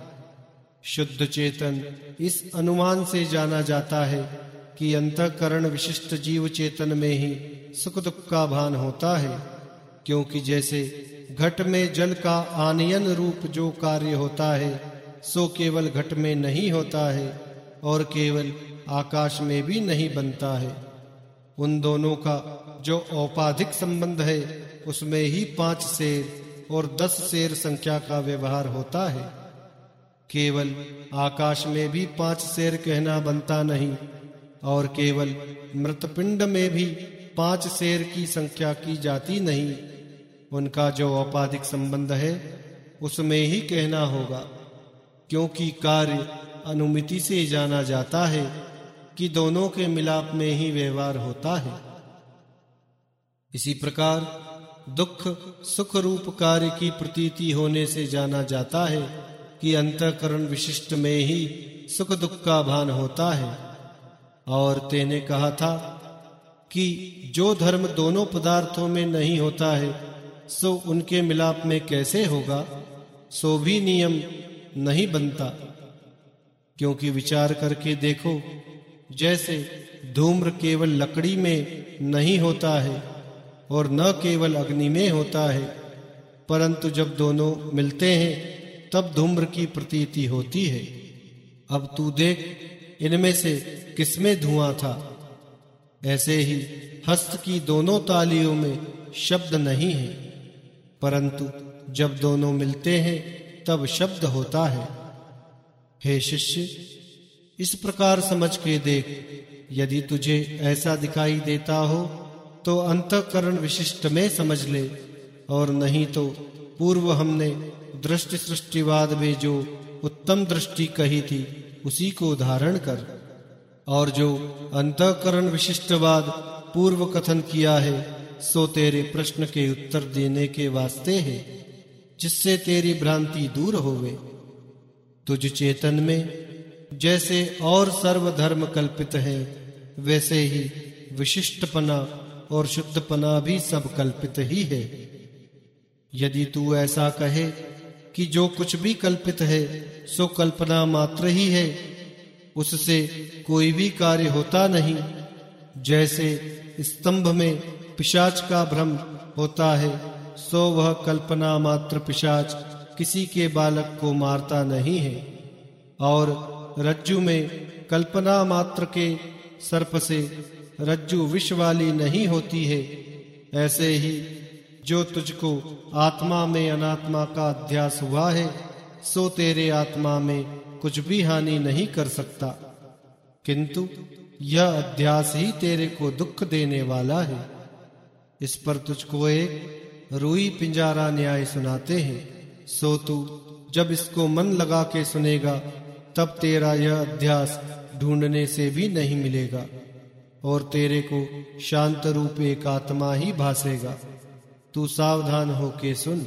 शुद्ध चेतन इस अनुमान से जाना जाता है कि अंतकरण विशिष्ट जीव चेतन में ही सुख दुख का भान होता है। क्योंकि जैसे घट में जल का आनयन रूप जो कार्य होता है, सो केवल घट में नहीं होता है और केवल आकाश में भी नहीं बनता है। उन दोनों का जो औपाधिक संबंध है, उसमें ही पाँच शेर और दस शेर संख्या का व्यवहार होता है। केवल आकाश में भी पाँच शेर कहना बनता नहीं और केवल मृतपिंड में भी पाँच शेर की संख्या की जाती नहीं। उनका जो औपाधिक संबंध है, उसमें ही कहना होगा, क्योंकि कार्य अनुमिति से जाना जाता है कि दोनों के मिलाप में ही व्यवहार होता है। इसी प्रकार दुख सुख रूप कार्य की प्रतीति होने से जाना जाता है कि अंतकरण विशिष्ट में ही सुख दुख का भान होता है। और तेने कहा था कि जो धर्म दोनों पदार्थों में नहीं होता है, सो उनके मिलाप में कैसे होगा? सो भी नियम नहीं बनता। क्योंकि विचार करके देखो, जैसे धूम्र केवल लकड़ी में नहीं होता है और न केवल अग्नि में होता है, परंतु जब दोनों मिलते हैं, तब धूम्र की प्रतीति होती है। अब तू देख, इनमें से किसमें धुआँ था? ऐसे ही हस्त की दोनों तालियों में शब्द नहीं है। परंतु जब दोनों मिलते हैं, तब शब्द होता है। हे शिष्य, इस प्रकार समझ के देख, यदि तुझे ऐसा दिखाई देता हो तो अंतकरण विशिष्ट में समझ ले, और नहीं तो पूर्व हमने दृष्टि सृष्टिवाद में जो उत्तम दृष्टि कही थी, उसी को धारण कर। और जो अंतकरण विशिष्टवाद पूर्व कथन किया है, सो तेरे प्रश्न के उत्तर देने के वास्ते है। जिससे तेरी भ्रांति दूर होवे, तुझ चेतन में जैसे और सर्वधर्म कल्पित है, वैसे ही विशिष्टपना और शुद्धपना भी सब कल्पित ही है। यदि तू ऐसा कहे कि जो कुछ भी कल्पित है, सो कल्पना मात्र ही है, उससे कोई भी कार्य होता नहीं। जैसे स्तंभ में पिशाच का भ्रम होता है, सो वह कल्पना मात्र पिशाच किसी के बालक को मारता नहीं है। और रज्जु में कल्पना मात्र के सर्प से रज्जु विष वाली नहीं होती है, ऐसे ही जो तुझको आत्मा में अनात्मा का अध्यास हुआ है, सो तेरे आत्मा में कुछ भी हानि नहीं कर सकता। किंतु यह अध्यास ही तेरे को दुख देने वाला है। इस पर तुझको एक रुई पिंजारा न्याय सुनाते हैं। सो तू जब इसको मन लगा के सुनेगा, तब तेरा यह अध्यास ढूँढने से भी नहीं मिलेगा, और तेरे को शांत रूप एक आत्मा ही भासेगा। तू सावधान होके सुन।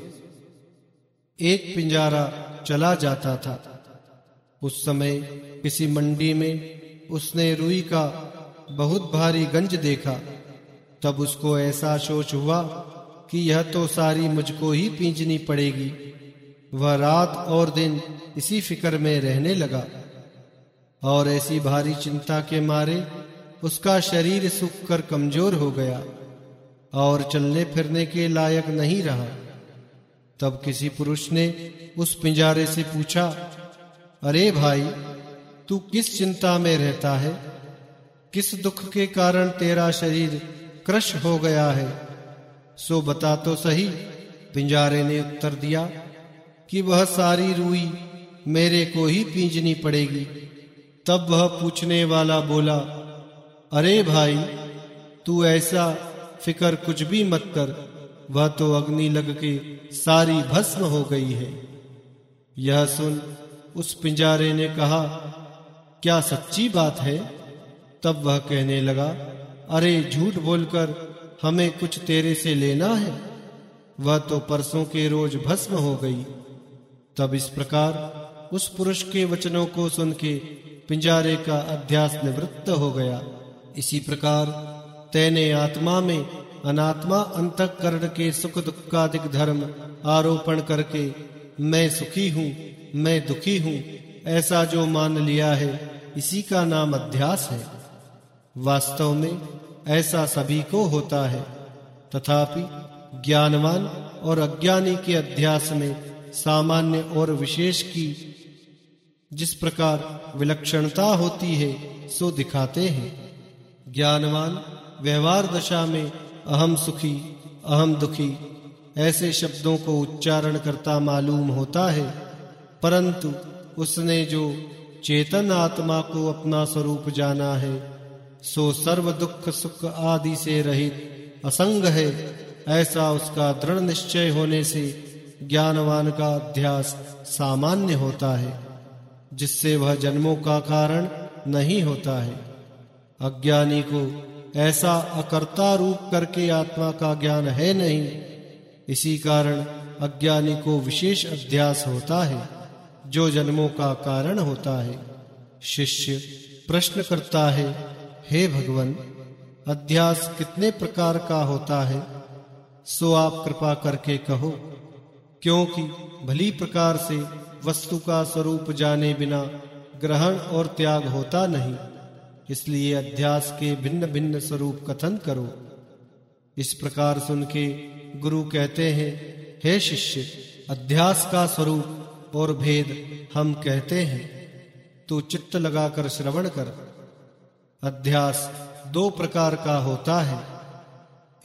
एक पिंजारा चला जाता था। उस समय किसी मंडी में उसने रुई का बहुत भारी गंज देखा। तब उसको ऐसा सोच हुआ कि यह तो सारी मुझको ही पींचनी पड़ेगी। वह रात और दिन इसी फ़िक्र में रहने लगा। और ऐसी भारी चिंता के मारे उसका शरीर सूख कर कमज़ोर हो गया और चलने फिरने के लायक नहीं रहा। तब किसी पुरुष ने उस पिंजारे से पूछा, अरे भाई तू किस चिंता में रहता है? किस दुख के कारण तेरा शरीर क्रश हो गया है? सो बता तो सही, पिंजारे ने उत्तर दिया, कि वह सारी रुई मेरे को ही पींजनी पड़ेगी। तब वह पूछने वाला बोला, अरे भाई, तू ऐसा फिकर कुछ भी मत कर, वह तो अग्नि लग के सारी भस्म हो गई है। यह सुन उस पिंजारे ने कहा क्या सच्ची बात है? तब वह कहने लगा, अरे झूठ बोलकर हमें कुछ तेरे से लेना है? वह तो परसों के रोज भस्म हो गई। तब इस प्रकार उस पुरुष के वचनों को सुन के पिंजारे का अध्यास निवृत्त हो गया। इसी प्रकार तैने आत्मा में अनात्मा अंतकरण के सुख दुख दुखादिक धर्म आरोपण करके मैं सुखी हूँ, मैं दुखी हूँ ऐसा जो मान लिया है, इसी का नाम अध्यास है। वास्तव में ऐसा सभी को होता है। तथापि ज्ञानवान और अज्ञानी के अध्यास में सामान्य और विशेष की जिस प्रकार विलक्षणता होती है, सो दिखाते हैं। ज्ञानवान व्यवहार दशा में अहम सुखी, अहम दुखी, ऐसे शब्दों को उच्चारण करता मालूम होता है, परंतु उसने जो चेतन आत्मा को अपना स्वरूप जाना है, सो सर्व दुख सुख आदि से रहित असंग है। ऐसा उसका दृढ़ निश्चय होने से ज्ञानवान का अध्यास सामान्य होता है, जिससे वह जन्मों का कारण नहीं होता है। अज्ञानी को ऐसा अकर्ता रूप करके आत्मा का ज्ञान है नहीं, इसी कारण अज्ञानी को विशेष अध्यास होता है। जो जन्मों का कारण होता है। शिष्य प्रश्न करता है, हे भगवान, अध्यास कितने प्रकार का होता है? सो आप कृपा करके कहो, क्योंकि भली प्रकार से वस्तु का स्वरूप जाने बिना ग्रहण और त्याग होता नहीं। इसलिए अध्यास के भिन्न भिन्न स्वरूप कथन करो। इस प्रकार सुन के गुरु कहते हैं, हे शिष्य, अध्यास का स्वरूप और भेद हम कहते हैं। तू चित्त लगाकर श्रवण कर। अध्यास दो प्रकार का होता है।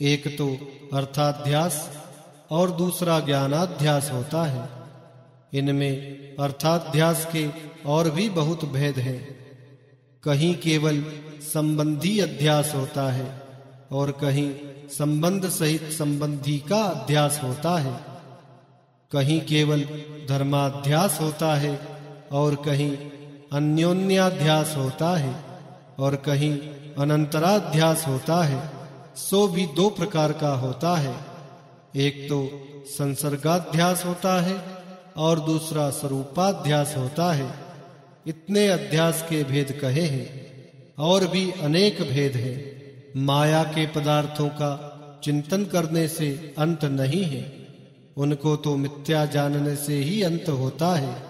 एक तो अर्थाध्यास और दूसरा ज्ञानाध्यास होता है। इनमें अर्थाध्यास के और भी बहुत भेद हैं। कहीं केवल संबंधी अध्यास होता है और कहीं संबंध सहित संबंधी का अध्यास होता है। कहीं केवल धर्माध्यास होता है और कहीं अन्योन्याध्यास होता है और कहीं अनंतराध्यास होता है, सो भी दो प्रकार का होता है। एक तो संसर्गाध्यास होता है और दूसरा स्वरूपाध्यास होता है। इतने अध्यास के भेद कहे हैं, और भी अनेक भेद हैं। माया के पदार्थों का चिंतन करने से अंत नहीं है। उनको तो मिथ्या जानने से ही अंत होता है।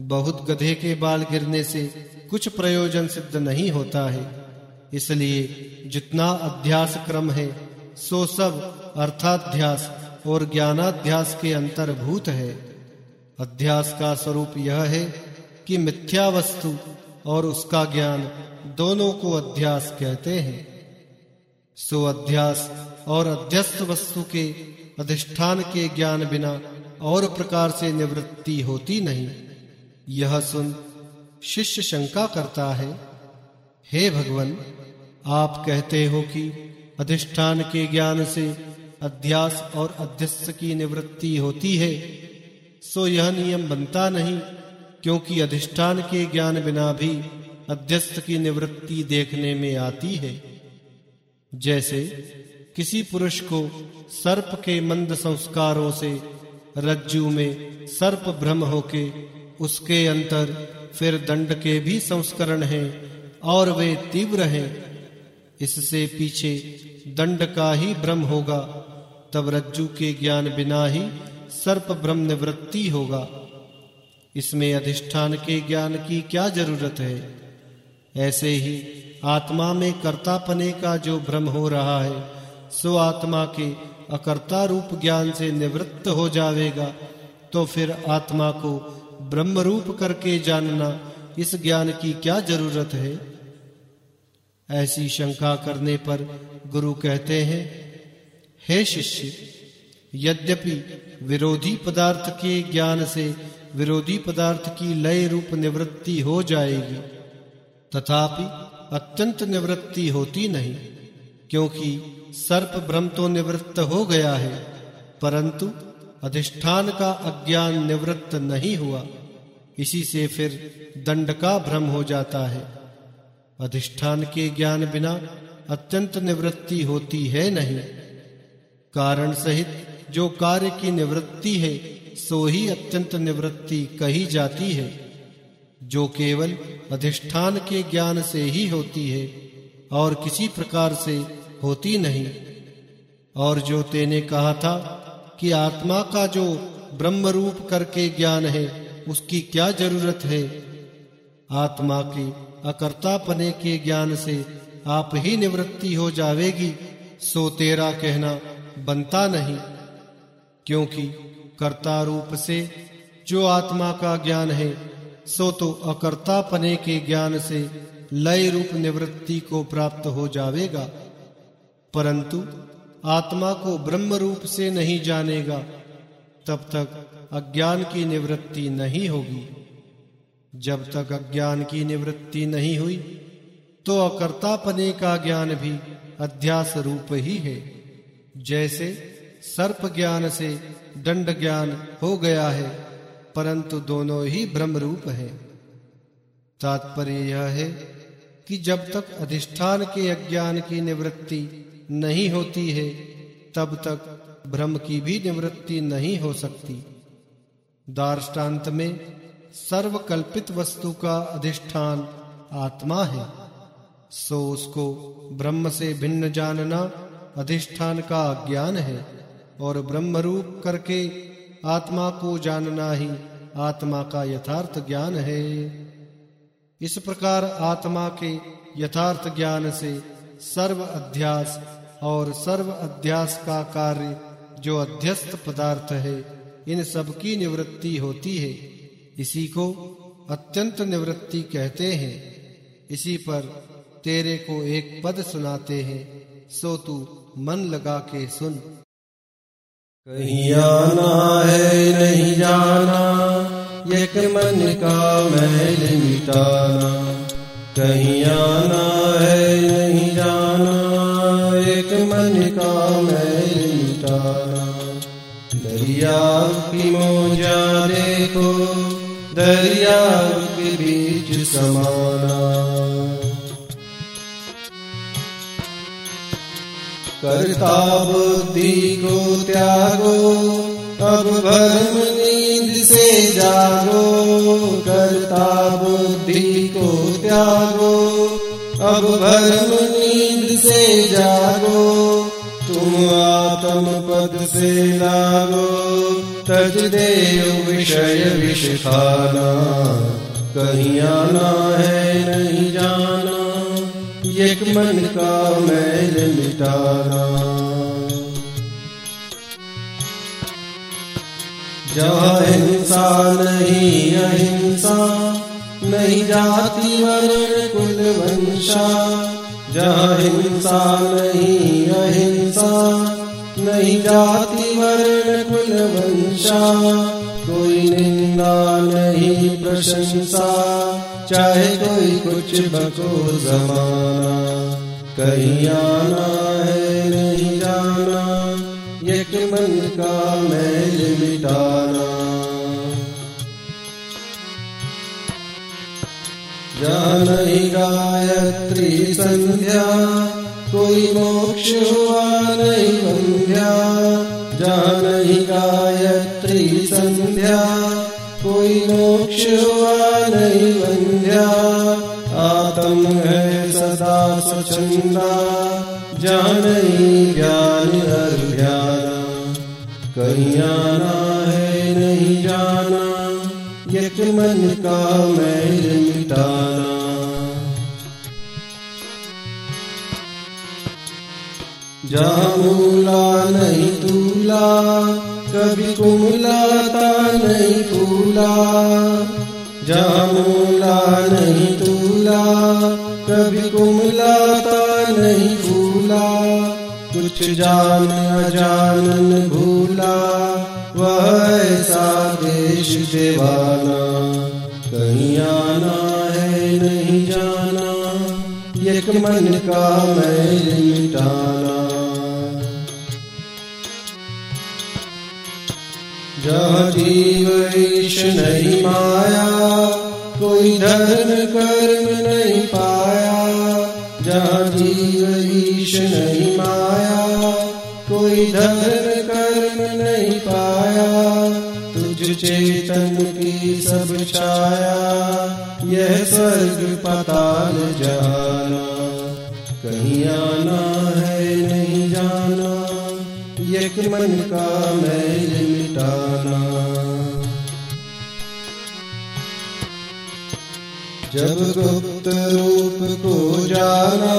बहुत गधे के बाल गिरने से कुछ प्रयोजन सिद्ध नहीं होता है। इसलिए जितना अध्यास क्रम है, सो सब अर्थाध्यास और ज्ञानाध्यास के अंतर्भूत है। अध्यास का स्वरूप यह है कि मिथ्या वस्तु और उसका ज्ञान दोनों को अध्यास कहते हैं। सो अध्यास और अध्यस्त वस्तु के अधिष्ठान के ज्ञान बिना और प्रकार से निवृत्ति होती नहीं। यह सुन शिष्य शंका करता है, हे भगवान, आप कहते हो कि अधिष्ठान के ज्ञान से अध्यास और अध्यस्त की निवृत्ति होती है, सो यह नियम बनता नहीं, क्योंकि अधिष्ठान के ज्ञान बिना भी अध्यस्त की निवृत्ति देखने में आती है। जैसे किसी पुरुष को सर्प के मंद संस्कारों से रज्जु में सर्प भ्रम होके उसके अंतर फिर दंड के भी संस्करण हैं और वे तीव्र हैं। इससे पीछे दंड का ही भ्रम होगा, तब रज्जु के ज्ञान बिना ही सर्प भ्रम निवृत्ति होगा। इसमें अधिष्ठान के ज्ञान की क्या ज़रूरत है? ऐसे ही आत्मा में कर्तापने का जो भ्रम हो रहा है सो आत्मा के अकर्ता रूप ज्ञान से निवृत्त हो जाएगा तो फिर आत्मा को ब्रह्म रूप करके जानना इस ज्ञान की क्या ज़रूरत है? ऐसी शंका करने पर गुरु कहते हैं, हे शिष्य, यद्यपि विरोधी पदार्थ के ज्ञान से विरोधी पदार्थ की लय रूप निवृत्ति हो जाएगी, तथापि अत्यंत निवृत्ति होती नहीं, क्योंकि सर्प भ्रम तो निवृत्त हो गया है, परंतु अधिष्ठान का अज्ञान निवृत्त नहीं हुआ। इसी से फिर दंड का भ्रम हो जाता है। अधिष्ठान के ज्ञान बिना अत्यंत निवृत्ति होती है नहीं। कारण सहित जो कार्य की निवृत्ति है, सो ही अत्यंत निवृत्ति कही जाती है। जो केवल अधिष्ठान के ज्ञान से ही होती है, और किसी प्रकार से होती नहीं। और जो तेने कहा था कि आत्मा का जो ब्रह्म रूप करके ज्ञान है, उसकी क्या ज़रूरत है? आत्मा के अकर्तापने के ज्ञान से आप ही निवृत्ति हो जावेगी, सो तेरा कहना बनता नहीं। क्योंकि कर्ता रूप से जो आत्मा का ज्ञान है, सो तो अकर्तापने के ज्ञान से लय रूप निवृत्ति को प्राप्त हो जावेगा। परंतु आत्मा को ब्रह्म रूप से नहीं जानेगा, तब तक अज्ञान की निवृत्ति नहीं होगी। जब तक अज्ञान की निवृत्ति नहीं हुई तो अकर्तापने का ज्ञान भी अध्यास रूप ही है। जैसे सर्प ज्ञान से दंड ज्ञान हो गया है, परंतु दोनों ही ब्रह्म रूप है। तात्पर्य यह है कि जब तक अधिष्ठान के अज्ञान की निवृत्ति नहीं होती है, तब तक भ्रम की भी निवृत्ति नहीं हो सकती। दार्ष्टान्त में सर्वकल्पित वस्तु का अधिष्ठान आत्मा है। सो उसको ब्रह्म से भिन्न जानना अधिष्ठान का ज्ञान है और ब्रह्म रूप करके आत्मा को जानना ही आत्मा का यथार्थ ज्ञान है। इस प्रकार आत्मा के यथार्थ ज्ञान से सर्व अध्यास और सर्व अध्यास का कार्य जो अध्यस्त पदार्थ है, इन सब की निवृत्ति होती है। इसी को अत्यंत निवृत्ति कहते हैं। इसी पर तेरे को एक पद सुनाते हैं, सो तू मन लगा के सुन। कहीं आना है, नहीं जाना, एक मन का मैल मिटाना कहीं आना मन का मैल मिटाना दरिया की मोजा देखो, दरिया के बीच समाना। करता बुद्धि को त्यागो, अब भरम नींद से जागो। करता बुद्धि को त्यागो अब भरम नींद से जागो, तुम आत्म पद से लागो, तज दे विषय विष कहीं आना है, नहीं जाना, एक मन का मैल मिटाना। जहाँ हिंसा नहीं, अहिंसा नहीं जाति वर्ण कुल वंशा। जहाँ हिंसा नहीं, अहिंसा। नहीं जाति वर्ण कुल वंशा। कोई निंदा नहीं, प्रशंसा। चाहे कोई कुछ बको जमाना। कहीं आना है, नहीं जाना। एक मन का मैल मिटाना जहाँ नहीं गायत्री संध्या, कोई मोक्ष हुआ नहीं बंध्या। जहाँ गायत्री संध्या, कोई मोक्ष हुआ नहीं बंध्या। आत्म है सदा स्वच्छंदा जहाँ नहीं ज्ञान अज्ञाना। कहीं आना है नहीं जाना एक मन का मैल जामूला नहीं तूला, कभी कुमलाता नहीं फूला। जामूला नहीं तूला, कभी कुमलाता नहीं फूला। कुछ जान अजानन भूला, वह ऐसा देश देवाना। कहीं आना है, नहीं जाना, एक मन का मैल मिटाना जहाँ जीव ईश नहीं माया, कोई धर्म कर्म नहीं पाया। जहाँ जीव ईश नहीं माया, कोई धर्म कर्म नहीं पाया। तुझ चेतन की सब छाया, यह स्वर्ग पताल जाना। कहीं आना है, नहीं जाना एक मन का मैल मिटाना जब गुप्त रूप को जाना,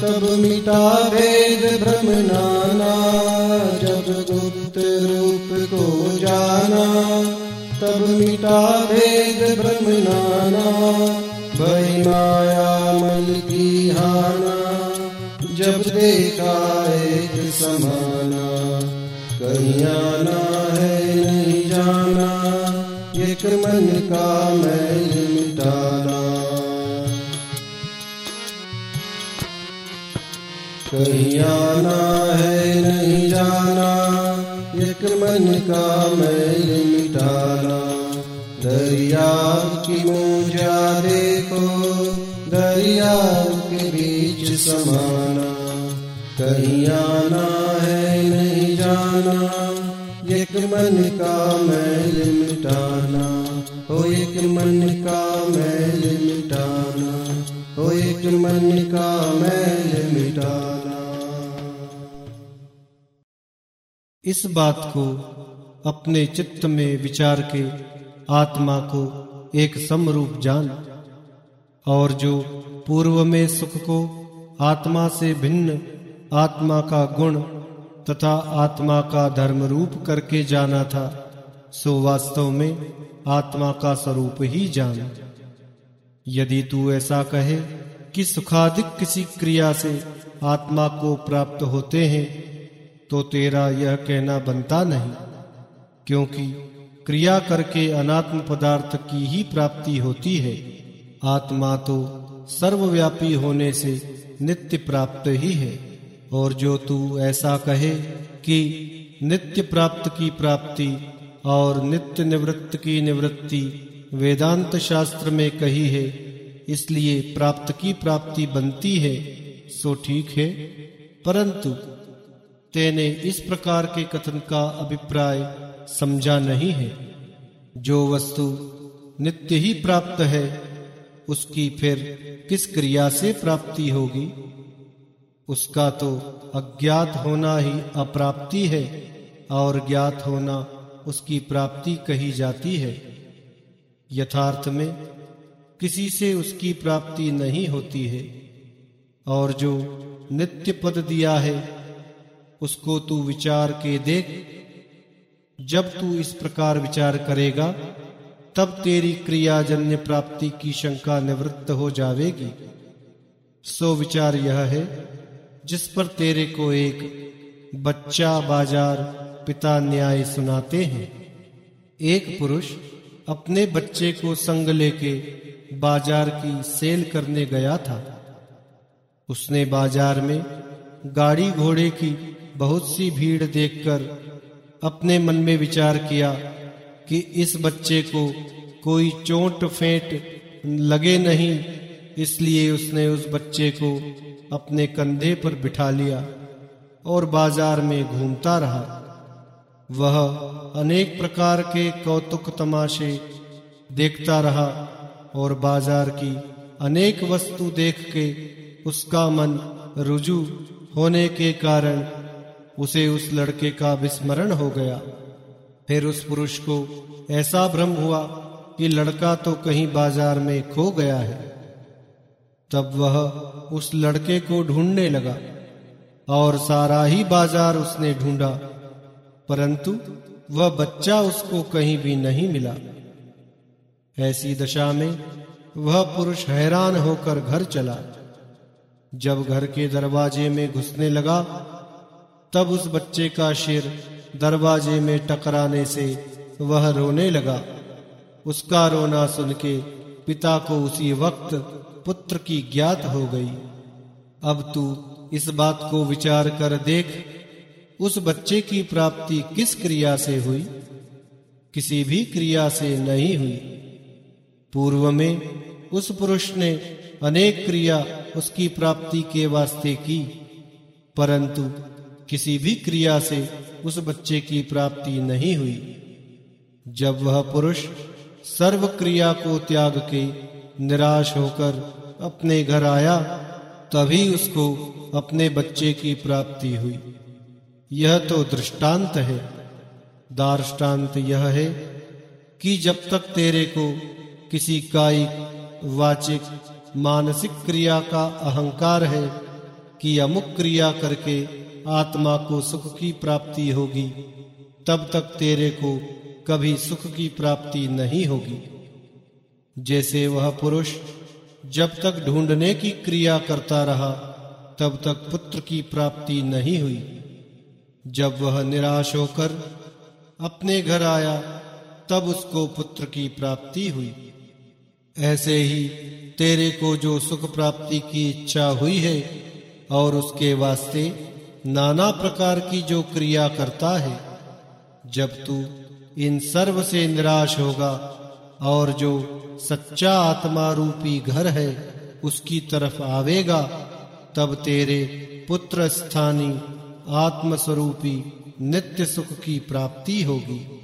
तब मिटा भेद भ्रम नाना। जब गुप्त रूप को जाना, तब मिटा भेद भ्रम नाना। भय माया मल की हाना, जब देखा एक समाना एक मन का मैल मिटाना। कहीं आना है, नहीं जाना, एक मन का मैल मिटाना। दरिया की मुझा देखो, दरिया के बीच समाना। कहीं आना है, नहीं जाना, एक मन का मैल मिटाना। हो एक मन का मैल मिटाना हो एक मन का मैल मिटाना। इस बात को अपने चित्त में विचार के आत्मा को एक समरूप जान, और जो पूर्व में सुख को आत्मा से भिन्न आत्मा का गुण तथा आत्मा का धर्म रूप करके जाना था, सो वास्तव में आत्मा का स्वरूप ही जान। यदि तू ऐसा कहे कि सुखाधिक किसी क्रिया से आत्मा को प्राप्त होते हैं तो तेरा यह कहना बनता नहीं, क्योंकि क्रिया करके अनात्म पदार्थ की ही प्राप्ति होती है। आत्मा तो सर्वव्यापी होने से नित्य प्राप्त ही है, और जो तू ऐसा कहे कि नित्य प्राप्त की प्राप्ति और नित्य निवृत्त की निवृत्ति वेदांत शास्त्र में कही है, इसलिए प्राप्त की प्राप्ति बनती है, सो ठीक है। परंतु तेने इस प्रकार के कथन का अभिप्राय समझा नहीं है। जो वस्तु नित्य ही प्राप्त है, उसकी फिर किस क्रिया से प्राप्ति होगी? उसका तो अज्ञात होना ही अप्राप्ति है, और ज्ञात होना उसकी प्राप्ति कही जाती है। यथार्थ में, किसी से उसकी प्राप्ति नहीं होती है, और जो नित्य पद दिया है, उसको तू विचार के देख। जब तू इस प्रकार विचार करेगा, तब तेरी क्रियाजन्य प्राप्ति की शंका निवृत्त हो जाएगी सो विचार यह है, जिस पर तेरे को एक बच्चा बाज़ार पिता न्याय सुनाते हैं। एक पुरुष अपने बच्चे को संग लेके बाज़ार की सेल करने गया था। उसने बाज़ार में गाड़ी घोड़े की बहुत सी भीड़ देखकर अपने मन में विचार किया कि इस बच्चे को कोई चोट फेंट लगे नहीं, इसलिए उसने उस बच्चे को अपने कंधे पर बिठा लिया और बाज़ार में घूमता रहा। वह अनेक प्रकार के कौतुक तमाशे देखता रहा और बाज़ार की अनेक वस्तु देख के उसका मन रुजू होने के कारण उसे उस लड़के का विस्मरण हो गया। फिर उस पुरुष को ऐसा भ्रम हुआ कि लड़का तो कहीं बाज़ार में खो गया है। तब वह उस लड़के को ढूँढने लगा और सारा ही बाज़ार उसने ढूंढा। परंतु वह बच्चा उसको कहीं भी नहीं मिला। ऐसी दशा में वह पुरुष हैरान होकर घर चला। जब घर के दरवाजे में घुसने लगा, तब उस बच्चे का सिर दरवाजे में टकराने से वह रोने लगा। उसका रोना सुन के पिता को उसी वक्त पुत्र की ज्ञात हो गई। अब तू इस बात को विचार कर देख उस बच्चे की प्राप्ति किस क्रिया से हुई? किसी भी क्रिया से नहीं हुई। पूर्व में उस पुरुष ने अनेक क्रिया उसकी प्राप्ति के वास्ते की, परंतु किसी भी क्रिया से उस बच्चे की प्राप्ति नहीं हुई। जब वह पुरुष सर्व क्रिया को त्याग के निराश होकर अपने घर आया, तभी उसको अपने बच्चे की प्राप्ति हुई। यह तो दृष्टांत है। दार्ष्टान्त यह है कि जब तक तेरे को किसी कायिक, वाचिक, मानसिक क्रिया का अहंकार है कि अमुक क्रिया करके आत्मा को सुख की प्राप्ति होगी, तब तक तेरे को कभी सुख की प्राप्ति नहीं होगी। जैसे वह पुरुष जब तक ढूँढने की क्रिया करता रहा, तब तक पुत्र की प्राप्ति नहीं हुई। जब वह निराश होकर अपने घर आया, तब उसको पुत्र की प्राप्ति हुई। ऐसे ही तेरे को जो सुख प्राप्ति की इच्छा हुई है और उसके वास्ते नाना प्रकार की जो क्रिया करता है, जब तू इन सर्व से निराश होगा और जो सच्चा आत्मा रूपी घर है उसकी तरफ़ आवेगा, तब तेरे पुत्र स्थानी आत्मस्वरूपी नित्य सुख की प्राप्ति होगी।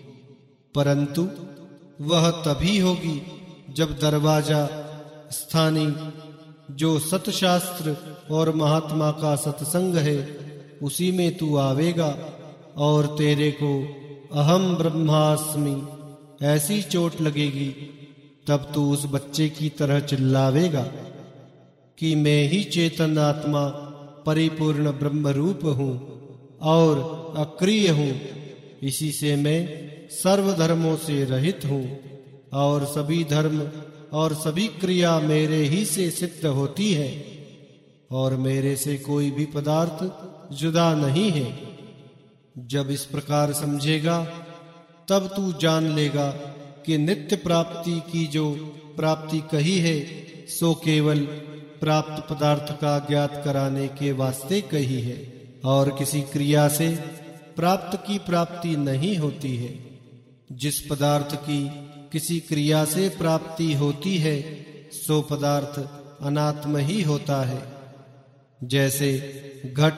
परंतु वह तभी होगी जब दरवाज़ा स्थानी, जो सतशास्त्र और महात्मा का सत्संग है, उसी में तू आवेगा और तेरे को अहम ब्रह्मास्मि ऐसी चोट लगेगी, तब तू उस बच्चे की तरह चिल्लावेगा कि मैं ही चेतन आत्मा परिपूर्ण ब्रह्म रूप हूँ और अक्रिय हूँ। इसी से मैं सर्व धर्मों से रहित हूँ और सभी धर्म और सभी क्रिया मेरे ही से सिद्ध होती है और मेरे से कोई भी पदार्थ जुदा नहीं है। जब इस प्रकार समझेगा, तब तू जान लेगा कि नित्य प्राप्ति की जो प्राप्ति कही है, सो केवल प्राप्त पदार्थ का ज्ञात कराने के वास्ते कही है, और किसी क्रिया से प्राप्त की प्राप्ति नहीं होती है। जिस पदार्थ की किसी क्रिया से प्राप्ति होती है, सो पदार्थ अनात्म ही होता है। जैसे घट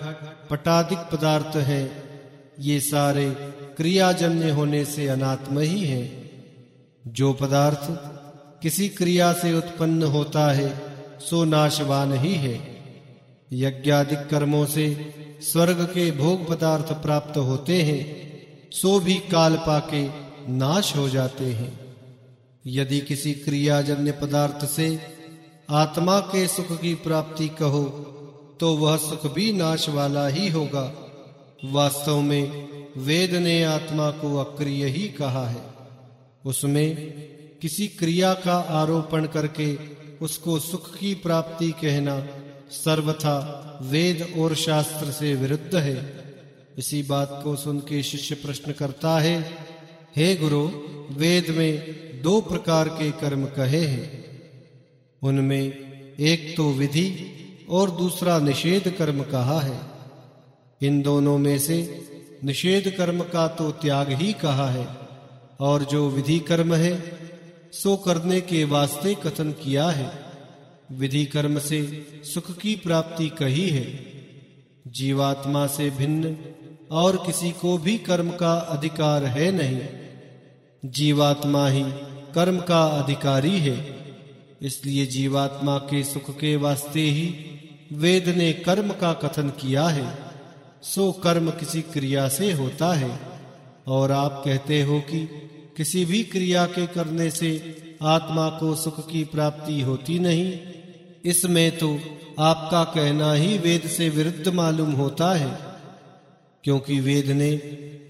पटादिक पदार्थ हैं, ये सारे क्रियाजन्य होने से अनात्म ही हैं। जो पदार्थ किसी क्रिया से उत्पन्न होता है सो नाशवान ही है। यज्ञादिक कर्मों से स्वर्ग के भोग पदार्थ प्राप्त होते हैं, सो भी काल पाके नाश हो जाते हैं। यदि किसी क्रियाजन्य पदार्थ से आत्मा के सुख की प्राप्ति कहो तो वह सुख भी नाश वाला ही होगा। वास्तव में वेद ने आत्मा को अक्रिय ही कहा है। उसमें किसी क्रिया का आरोपण करके उसको सुख की प्राप्ति कहना सर्वथा वेद और शास्त्र से विरुद्ध है। इसी बात को सुन के शिष्य प्रश्न करता है, हे गुरु, वेद में दो प्रकार के कर्म कहे हैं। उनमें एक तो विधि और दूसरा निषेध कर्म कहा है। इन दोनों में से निषेध कर्म का तो त्याग ही कहा है, और जो विधि कर्म है सो करने के वास्ते कथन किया है। विधि कर्म से सुख की प्राप्ति कही है। जीवात्मा से भिन्न और किसी को भी कर्म का अधिकार है नहीं। जीवात्मा ही कर्म का अधिकारी है। इसलिए जीवात्मा के सुख के वास्ते ही वेद ने कर्म का कथन किया है। सो कर्म किसी क्रिया से होता है। और आप कहते हो कि किसी भी क्रिया के करने से आत्मा को सुख की प्राप्ति होती नहीं। इसमें तो आपका कहना ही वेद से विरुद्ध मालूम होता है, क्योंकि वेद ने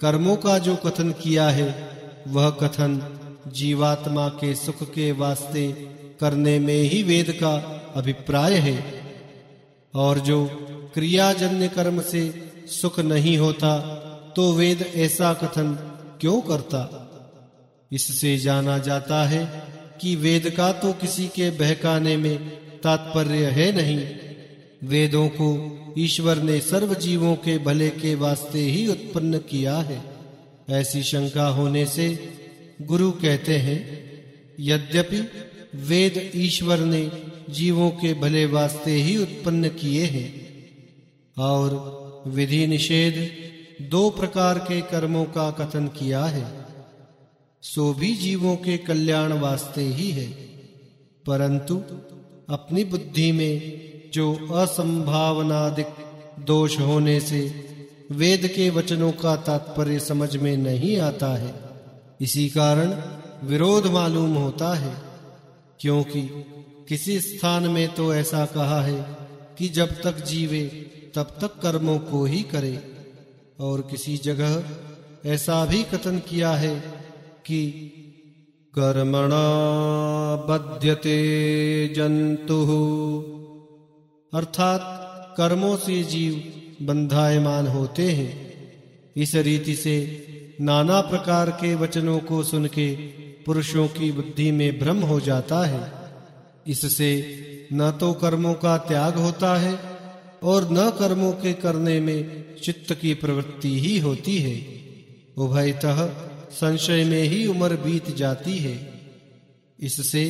कर्मों का जो कथन किया है, वह कथन जीवात्मा के सुख के वास्ते करने में ही वेद का अभिप्राय है। और जो क्रियाजन्य कर्म से सुख नहीं होता तो वेद ऐसा कथन क्यों करता? इससे जाना जाता है कि वेद का तो किसी के बहकाने में तात्पर्य है नहीं। वेदों को ईश्वर ने सर्व जीवों के भले के वास्ते ही उत्पन्न किया है। ऐसी शंका होने से गुरु कहते हैं, यद्यपि वेद ईश्वर ने जीवों के भले वास्ते ही उत्पन्न किए हैं, और विधि निषेध दो प्रकार के कर्मों का कथन किया है। सो भी जीवों के कल्याण वास्ते ही है। परंतु अपनी बुद्धि में जो असंभावनादिक दोष होने से वेद के वचनों का तात्पर्य समझ में नहीं आता है, इसी कारण विरोध मालूम होता है, क्योंकि किसी स्थान में तो ऐसा कहा है कि जब तक जीवे तब तक कर्मों को ही करे, और किसी जगह ऐसा भी कथन किया है कि कर्मणा बध्यते जंतु। अर्थात कर्मों से जीव बंधायमान होते हैं। इस रीति से नाना प्रकार के वचनों को सुन के पुरुषों की बुद्धि में भ्रम हो जाता है। इससे न तो कर्मों का त्याग होता है और न कर्मों के करने में चित्त की प्रवृत्ति ही होती है। उभयतः संशय में ही उम्र बीत जाती है। इससे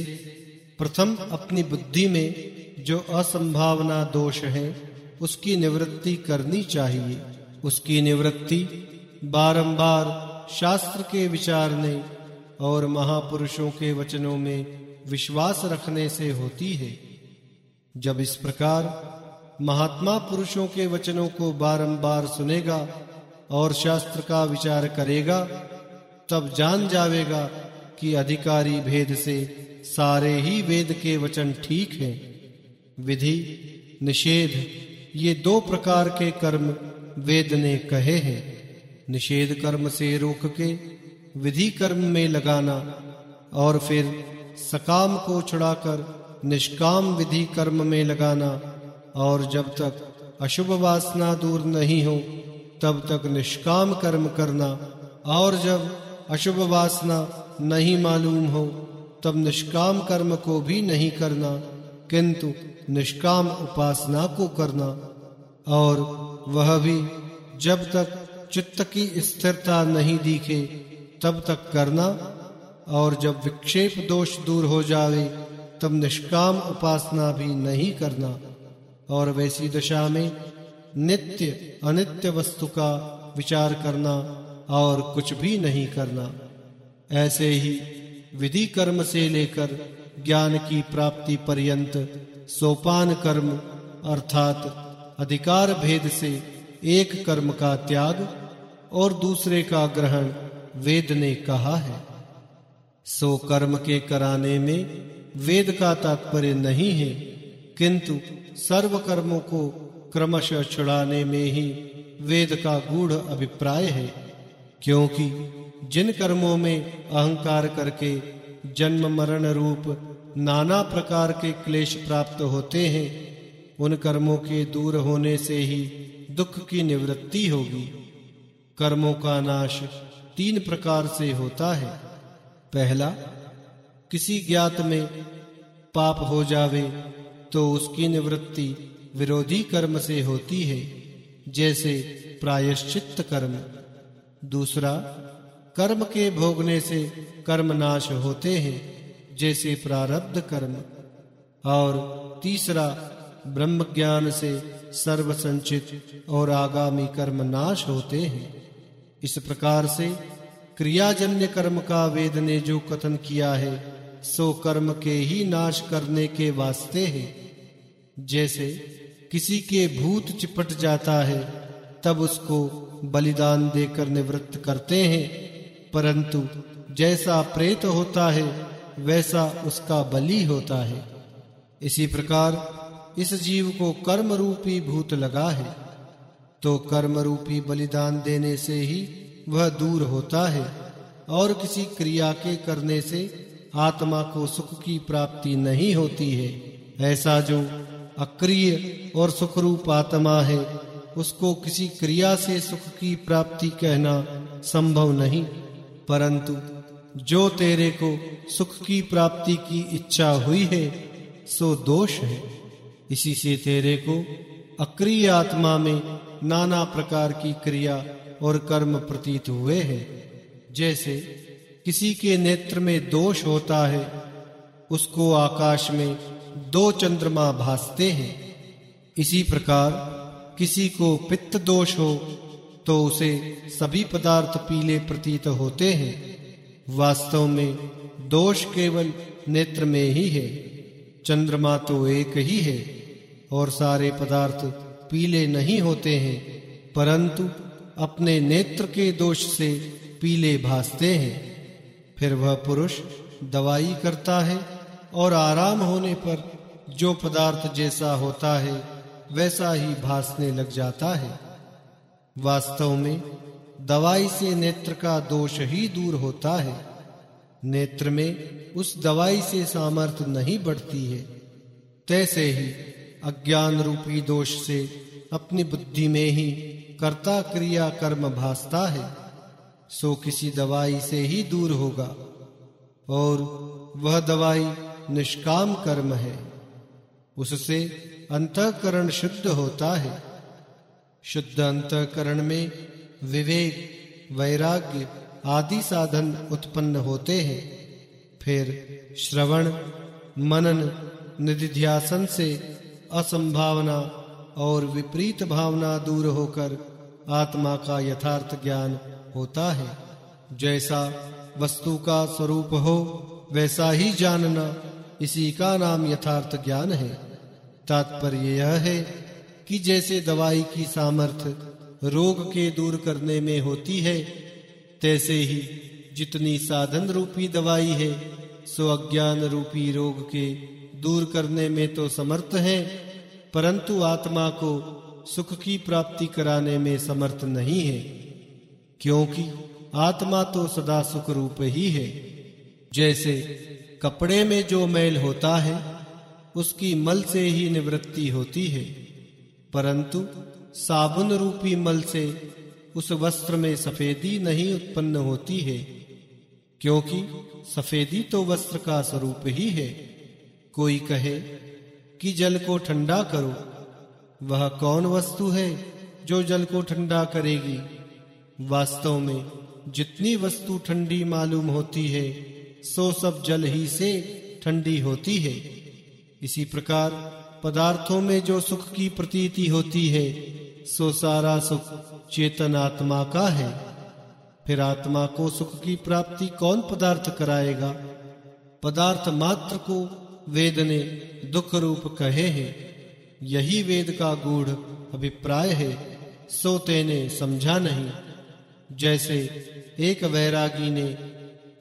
प्रथम अपनी बुद्धि में जो असंभावना दोष है, उसकी निवृत्ति करनी चाहिए। उसकी निवृत्ति बारंबार शास्त्र के विचारने और महापुरुषों के वचनों में विश्वास रखने से होती है। जब इस प्रकार महात्मा पुरुषों के वचनों को बारंबार सुनेगा और शास्त्र का विचार करेगा तब जान जावेगा कि अधिकारी भेद से सारे ही वेद के वचन ठीक हैं। विधि, निषेध, ये दो प्रकार के कर्म वेद ने कहे हैं। निषेध कर्म से रोक के, विधि कर्म में लगाना, और फिर सकाम को छुड़ाकर निष्काम विधि कर्म में लगाना, और जब तक अशुभ वासना दूर नहीं हो, तब तक निष्काम कर्म करना, और जब अशुभ वासना नहीं मालूम हो, तब निष्काम कर्म को भी नहीं करना, किंतु निष्काम उपासना को करना। और वह भी जब तक चित्त की स्थिरता नहीं दिखे, तब तक करना। और जब विक्षेप दोष दूर हो जावे, तब निष्काम उपासना भी नहीं करना। और वैसी दशा में नित्य अनित्य वस्तु का विचार करना और कुछ भी नहीं करना। ऐसे ही विधि कर्म से लेकर ज्ञान की प्राप्ति पर्यंत सोपान कर्म अर्थात अधिकार भेद से एक कर्म का त्याग और दूसरे का ग्रहण वेद ने कहा है। सो कर्म के कराने में वेद का तात्पर्य नहीं है, किंतु सर्व कर्मों को क्रमशः छुड़ाने में ही वेद का गूढ़ अभिप्राय है। क्योंकि जिन कर्मों में अहंकार करके जन्म मरण रूप नाना प्रकार के क्लेश प्राप्त होते हैं, उन कर्मों के दूर होने से ही दुख की निवृत्ति होगी। कर्मों का नाश तीन प्रकार से होता है। पहला, किसी ज्ञात में पाप हो जावे तो उसकी निवृत्ति विरोधी कर्म से होती है, जैसे प्रायश्चित कर्म। दूसरा, कर्म के भोगने से कर्म नाश होते हैं, जैसे प्रारब्ध कर्म। और तीसरा ब्रह्म ज्ञान से सर्व संचित और आगामी कर्म नाश होते हैं। इस प्रकार से क्रियाजन्य कर्म का वेद ने जो कथन किया है, सो कर्म के ही नाश करने के वास्ते है। जैसे किसी के भूत चिपट जाता है, तब उसको बलिदान देकर निवृत्त करते हैं। परंतु जैसा प्रेत होता है, वैसा उसका बलि होता है। इसी प्रकार इस जीव को कर्म रूपी भूत लगा है। तो कर्म रूपी बलिदान देने से ही वह दूर होता है और किसी क्रिया के करने से आत्मा को सुख की प्राप्ति नहीं होती है। ऐसा जो अक्रिय और सुखरूप आत्मा है उसको किसी क्रिया से सुख की प्राप्ति कहना संभव नहीं। परंतु जो तेरे को सुख की प्राप्ति की इच्छा हुई है, सो दोष है। इसी से तेरे को अक्रिय आत्मा में नाना प्रकार की क्रिया और कर्म प्रतीत हुए हैं। जैसे किसी के नेत्र में दोष होता है, उसको आकाश में दो चंद्रमा भासते हैं। इसी प्रकार किसी को पित्त दोष हो तो उसे सभी पदार्थ पीले प्रतीत होते हैं। वास्तव में दोष केवल नेत्र में ही है, चंद्रमा तो एक ही है, और सारे पदार्थ पीले नहीं होते हैं, परंतु अपने नेत्र के दोष से पीले भासते हैं। फिर वह पुरुष दवाई करता है, और आराम होने पर जो पदार्थ जैसा होता है वैसा ही भासने लग जाता है। वास्तव में दवाई से नेत्र का दोष ही दूर होता है। नेत्र में उस दवाई से सामर्थ्य नहीं बढ़ती है। तैसे ही अज्ञान रूपी दोष से अपनी बुद्धि में ही कर्ता क्रिया कर्म भासता है। सो किसी दवाई से ही दूर होगा और वह दवाई निष्काम कर्म है। उससे अंतकरण शुद्ध होता है। शुद्ध अंतकरण में विवेक, वैराग्य आदि साधन उत्पन्न होते हैं। फिर श्रवण, मनन, निधिध्यासन से असंभावना और विपरीत भावना दूर होकर आत्मा का यथार्थ ज्ञान होता है। जैसा वस्तु का स्वरूप हो, वैसा ही जानना इसी का नाम यथार्थ ज्ञान है। तात्पर्य यह है कि जैसे दवाई की सामर्थ्य रोग के दूर करने में होती है, तैसे ही जितनी साधन रूपी दवाई है, सो अज्ञान रूपी रोग के दूर करने में तो समर्थ है, परंतु आत्मा को सुख की प्राप्ति कराने में समर्थ नहीं है, क्योंकि आत्मा तो सदा सुख रूप ही है। जैसे कपड़े में जो मैल होता है उसकी मल से ही निवृत्ति होती है। परंतु साबुन रूपी मल से उस वस्त्र में सफेदी नहीं उत्पन्न होती है, क्योंकि सफेदी तो वस्त्र का स्वरूप ही है। कोई कहे कि जल को ठंडा करो, वह कौन वस्तु है जो जल को ठंडा करेगी? वास्तव में जितनी वस्तु ठंडी मालूम होती है, सो सब जल ही से ठंडी होती है। इसी प्रकार पदार्थों में जो सुख की प्रतीति होती है, सो सारा सुख चेतन आत्मा का है। फिर आत्मा को सुख की प्राप्ति कौन पदार्थ कराएगा? पदार्थ मात्र को वेद ने दुख रूप कहे हैं। यही वेद का गूढ़ अभिप्राय है, सो तेने समझा नहीं। जैसे एक वैरागी ने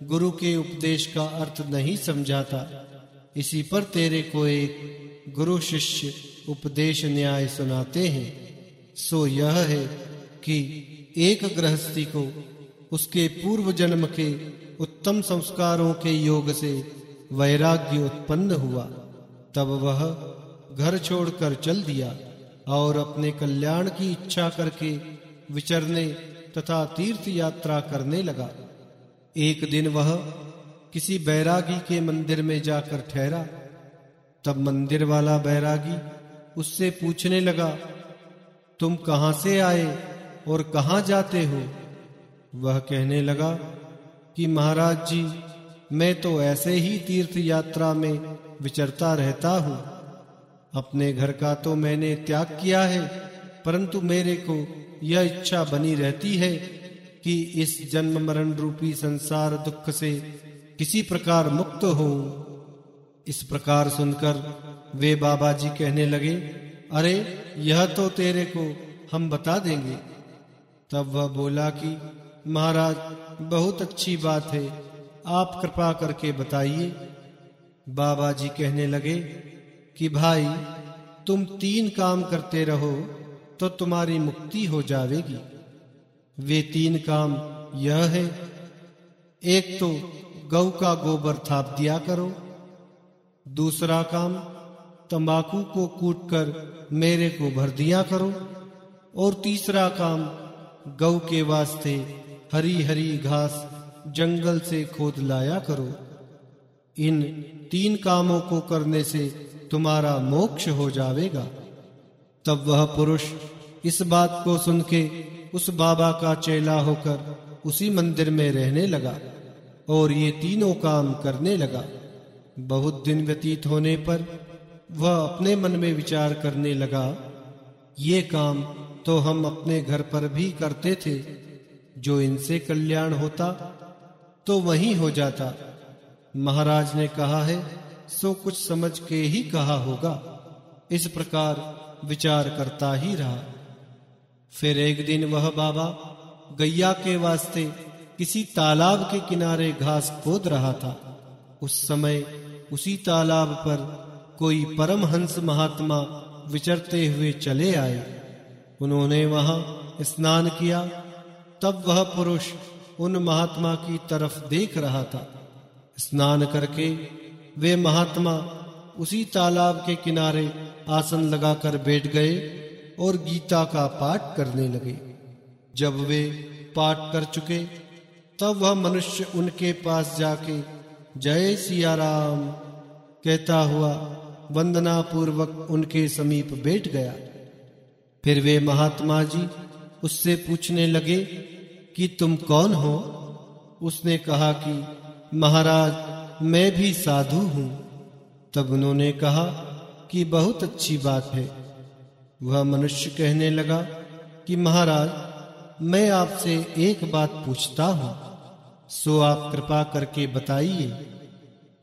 गुरु के उपदेश का अर्थ नहीं समझा था इसी पर तेरे को एक गुरु शिष्य उपदेश न्याय सुनाते हैं। सो यह है कि एक गृहस्थी को उसके पूर्व जन्म के उत्तम संस्कारों के योग से वैराग्य उत्पन्न हुआ। तब वह घर छोड़कर चल दिया और अपने कल्याण की इच्छा करके विचरने तथा तीर्थ यात्रा करने लगा। एक दिन वह किसी बैरागी के मंदिर में जाकर ठहरा। तब मंदिर वाला बैरागी उससे पूछने लगा, तुम कहाँ से आए और कहाँ जाते हो? वह कहने लगा कि, महाराज जी, मैं तो ऐसे ही तीर्थ यात्रा में विचरता रहता हूँ। अपने घर का तो मैंने त्याग किया है, परंतु मेरे को यह इच्छा बनी रहती है कि इस जन्म मरण रूपी संसार दुख से किसी प्रकार मुक्त हो। इस प्रकार सुनकर वे बाबा जी कहने लगे, अरे, यह तो तेरे को हम बता देंगे। तब वह बोला कि, महाराज, बहुत अच्छी बात है, आप कृपा करके बताइए। बाबा जी कहने लगे, कि भाई, तुम तीन काम करते रहो तो तुम्हारी मुक्ति हो जाएगी वे तीन काम यह है। एक तो गौ का गोबर थाप दिया करो। दूसरा काम, तंबाकू को कूट कर मेरे को भर दिया करो। और तीसरा काम गौ के वास्ते हरी हरी घास जंगल से खोद लाया करो। इन तीन कामों को करने से तुम्हारा मोक्ष हो जाएगा तब वह पुरुष इस बात को सुन के उस बाबा का चेला होकर उसी मंदिर में रहने लगा। और ये तीनों काम करने लगा। बहुत दिन व्यतीत होने पर वह अपने मन में विचार करने लगा, ये काम तो हम अपने घर पर भी करते थे। जो इनसे कल्याण होता तो वही हो जाता। महाराज ने कहा है, सो कुछ समझ के ही कहा होगा। इस प्रकार विचार करता ही रहा। फिर एक दिन वह बाबा गैया के वास्ते किसी तालाब के किनारे घास खोद रहा था। उस समय उसी तालाब पर कोई परमहंस महात्मा विचरते हुए चले आए। उन्होंने वहाँ स्नान किया। तब वह पुरुष उन महात्मा की तरफ़ देख रहा था। स्नान करके वे महात्मा उसी तालाब के किनारे आसन लगाकर बैठ गए और गीता का पाठ करने लगे। जब वे पाठ कर चुके तब वह मनुष्य उनके पास जाके, जय सिया राम कहता हुआ वंदना पूर्वक उनके समीप बैठ गया। फिर वे महात्मा जी उससे पूछने लगे कि, तुम कौन हो? उसने कहा कि, महाराज, मैं भी साधु हूँ। तब उन्होंने कहा कि, बहुत अच्छी बात है। वह मनुष्य कहने लगा कि, महाराज, मैं आपसे एक बात पूछता हूँ। सो आप कृपा करके बताइए।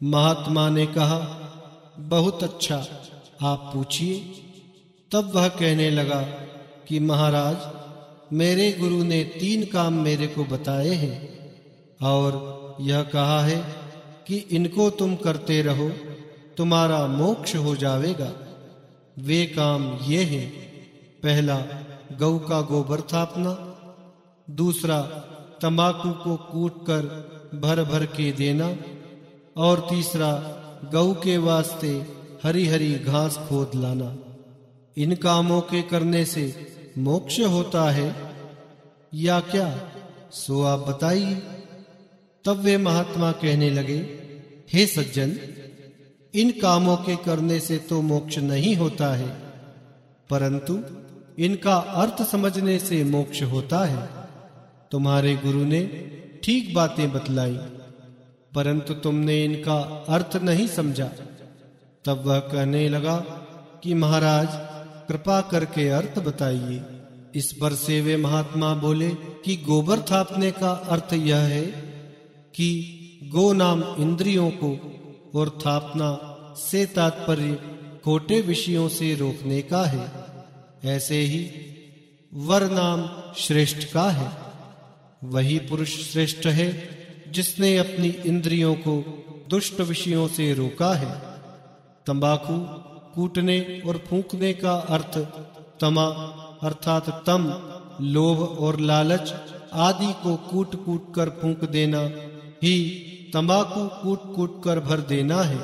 महात्मा ने कहा, बहुत अच्छा आप पूछिए। तब वह कहने लगा कि, महाराज, मेरे गुरु ने तीन काम मेरे को बताए हैं और यह कहा है कि इनको तुम करते रहो, तुम्हारा मोक्ष हो जाएगा वे काम ये हैं, पहला गौ का गोबर थापना, दूसरा तंबाकू को कूट कर भर भर के देना और तीसरा, गऊ के वास्ते हरी हरी घास खोद लाना। इन कामों के करने से मोक्ष होता है। या क्या? सो आप बताइए। तब वे महात्मा कहने लगे, हे सज्जन, इन कामों के करने से तो मोक्ष नहीं होता है, परंतु इनका अर्थ समझने से मोक्ष होता है। तुम्हारे गुरु ने ठीक बातें बतलाई, परंतु तुमने इनका अर्थ नहीं समझा। तब वह कहने लगा कि महाराज, कृपा करके अर्थ बताइए। इस पर से वे महात्मा बोले कि गोबर थापने का अर्थ यह है कि गो नाम इंद्रियों को और थापना से तात्पर्य खोटे विषयों से रोकने का है। ऐसे ही वर नाम श्रेष्ठ का है। वही पुरुष श्रेष्ठ है, जिसने अपनी इंद्रियों को दुष्ट विषयों से रोका है। तंबाकू कूटने और फूंकने का अर्थ तमा, अर्थात तम, लोभ और लालच आदि को कूट कूट कर फूंक देना ही तंबाकू कूट कूट कर भर देना है।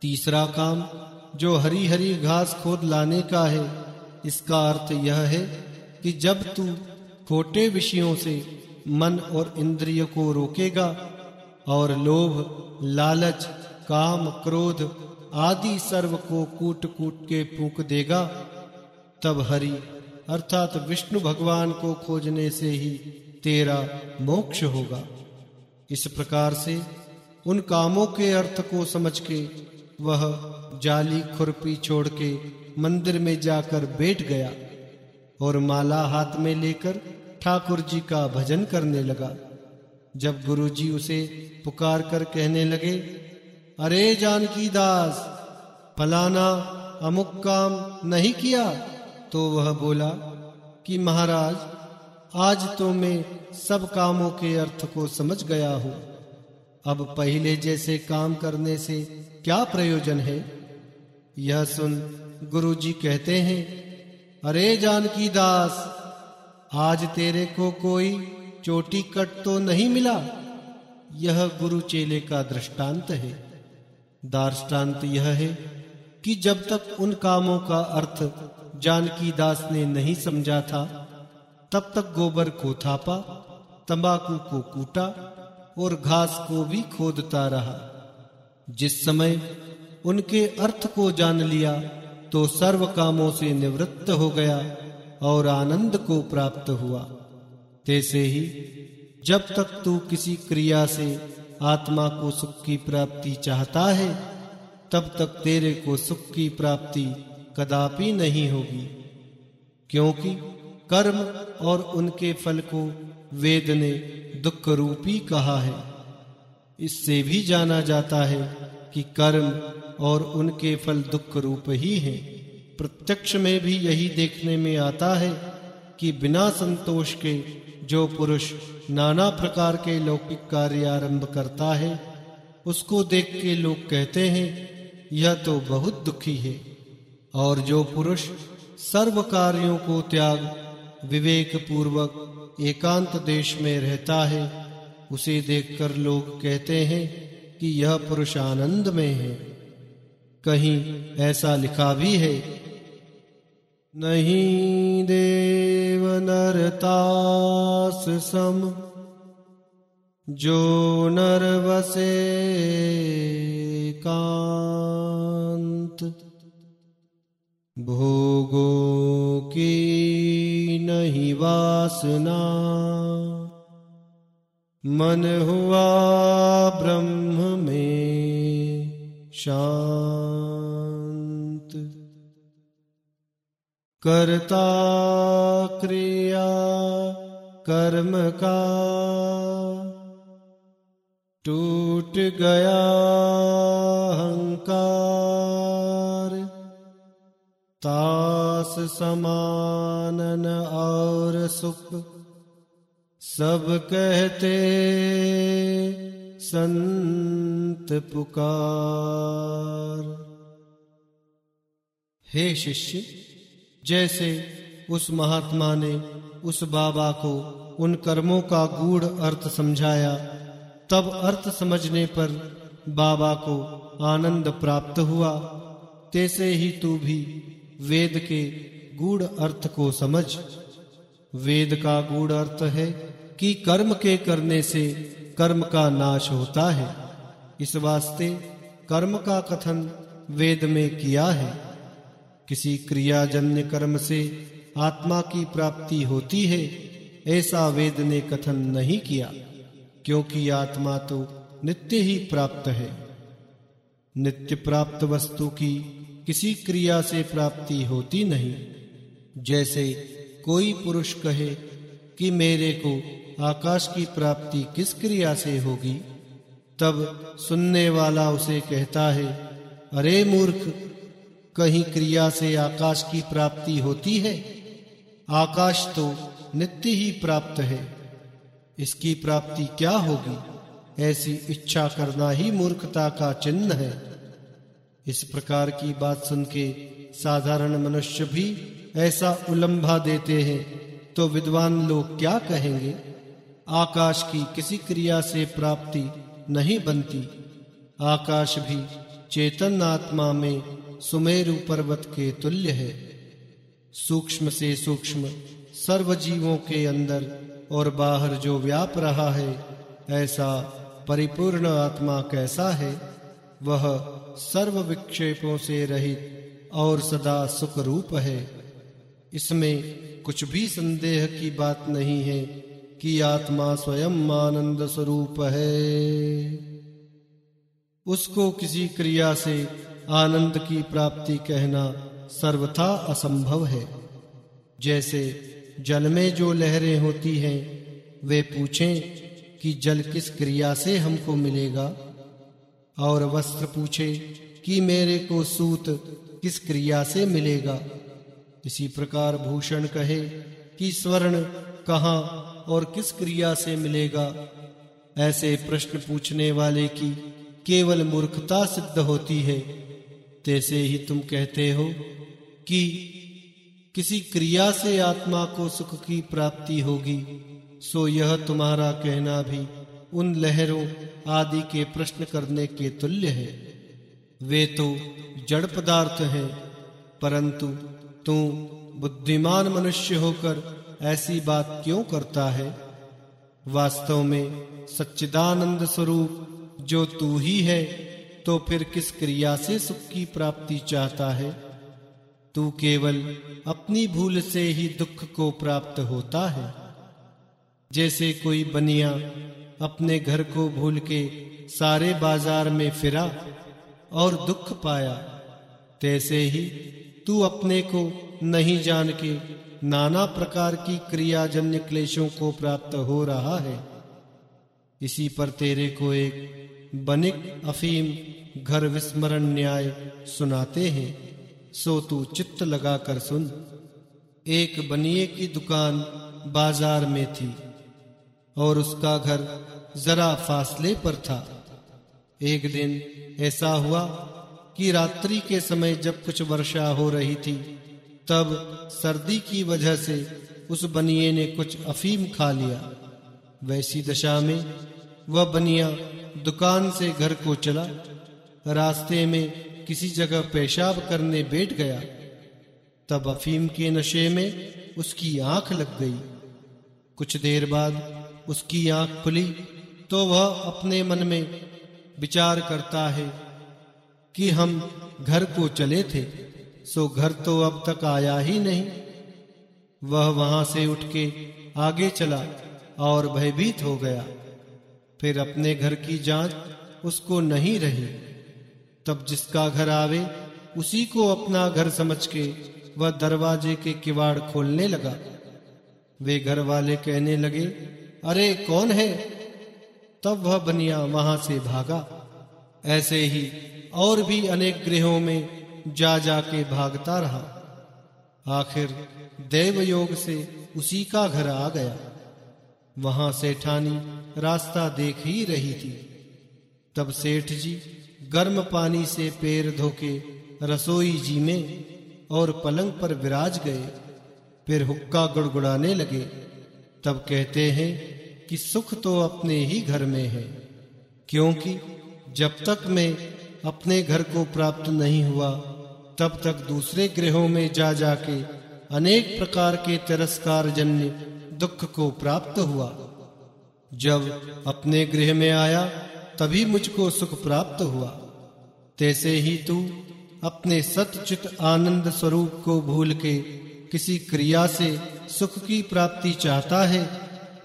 तीसरा काम, जो हरी हरी घास खोद लाने का है, इसका अर्थ यह है कि जब तू खोटे विषयों से मन और इंद्रिय को रोकेगा और लोभ, लालच, काम, क्रोध आदि सर्व को कूट कूट के फूक देगा। तब हरि, अर्थात विष्णु भगवान को खोजने से ही तेरा मोक्ष होगा। इस प्रकार से उन कामों के अर्थ को समझ के वह जाली खुरपी छोड़ के मंदिर में जाकर बैठ गया। और माला हाथ में लेकर ठाकुर जी का भजन करने लगा। जब गुरुजी उसे पुकार कर कहने लगे, अरे जानकी दास, फलाना अमुक काम नहीं किया? तो वह बोला, कि महाराज, आज तो मैं सब कामों के अर्थ को समझ गया हूँ। अब पहले जैसे काम करने से क्या प्रयोजन है? यह सुन गुरु जी कहते हैं अरे जानकी दास, आज तेरे को कोई चोटी कट तो नहीं मिला? यह गुरु चेले का दृष्टांत है। दार्ष्टान्त यह है कि जब तक उन कामों का अर्थ जानकी दास ने नहीं समझा था, तब तक गोबर को थापा, तंबाकू को कूटा और घास को भी खोदता रहा। जिस समय उनके अर्थ को जान लिया तो सर्व कामों से निवृत्त हो गया और आनंद को प्राप्त हुआ। तैसे ही, जब तक तू किसी क्रिया से आत्मा को सुख की प्राप्ति चाहता है, तब तक तेरे को सुख की प्राप्ति कदापि नहीं होगी, क्योंकि कर्म और उनके फल को वेद ने दुख रूपी कहा है। इससे भी जाना जाता है कि कर्म और उनके फल दुख रूप ही हैं। प्रत्यक्ष में भी यही देखने में आता है कि बिना संतोष के जो पुरुष नाना प्रकार के लौकिक कार्य आरंभ करता है, उसको देख के लोग कहते हैं, यह तो बहुत दुखी है। और जो पुरुष सर्व कार्यों को त्याग विवेक पूर्वक एकांत देश में रहता है, उसे देखकर लोग कहते हैं कि यह पुरुष आनंद में है। कहीं ऐसा लिखा भी है, नहीं देव नरतास सम, जो नर बसे कांत, भोगों की नहीं वासना। मन हुआ ब्रह्म में शांत। करता क्रिया कर्म का टूट गया अहंकार। तास समानन और सुख सब कहते संत पुकार। हे शिष्य, जैसे उस महात्मा ने उस बाबा को उन कर्मों का गूढ़ अर्थ समझाया, तब अर्थ समझने पर बाबा को आनंद प्राप्त हुआ। तैसे ही तू भी वेद के गूढ़ अर्थ को समझ। वेद का गूढ़ अर्थ है कि कर्म के करने से कर्म का नाश होता है। इस वास्ते कर्म का कथन वेद में किया है। किसी क्रियाजन्य कर्म से आत्मा की प्राप्ति होती है, ऐसा वेद ने कथन नहीं किया, क्योंकि आत्मा तो नित्य ही प्राप्त है। नित्य प्राप्त वस्तु की किसी क्रिया से प्राप्ति होती नहीं। जैसे कोई पुरुष कहे कि मेरे को आकाश की प्राप्ति किस क्रिया से होगी? तब सुनने वाला उसे कहता है, अरे मूर्ख, कहीं क्रिया से आकाश की प्राप्ति होती है? आकाश तो नित्य ही प्राप्त है। इसकी प्राप्ति क्या होगी? ऐसी इच्छा करना ही मूर्खता का चिन्ह है। इस प्रकार की बात सुन के साधारण मनुष्य भी ऐसा उलंभा देते हैं तो विद्वान लोग क्या कहेंगे? आकाश की किसी क्रिया से प्राप्ति नहीं बनती। आकाश भी चेतन आत्मा में सुमेरु पर्वत के तुल्य है। सूक्ष्म से सूक्ष्म सर्व जीवों के अंदर और बाहर जो व्याप रहा है, ऐसा परिपूर्ण आत्मा कैसा है, वह सर्व विक्षेपों से रहित और सदा सुख रूप है। इसमें कुछ भी संदेह की बात नहीं है कि आत्मा स्वयं आनंद स्वरूप है। उसको किसी क्रिया से आनंद की प्राप्ति कहना सर्वथा असंभव है। जैसे जल में जो लहरें होती हैं, वे पूछें कि जल किस क्रिया से हमको मिलेगा? और वस्त्र पूछे कि मेरे को सूत किस क्रिया से मिलेगा? इसी प्रकार भूषण कहे कि स्वर्ण कहाँ और किस क्रिया से मिलेगा? ऐसे प्रश्न पूछने वाले की केवल मूर्खता सिद्ध होती है। तैसे ही तुम कहते हो कि किसी क्रिया से आत्मा को सुख की प्राप्ति होगी, सो यह तुम्हारा कहना भी उन लहरों आदि के प्रश्न करने के तुल्य है। वे तो जड़ पदार्थ हैं, परंतु तू बुद्धिमान मनुष्य होकर ऐसी बात क्यों करता है? वास्तव में सच्चिदानंद स्वरूप जो तू ही है तो फिर किस क्रिया से सुख की प्राप्ति चाहता है? तू केवल अपनी भूल से ही दुख को प्राप्त होता है। जैसे कोई बनिया अपने घर को भूल के सारे बाज़ार में फिरा और दुख पाया, तैसे ही तू अपने को नहीं जान के नाना प्रकार की क्रियाजन्य क्लेशों को प्राप्त हो रहा है। इसी पर तेरे को एक बनिक अफीम घर विस्मरण न्याय सुनाते हैं। सो तू चित्त लगाकर सुन। एक बनिए की दुकान बाज़ार में थी और उसका घर जरा फासले पर था। एक दिन ऐसा हुआ कि रात्रि के समय जब कुछ वर्षा हो रही थी तब सर्दी की वजह से उस बनिए ने कुछ अफीम खा लिया। वैसी दशा में वह बनिया दुकान से घर को चला। रास्ते में किसी जगह पेशाब करने बैठ गया। तब अफीम के नशे में उसकी आँख लग गई। कुछ देर बाद उसकी आँख खुली तो वह अपने मन में विचार करता है कि हम घर को चले थे। सो घर तो अब तक आया ही नहीं। वह वहाँ से उठ के आगे चला और भयभीत हो गया। फिर अपने घर की जाँच उसको नहीं रही। तब जिसका घर आवे, उसी को अपना घर समझ के वह दरवाजे के किवाड़ खोलने लगा। वे घर वाले कहने लगे, अरे, कौन है? तब वह बनिया वहाँ से भागा। ऐसे ही और भी अनेक गृहों में जा जाके भागता रहा। आखिर देव योग से उसी का घर आ गया। वहाँ सेठानी रास्ता देख ही रही थी। तब सेठ जी गर्म पानी से पैर धोके रसोई जी में और पलंग पर विराज गए। फिर हुक्का गुड़गुड़ाने लगे। तब कहते हैं कि सुख तो अपने ही घर में है, क्योंकि जब तक मैं अपने घर को प्राप्त नहीं हुआ तब तक दूसरे ग्रहों में जा जाके अनेक प्रकार के तिरस्कार जन्य दुख को प्राप्त हुआ। जब अपने गृह में आया, तभी मुझको सुख प्राप्त हुआ। तैसे ही तू अपने सतचित आनंद स्वरूप को भूल के किसी क्रिया से सुख की प्राप्ति चाहता है,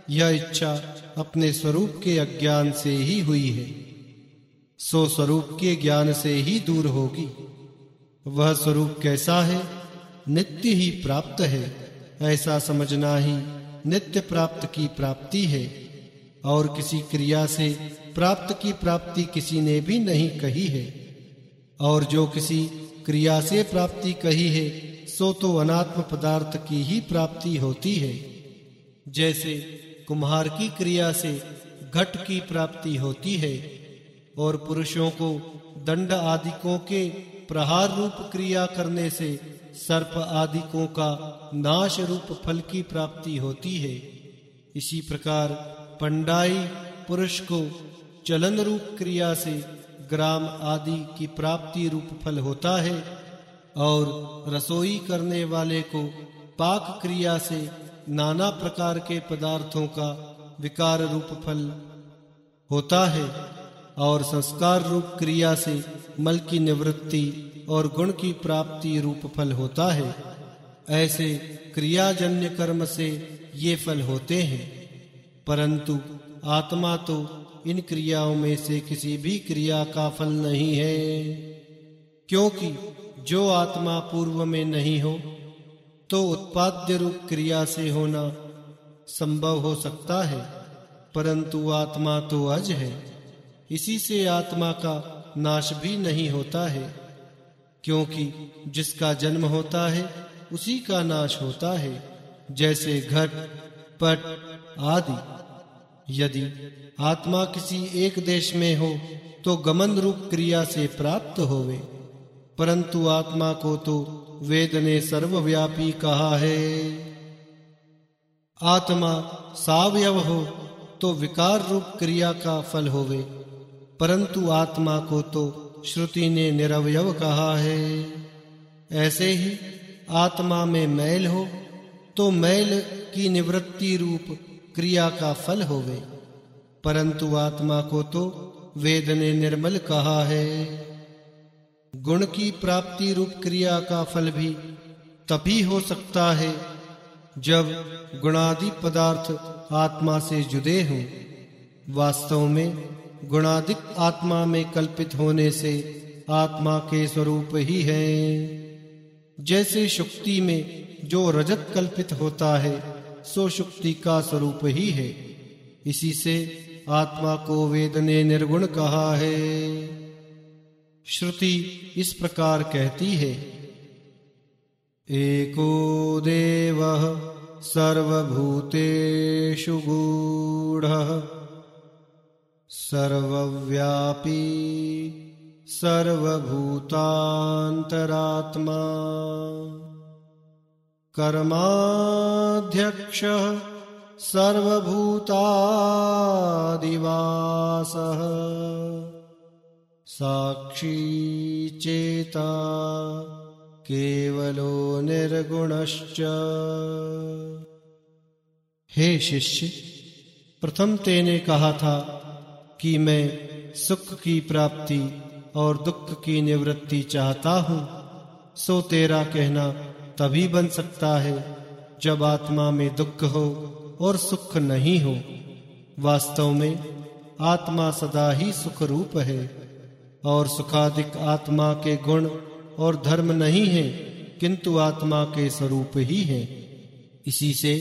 यह इच्छा अपने स्वरूप के अज्ञान से ही हुई है। सो स्वरूप के ज्ञान से ही दूर होगी। वह स्वरूप कैसा है? नित्य ही प्राप्त है। ऐसा समझना ही नित्य प्राप्त की प्राप्ति है। और किसी क्रिया से प्राप्त की प्राप्ति किसी ने भी नहीं कही है। और जो किसी क्रिया से प्राप्ति कही है, सो तो अनात्म पदार्थ की ही प्राप्ति होती है। जैसे कुम्हार की क्रिया से घट की प्राप्ति होती है, और पुरुषों को दंड आदिकों के प्रहार रूप क्रिया करने से सर्प आदिकों का नाश रूप फल की प्राप्ति होती है। इसी प्रकार पंडाई पुरुष को चलन रूप क्रिया से ग्राम आदि की प्राप्ति रूप फल होता है और रसोई करने वाले को पाक क्रिया से नाना प्रकार के पदार्थों का विकार रूप फल होता है और संस्कार रूप क्रिया से मल की निवृत्ति और गुण की प्राप्ति रूप फल होता है। ऐसे क्रियाजन्य कर्म से ये फल होते हैं। परंतु आत्मा तो इन क्रियाओं में से किसी भी क्रिया का फल नहीं है। क्योंकि जो आत्मा पूर्व में नहीं हो तो उत्पाद्य रूप क्रिया से होना संभव हो सकता है। परंतु आत्मा तो अज है। इसी से आत्मा का नाश भी नहीं होता है, क्योंकि जिसका जन्म होता है, उसी का नाश होता है, जैसे घट पट आदि। यदि आत्मा किसी एक देश में हो तो गमन रूप क्रिया से प्राप्त होवे। परंतु आत्मा को तो वेद ने सर्वव्यापी कहा है। आत्मा सावयव हो तो विकार रूप क्रिया का फल होवे। परंतु आत्मा को तो श्रुति ने निरवयव कहा है। ऐसे ही आत्मा में मैल हो तो मैल की निवृत्ति रूप क्रिया का फल होवे। परंतु आत्मा को तो वेद ने निर्मल कहा है। गुण की प्राप्ति रूप क्रिया का फल भी तभी हो सकता है, जब गुणादि पदार्थ आत्मा से जुदे हों। वास्तव में गुणादिक आत्मा में कल्पित होने से आत्मा के स्वरूप ही है। जैसे शुक्ति में जो रजत कल्पित होता है, सो शुक्ति का स्वरूप ही है। इसी से आत्मा को वेद ने निर्गुण कहा है। श्रुति इस प्रकार कहती है, एको देव सर्वभूतेषु गूढः सर्वव्यापी सर्वभूतान्तरात्मा। कर्माध्यक्ष सर्वभूतादिवासः। साक्षी चेता केवलो निर्गुणश्च। हे शिष्य प्रथम तेने कहा था कि मैं सुख की प्राप्ति और दुख की निवृत्ति चाहता हूँ। सो तेरा कहना तभी बन सकता है जब आत्मा में दुख हो और सुख नहीं हो। वास्तव में आत्मा सदा ही सुख रूप है और सुखादिक आत्मा के गुण और धर्म नहीं है, किंतु आत्मा के स्वरूप ही है। इसी से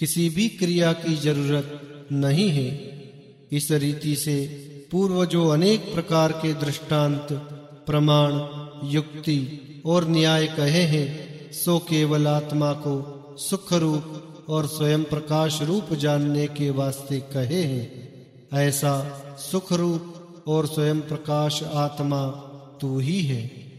किसी भी क्रिया की ज़रूरत नहीं है। इस रीति से पूर्व जो अनेक प्रकार के दृष्टांत, प्रमाण, युक्ति और न्याय कहे हैं, सो केवल आत्मा को सुख रूप और स्वयं प्रकाश रूप जानने के वास्ते कहे हैं। ऐसा सुख रूप और स्वयं प्रकाश आत्मा तू ही है।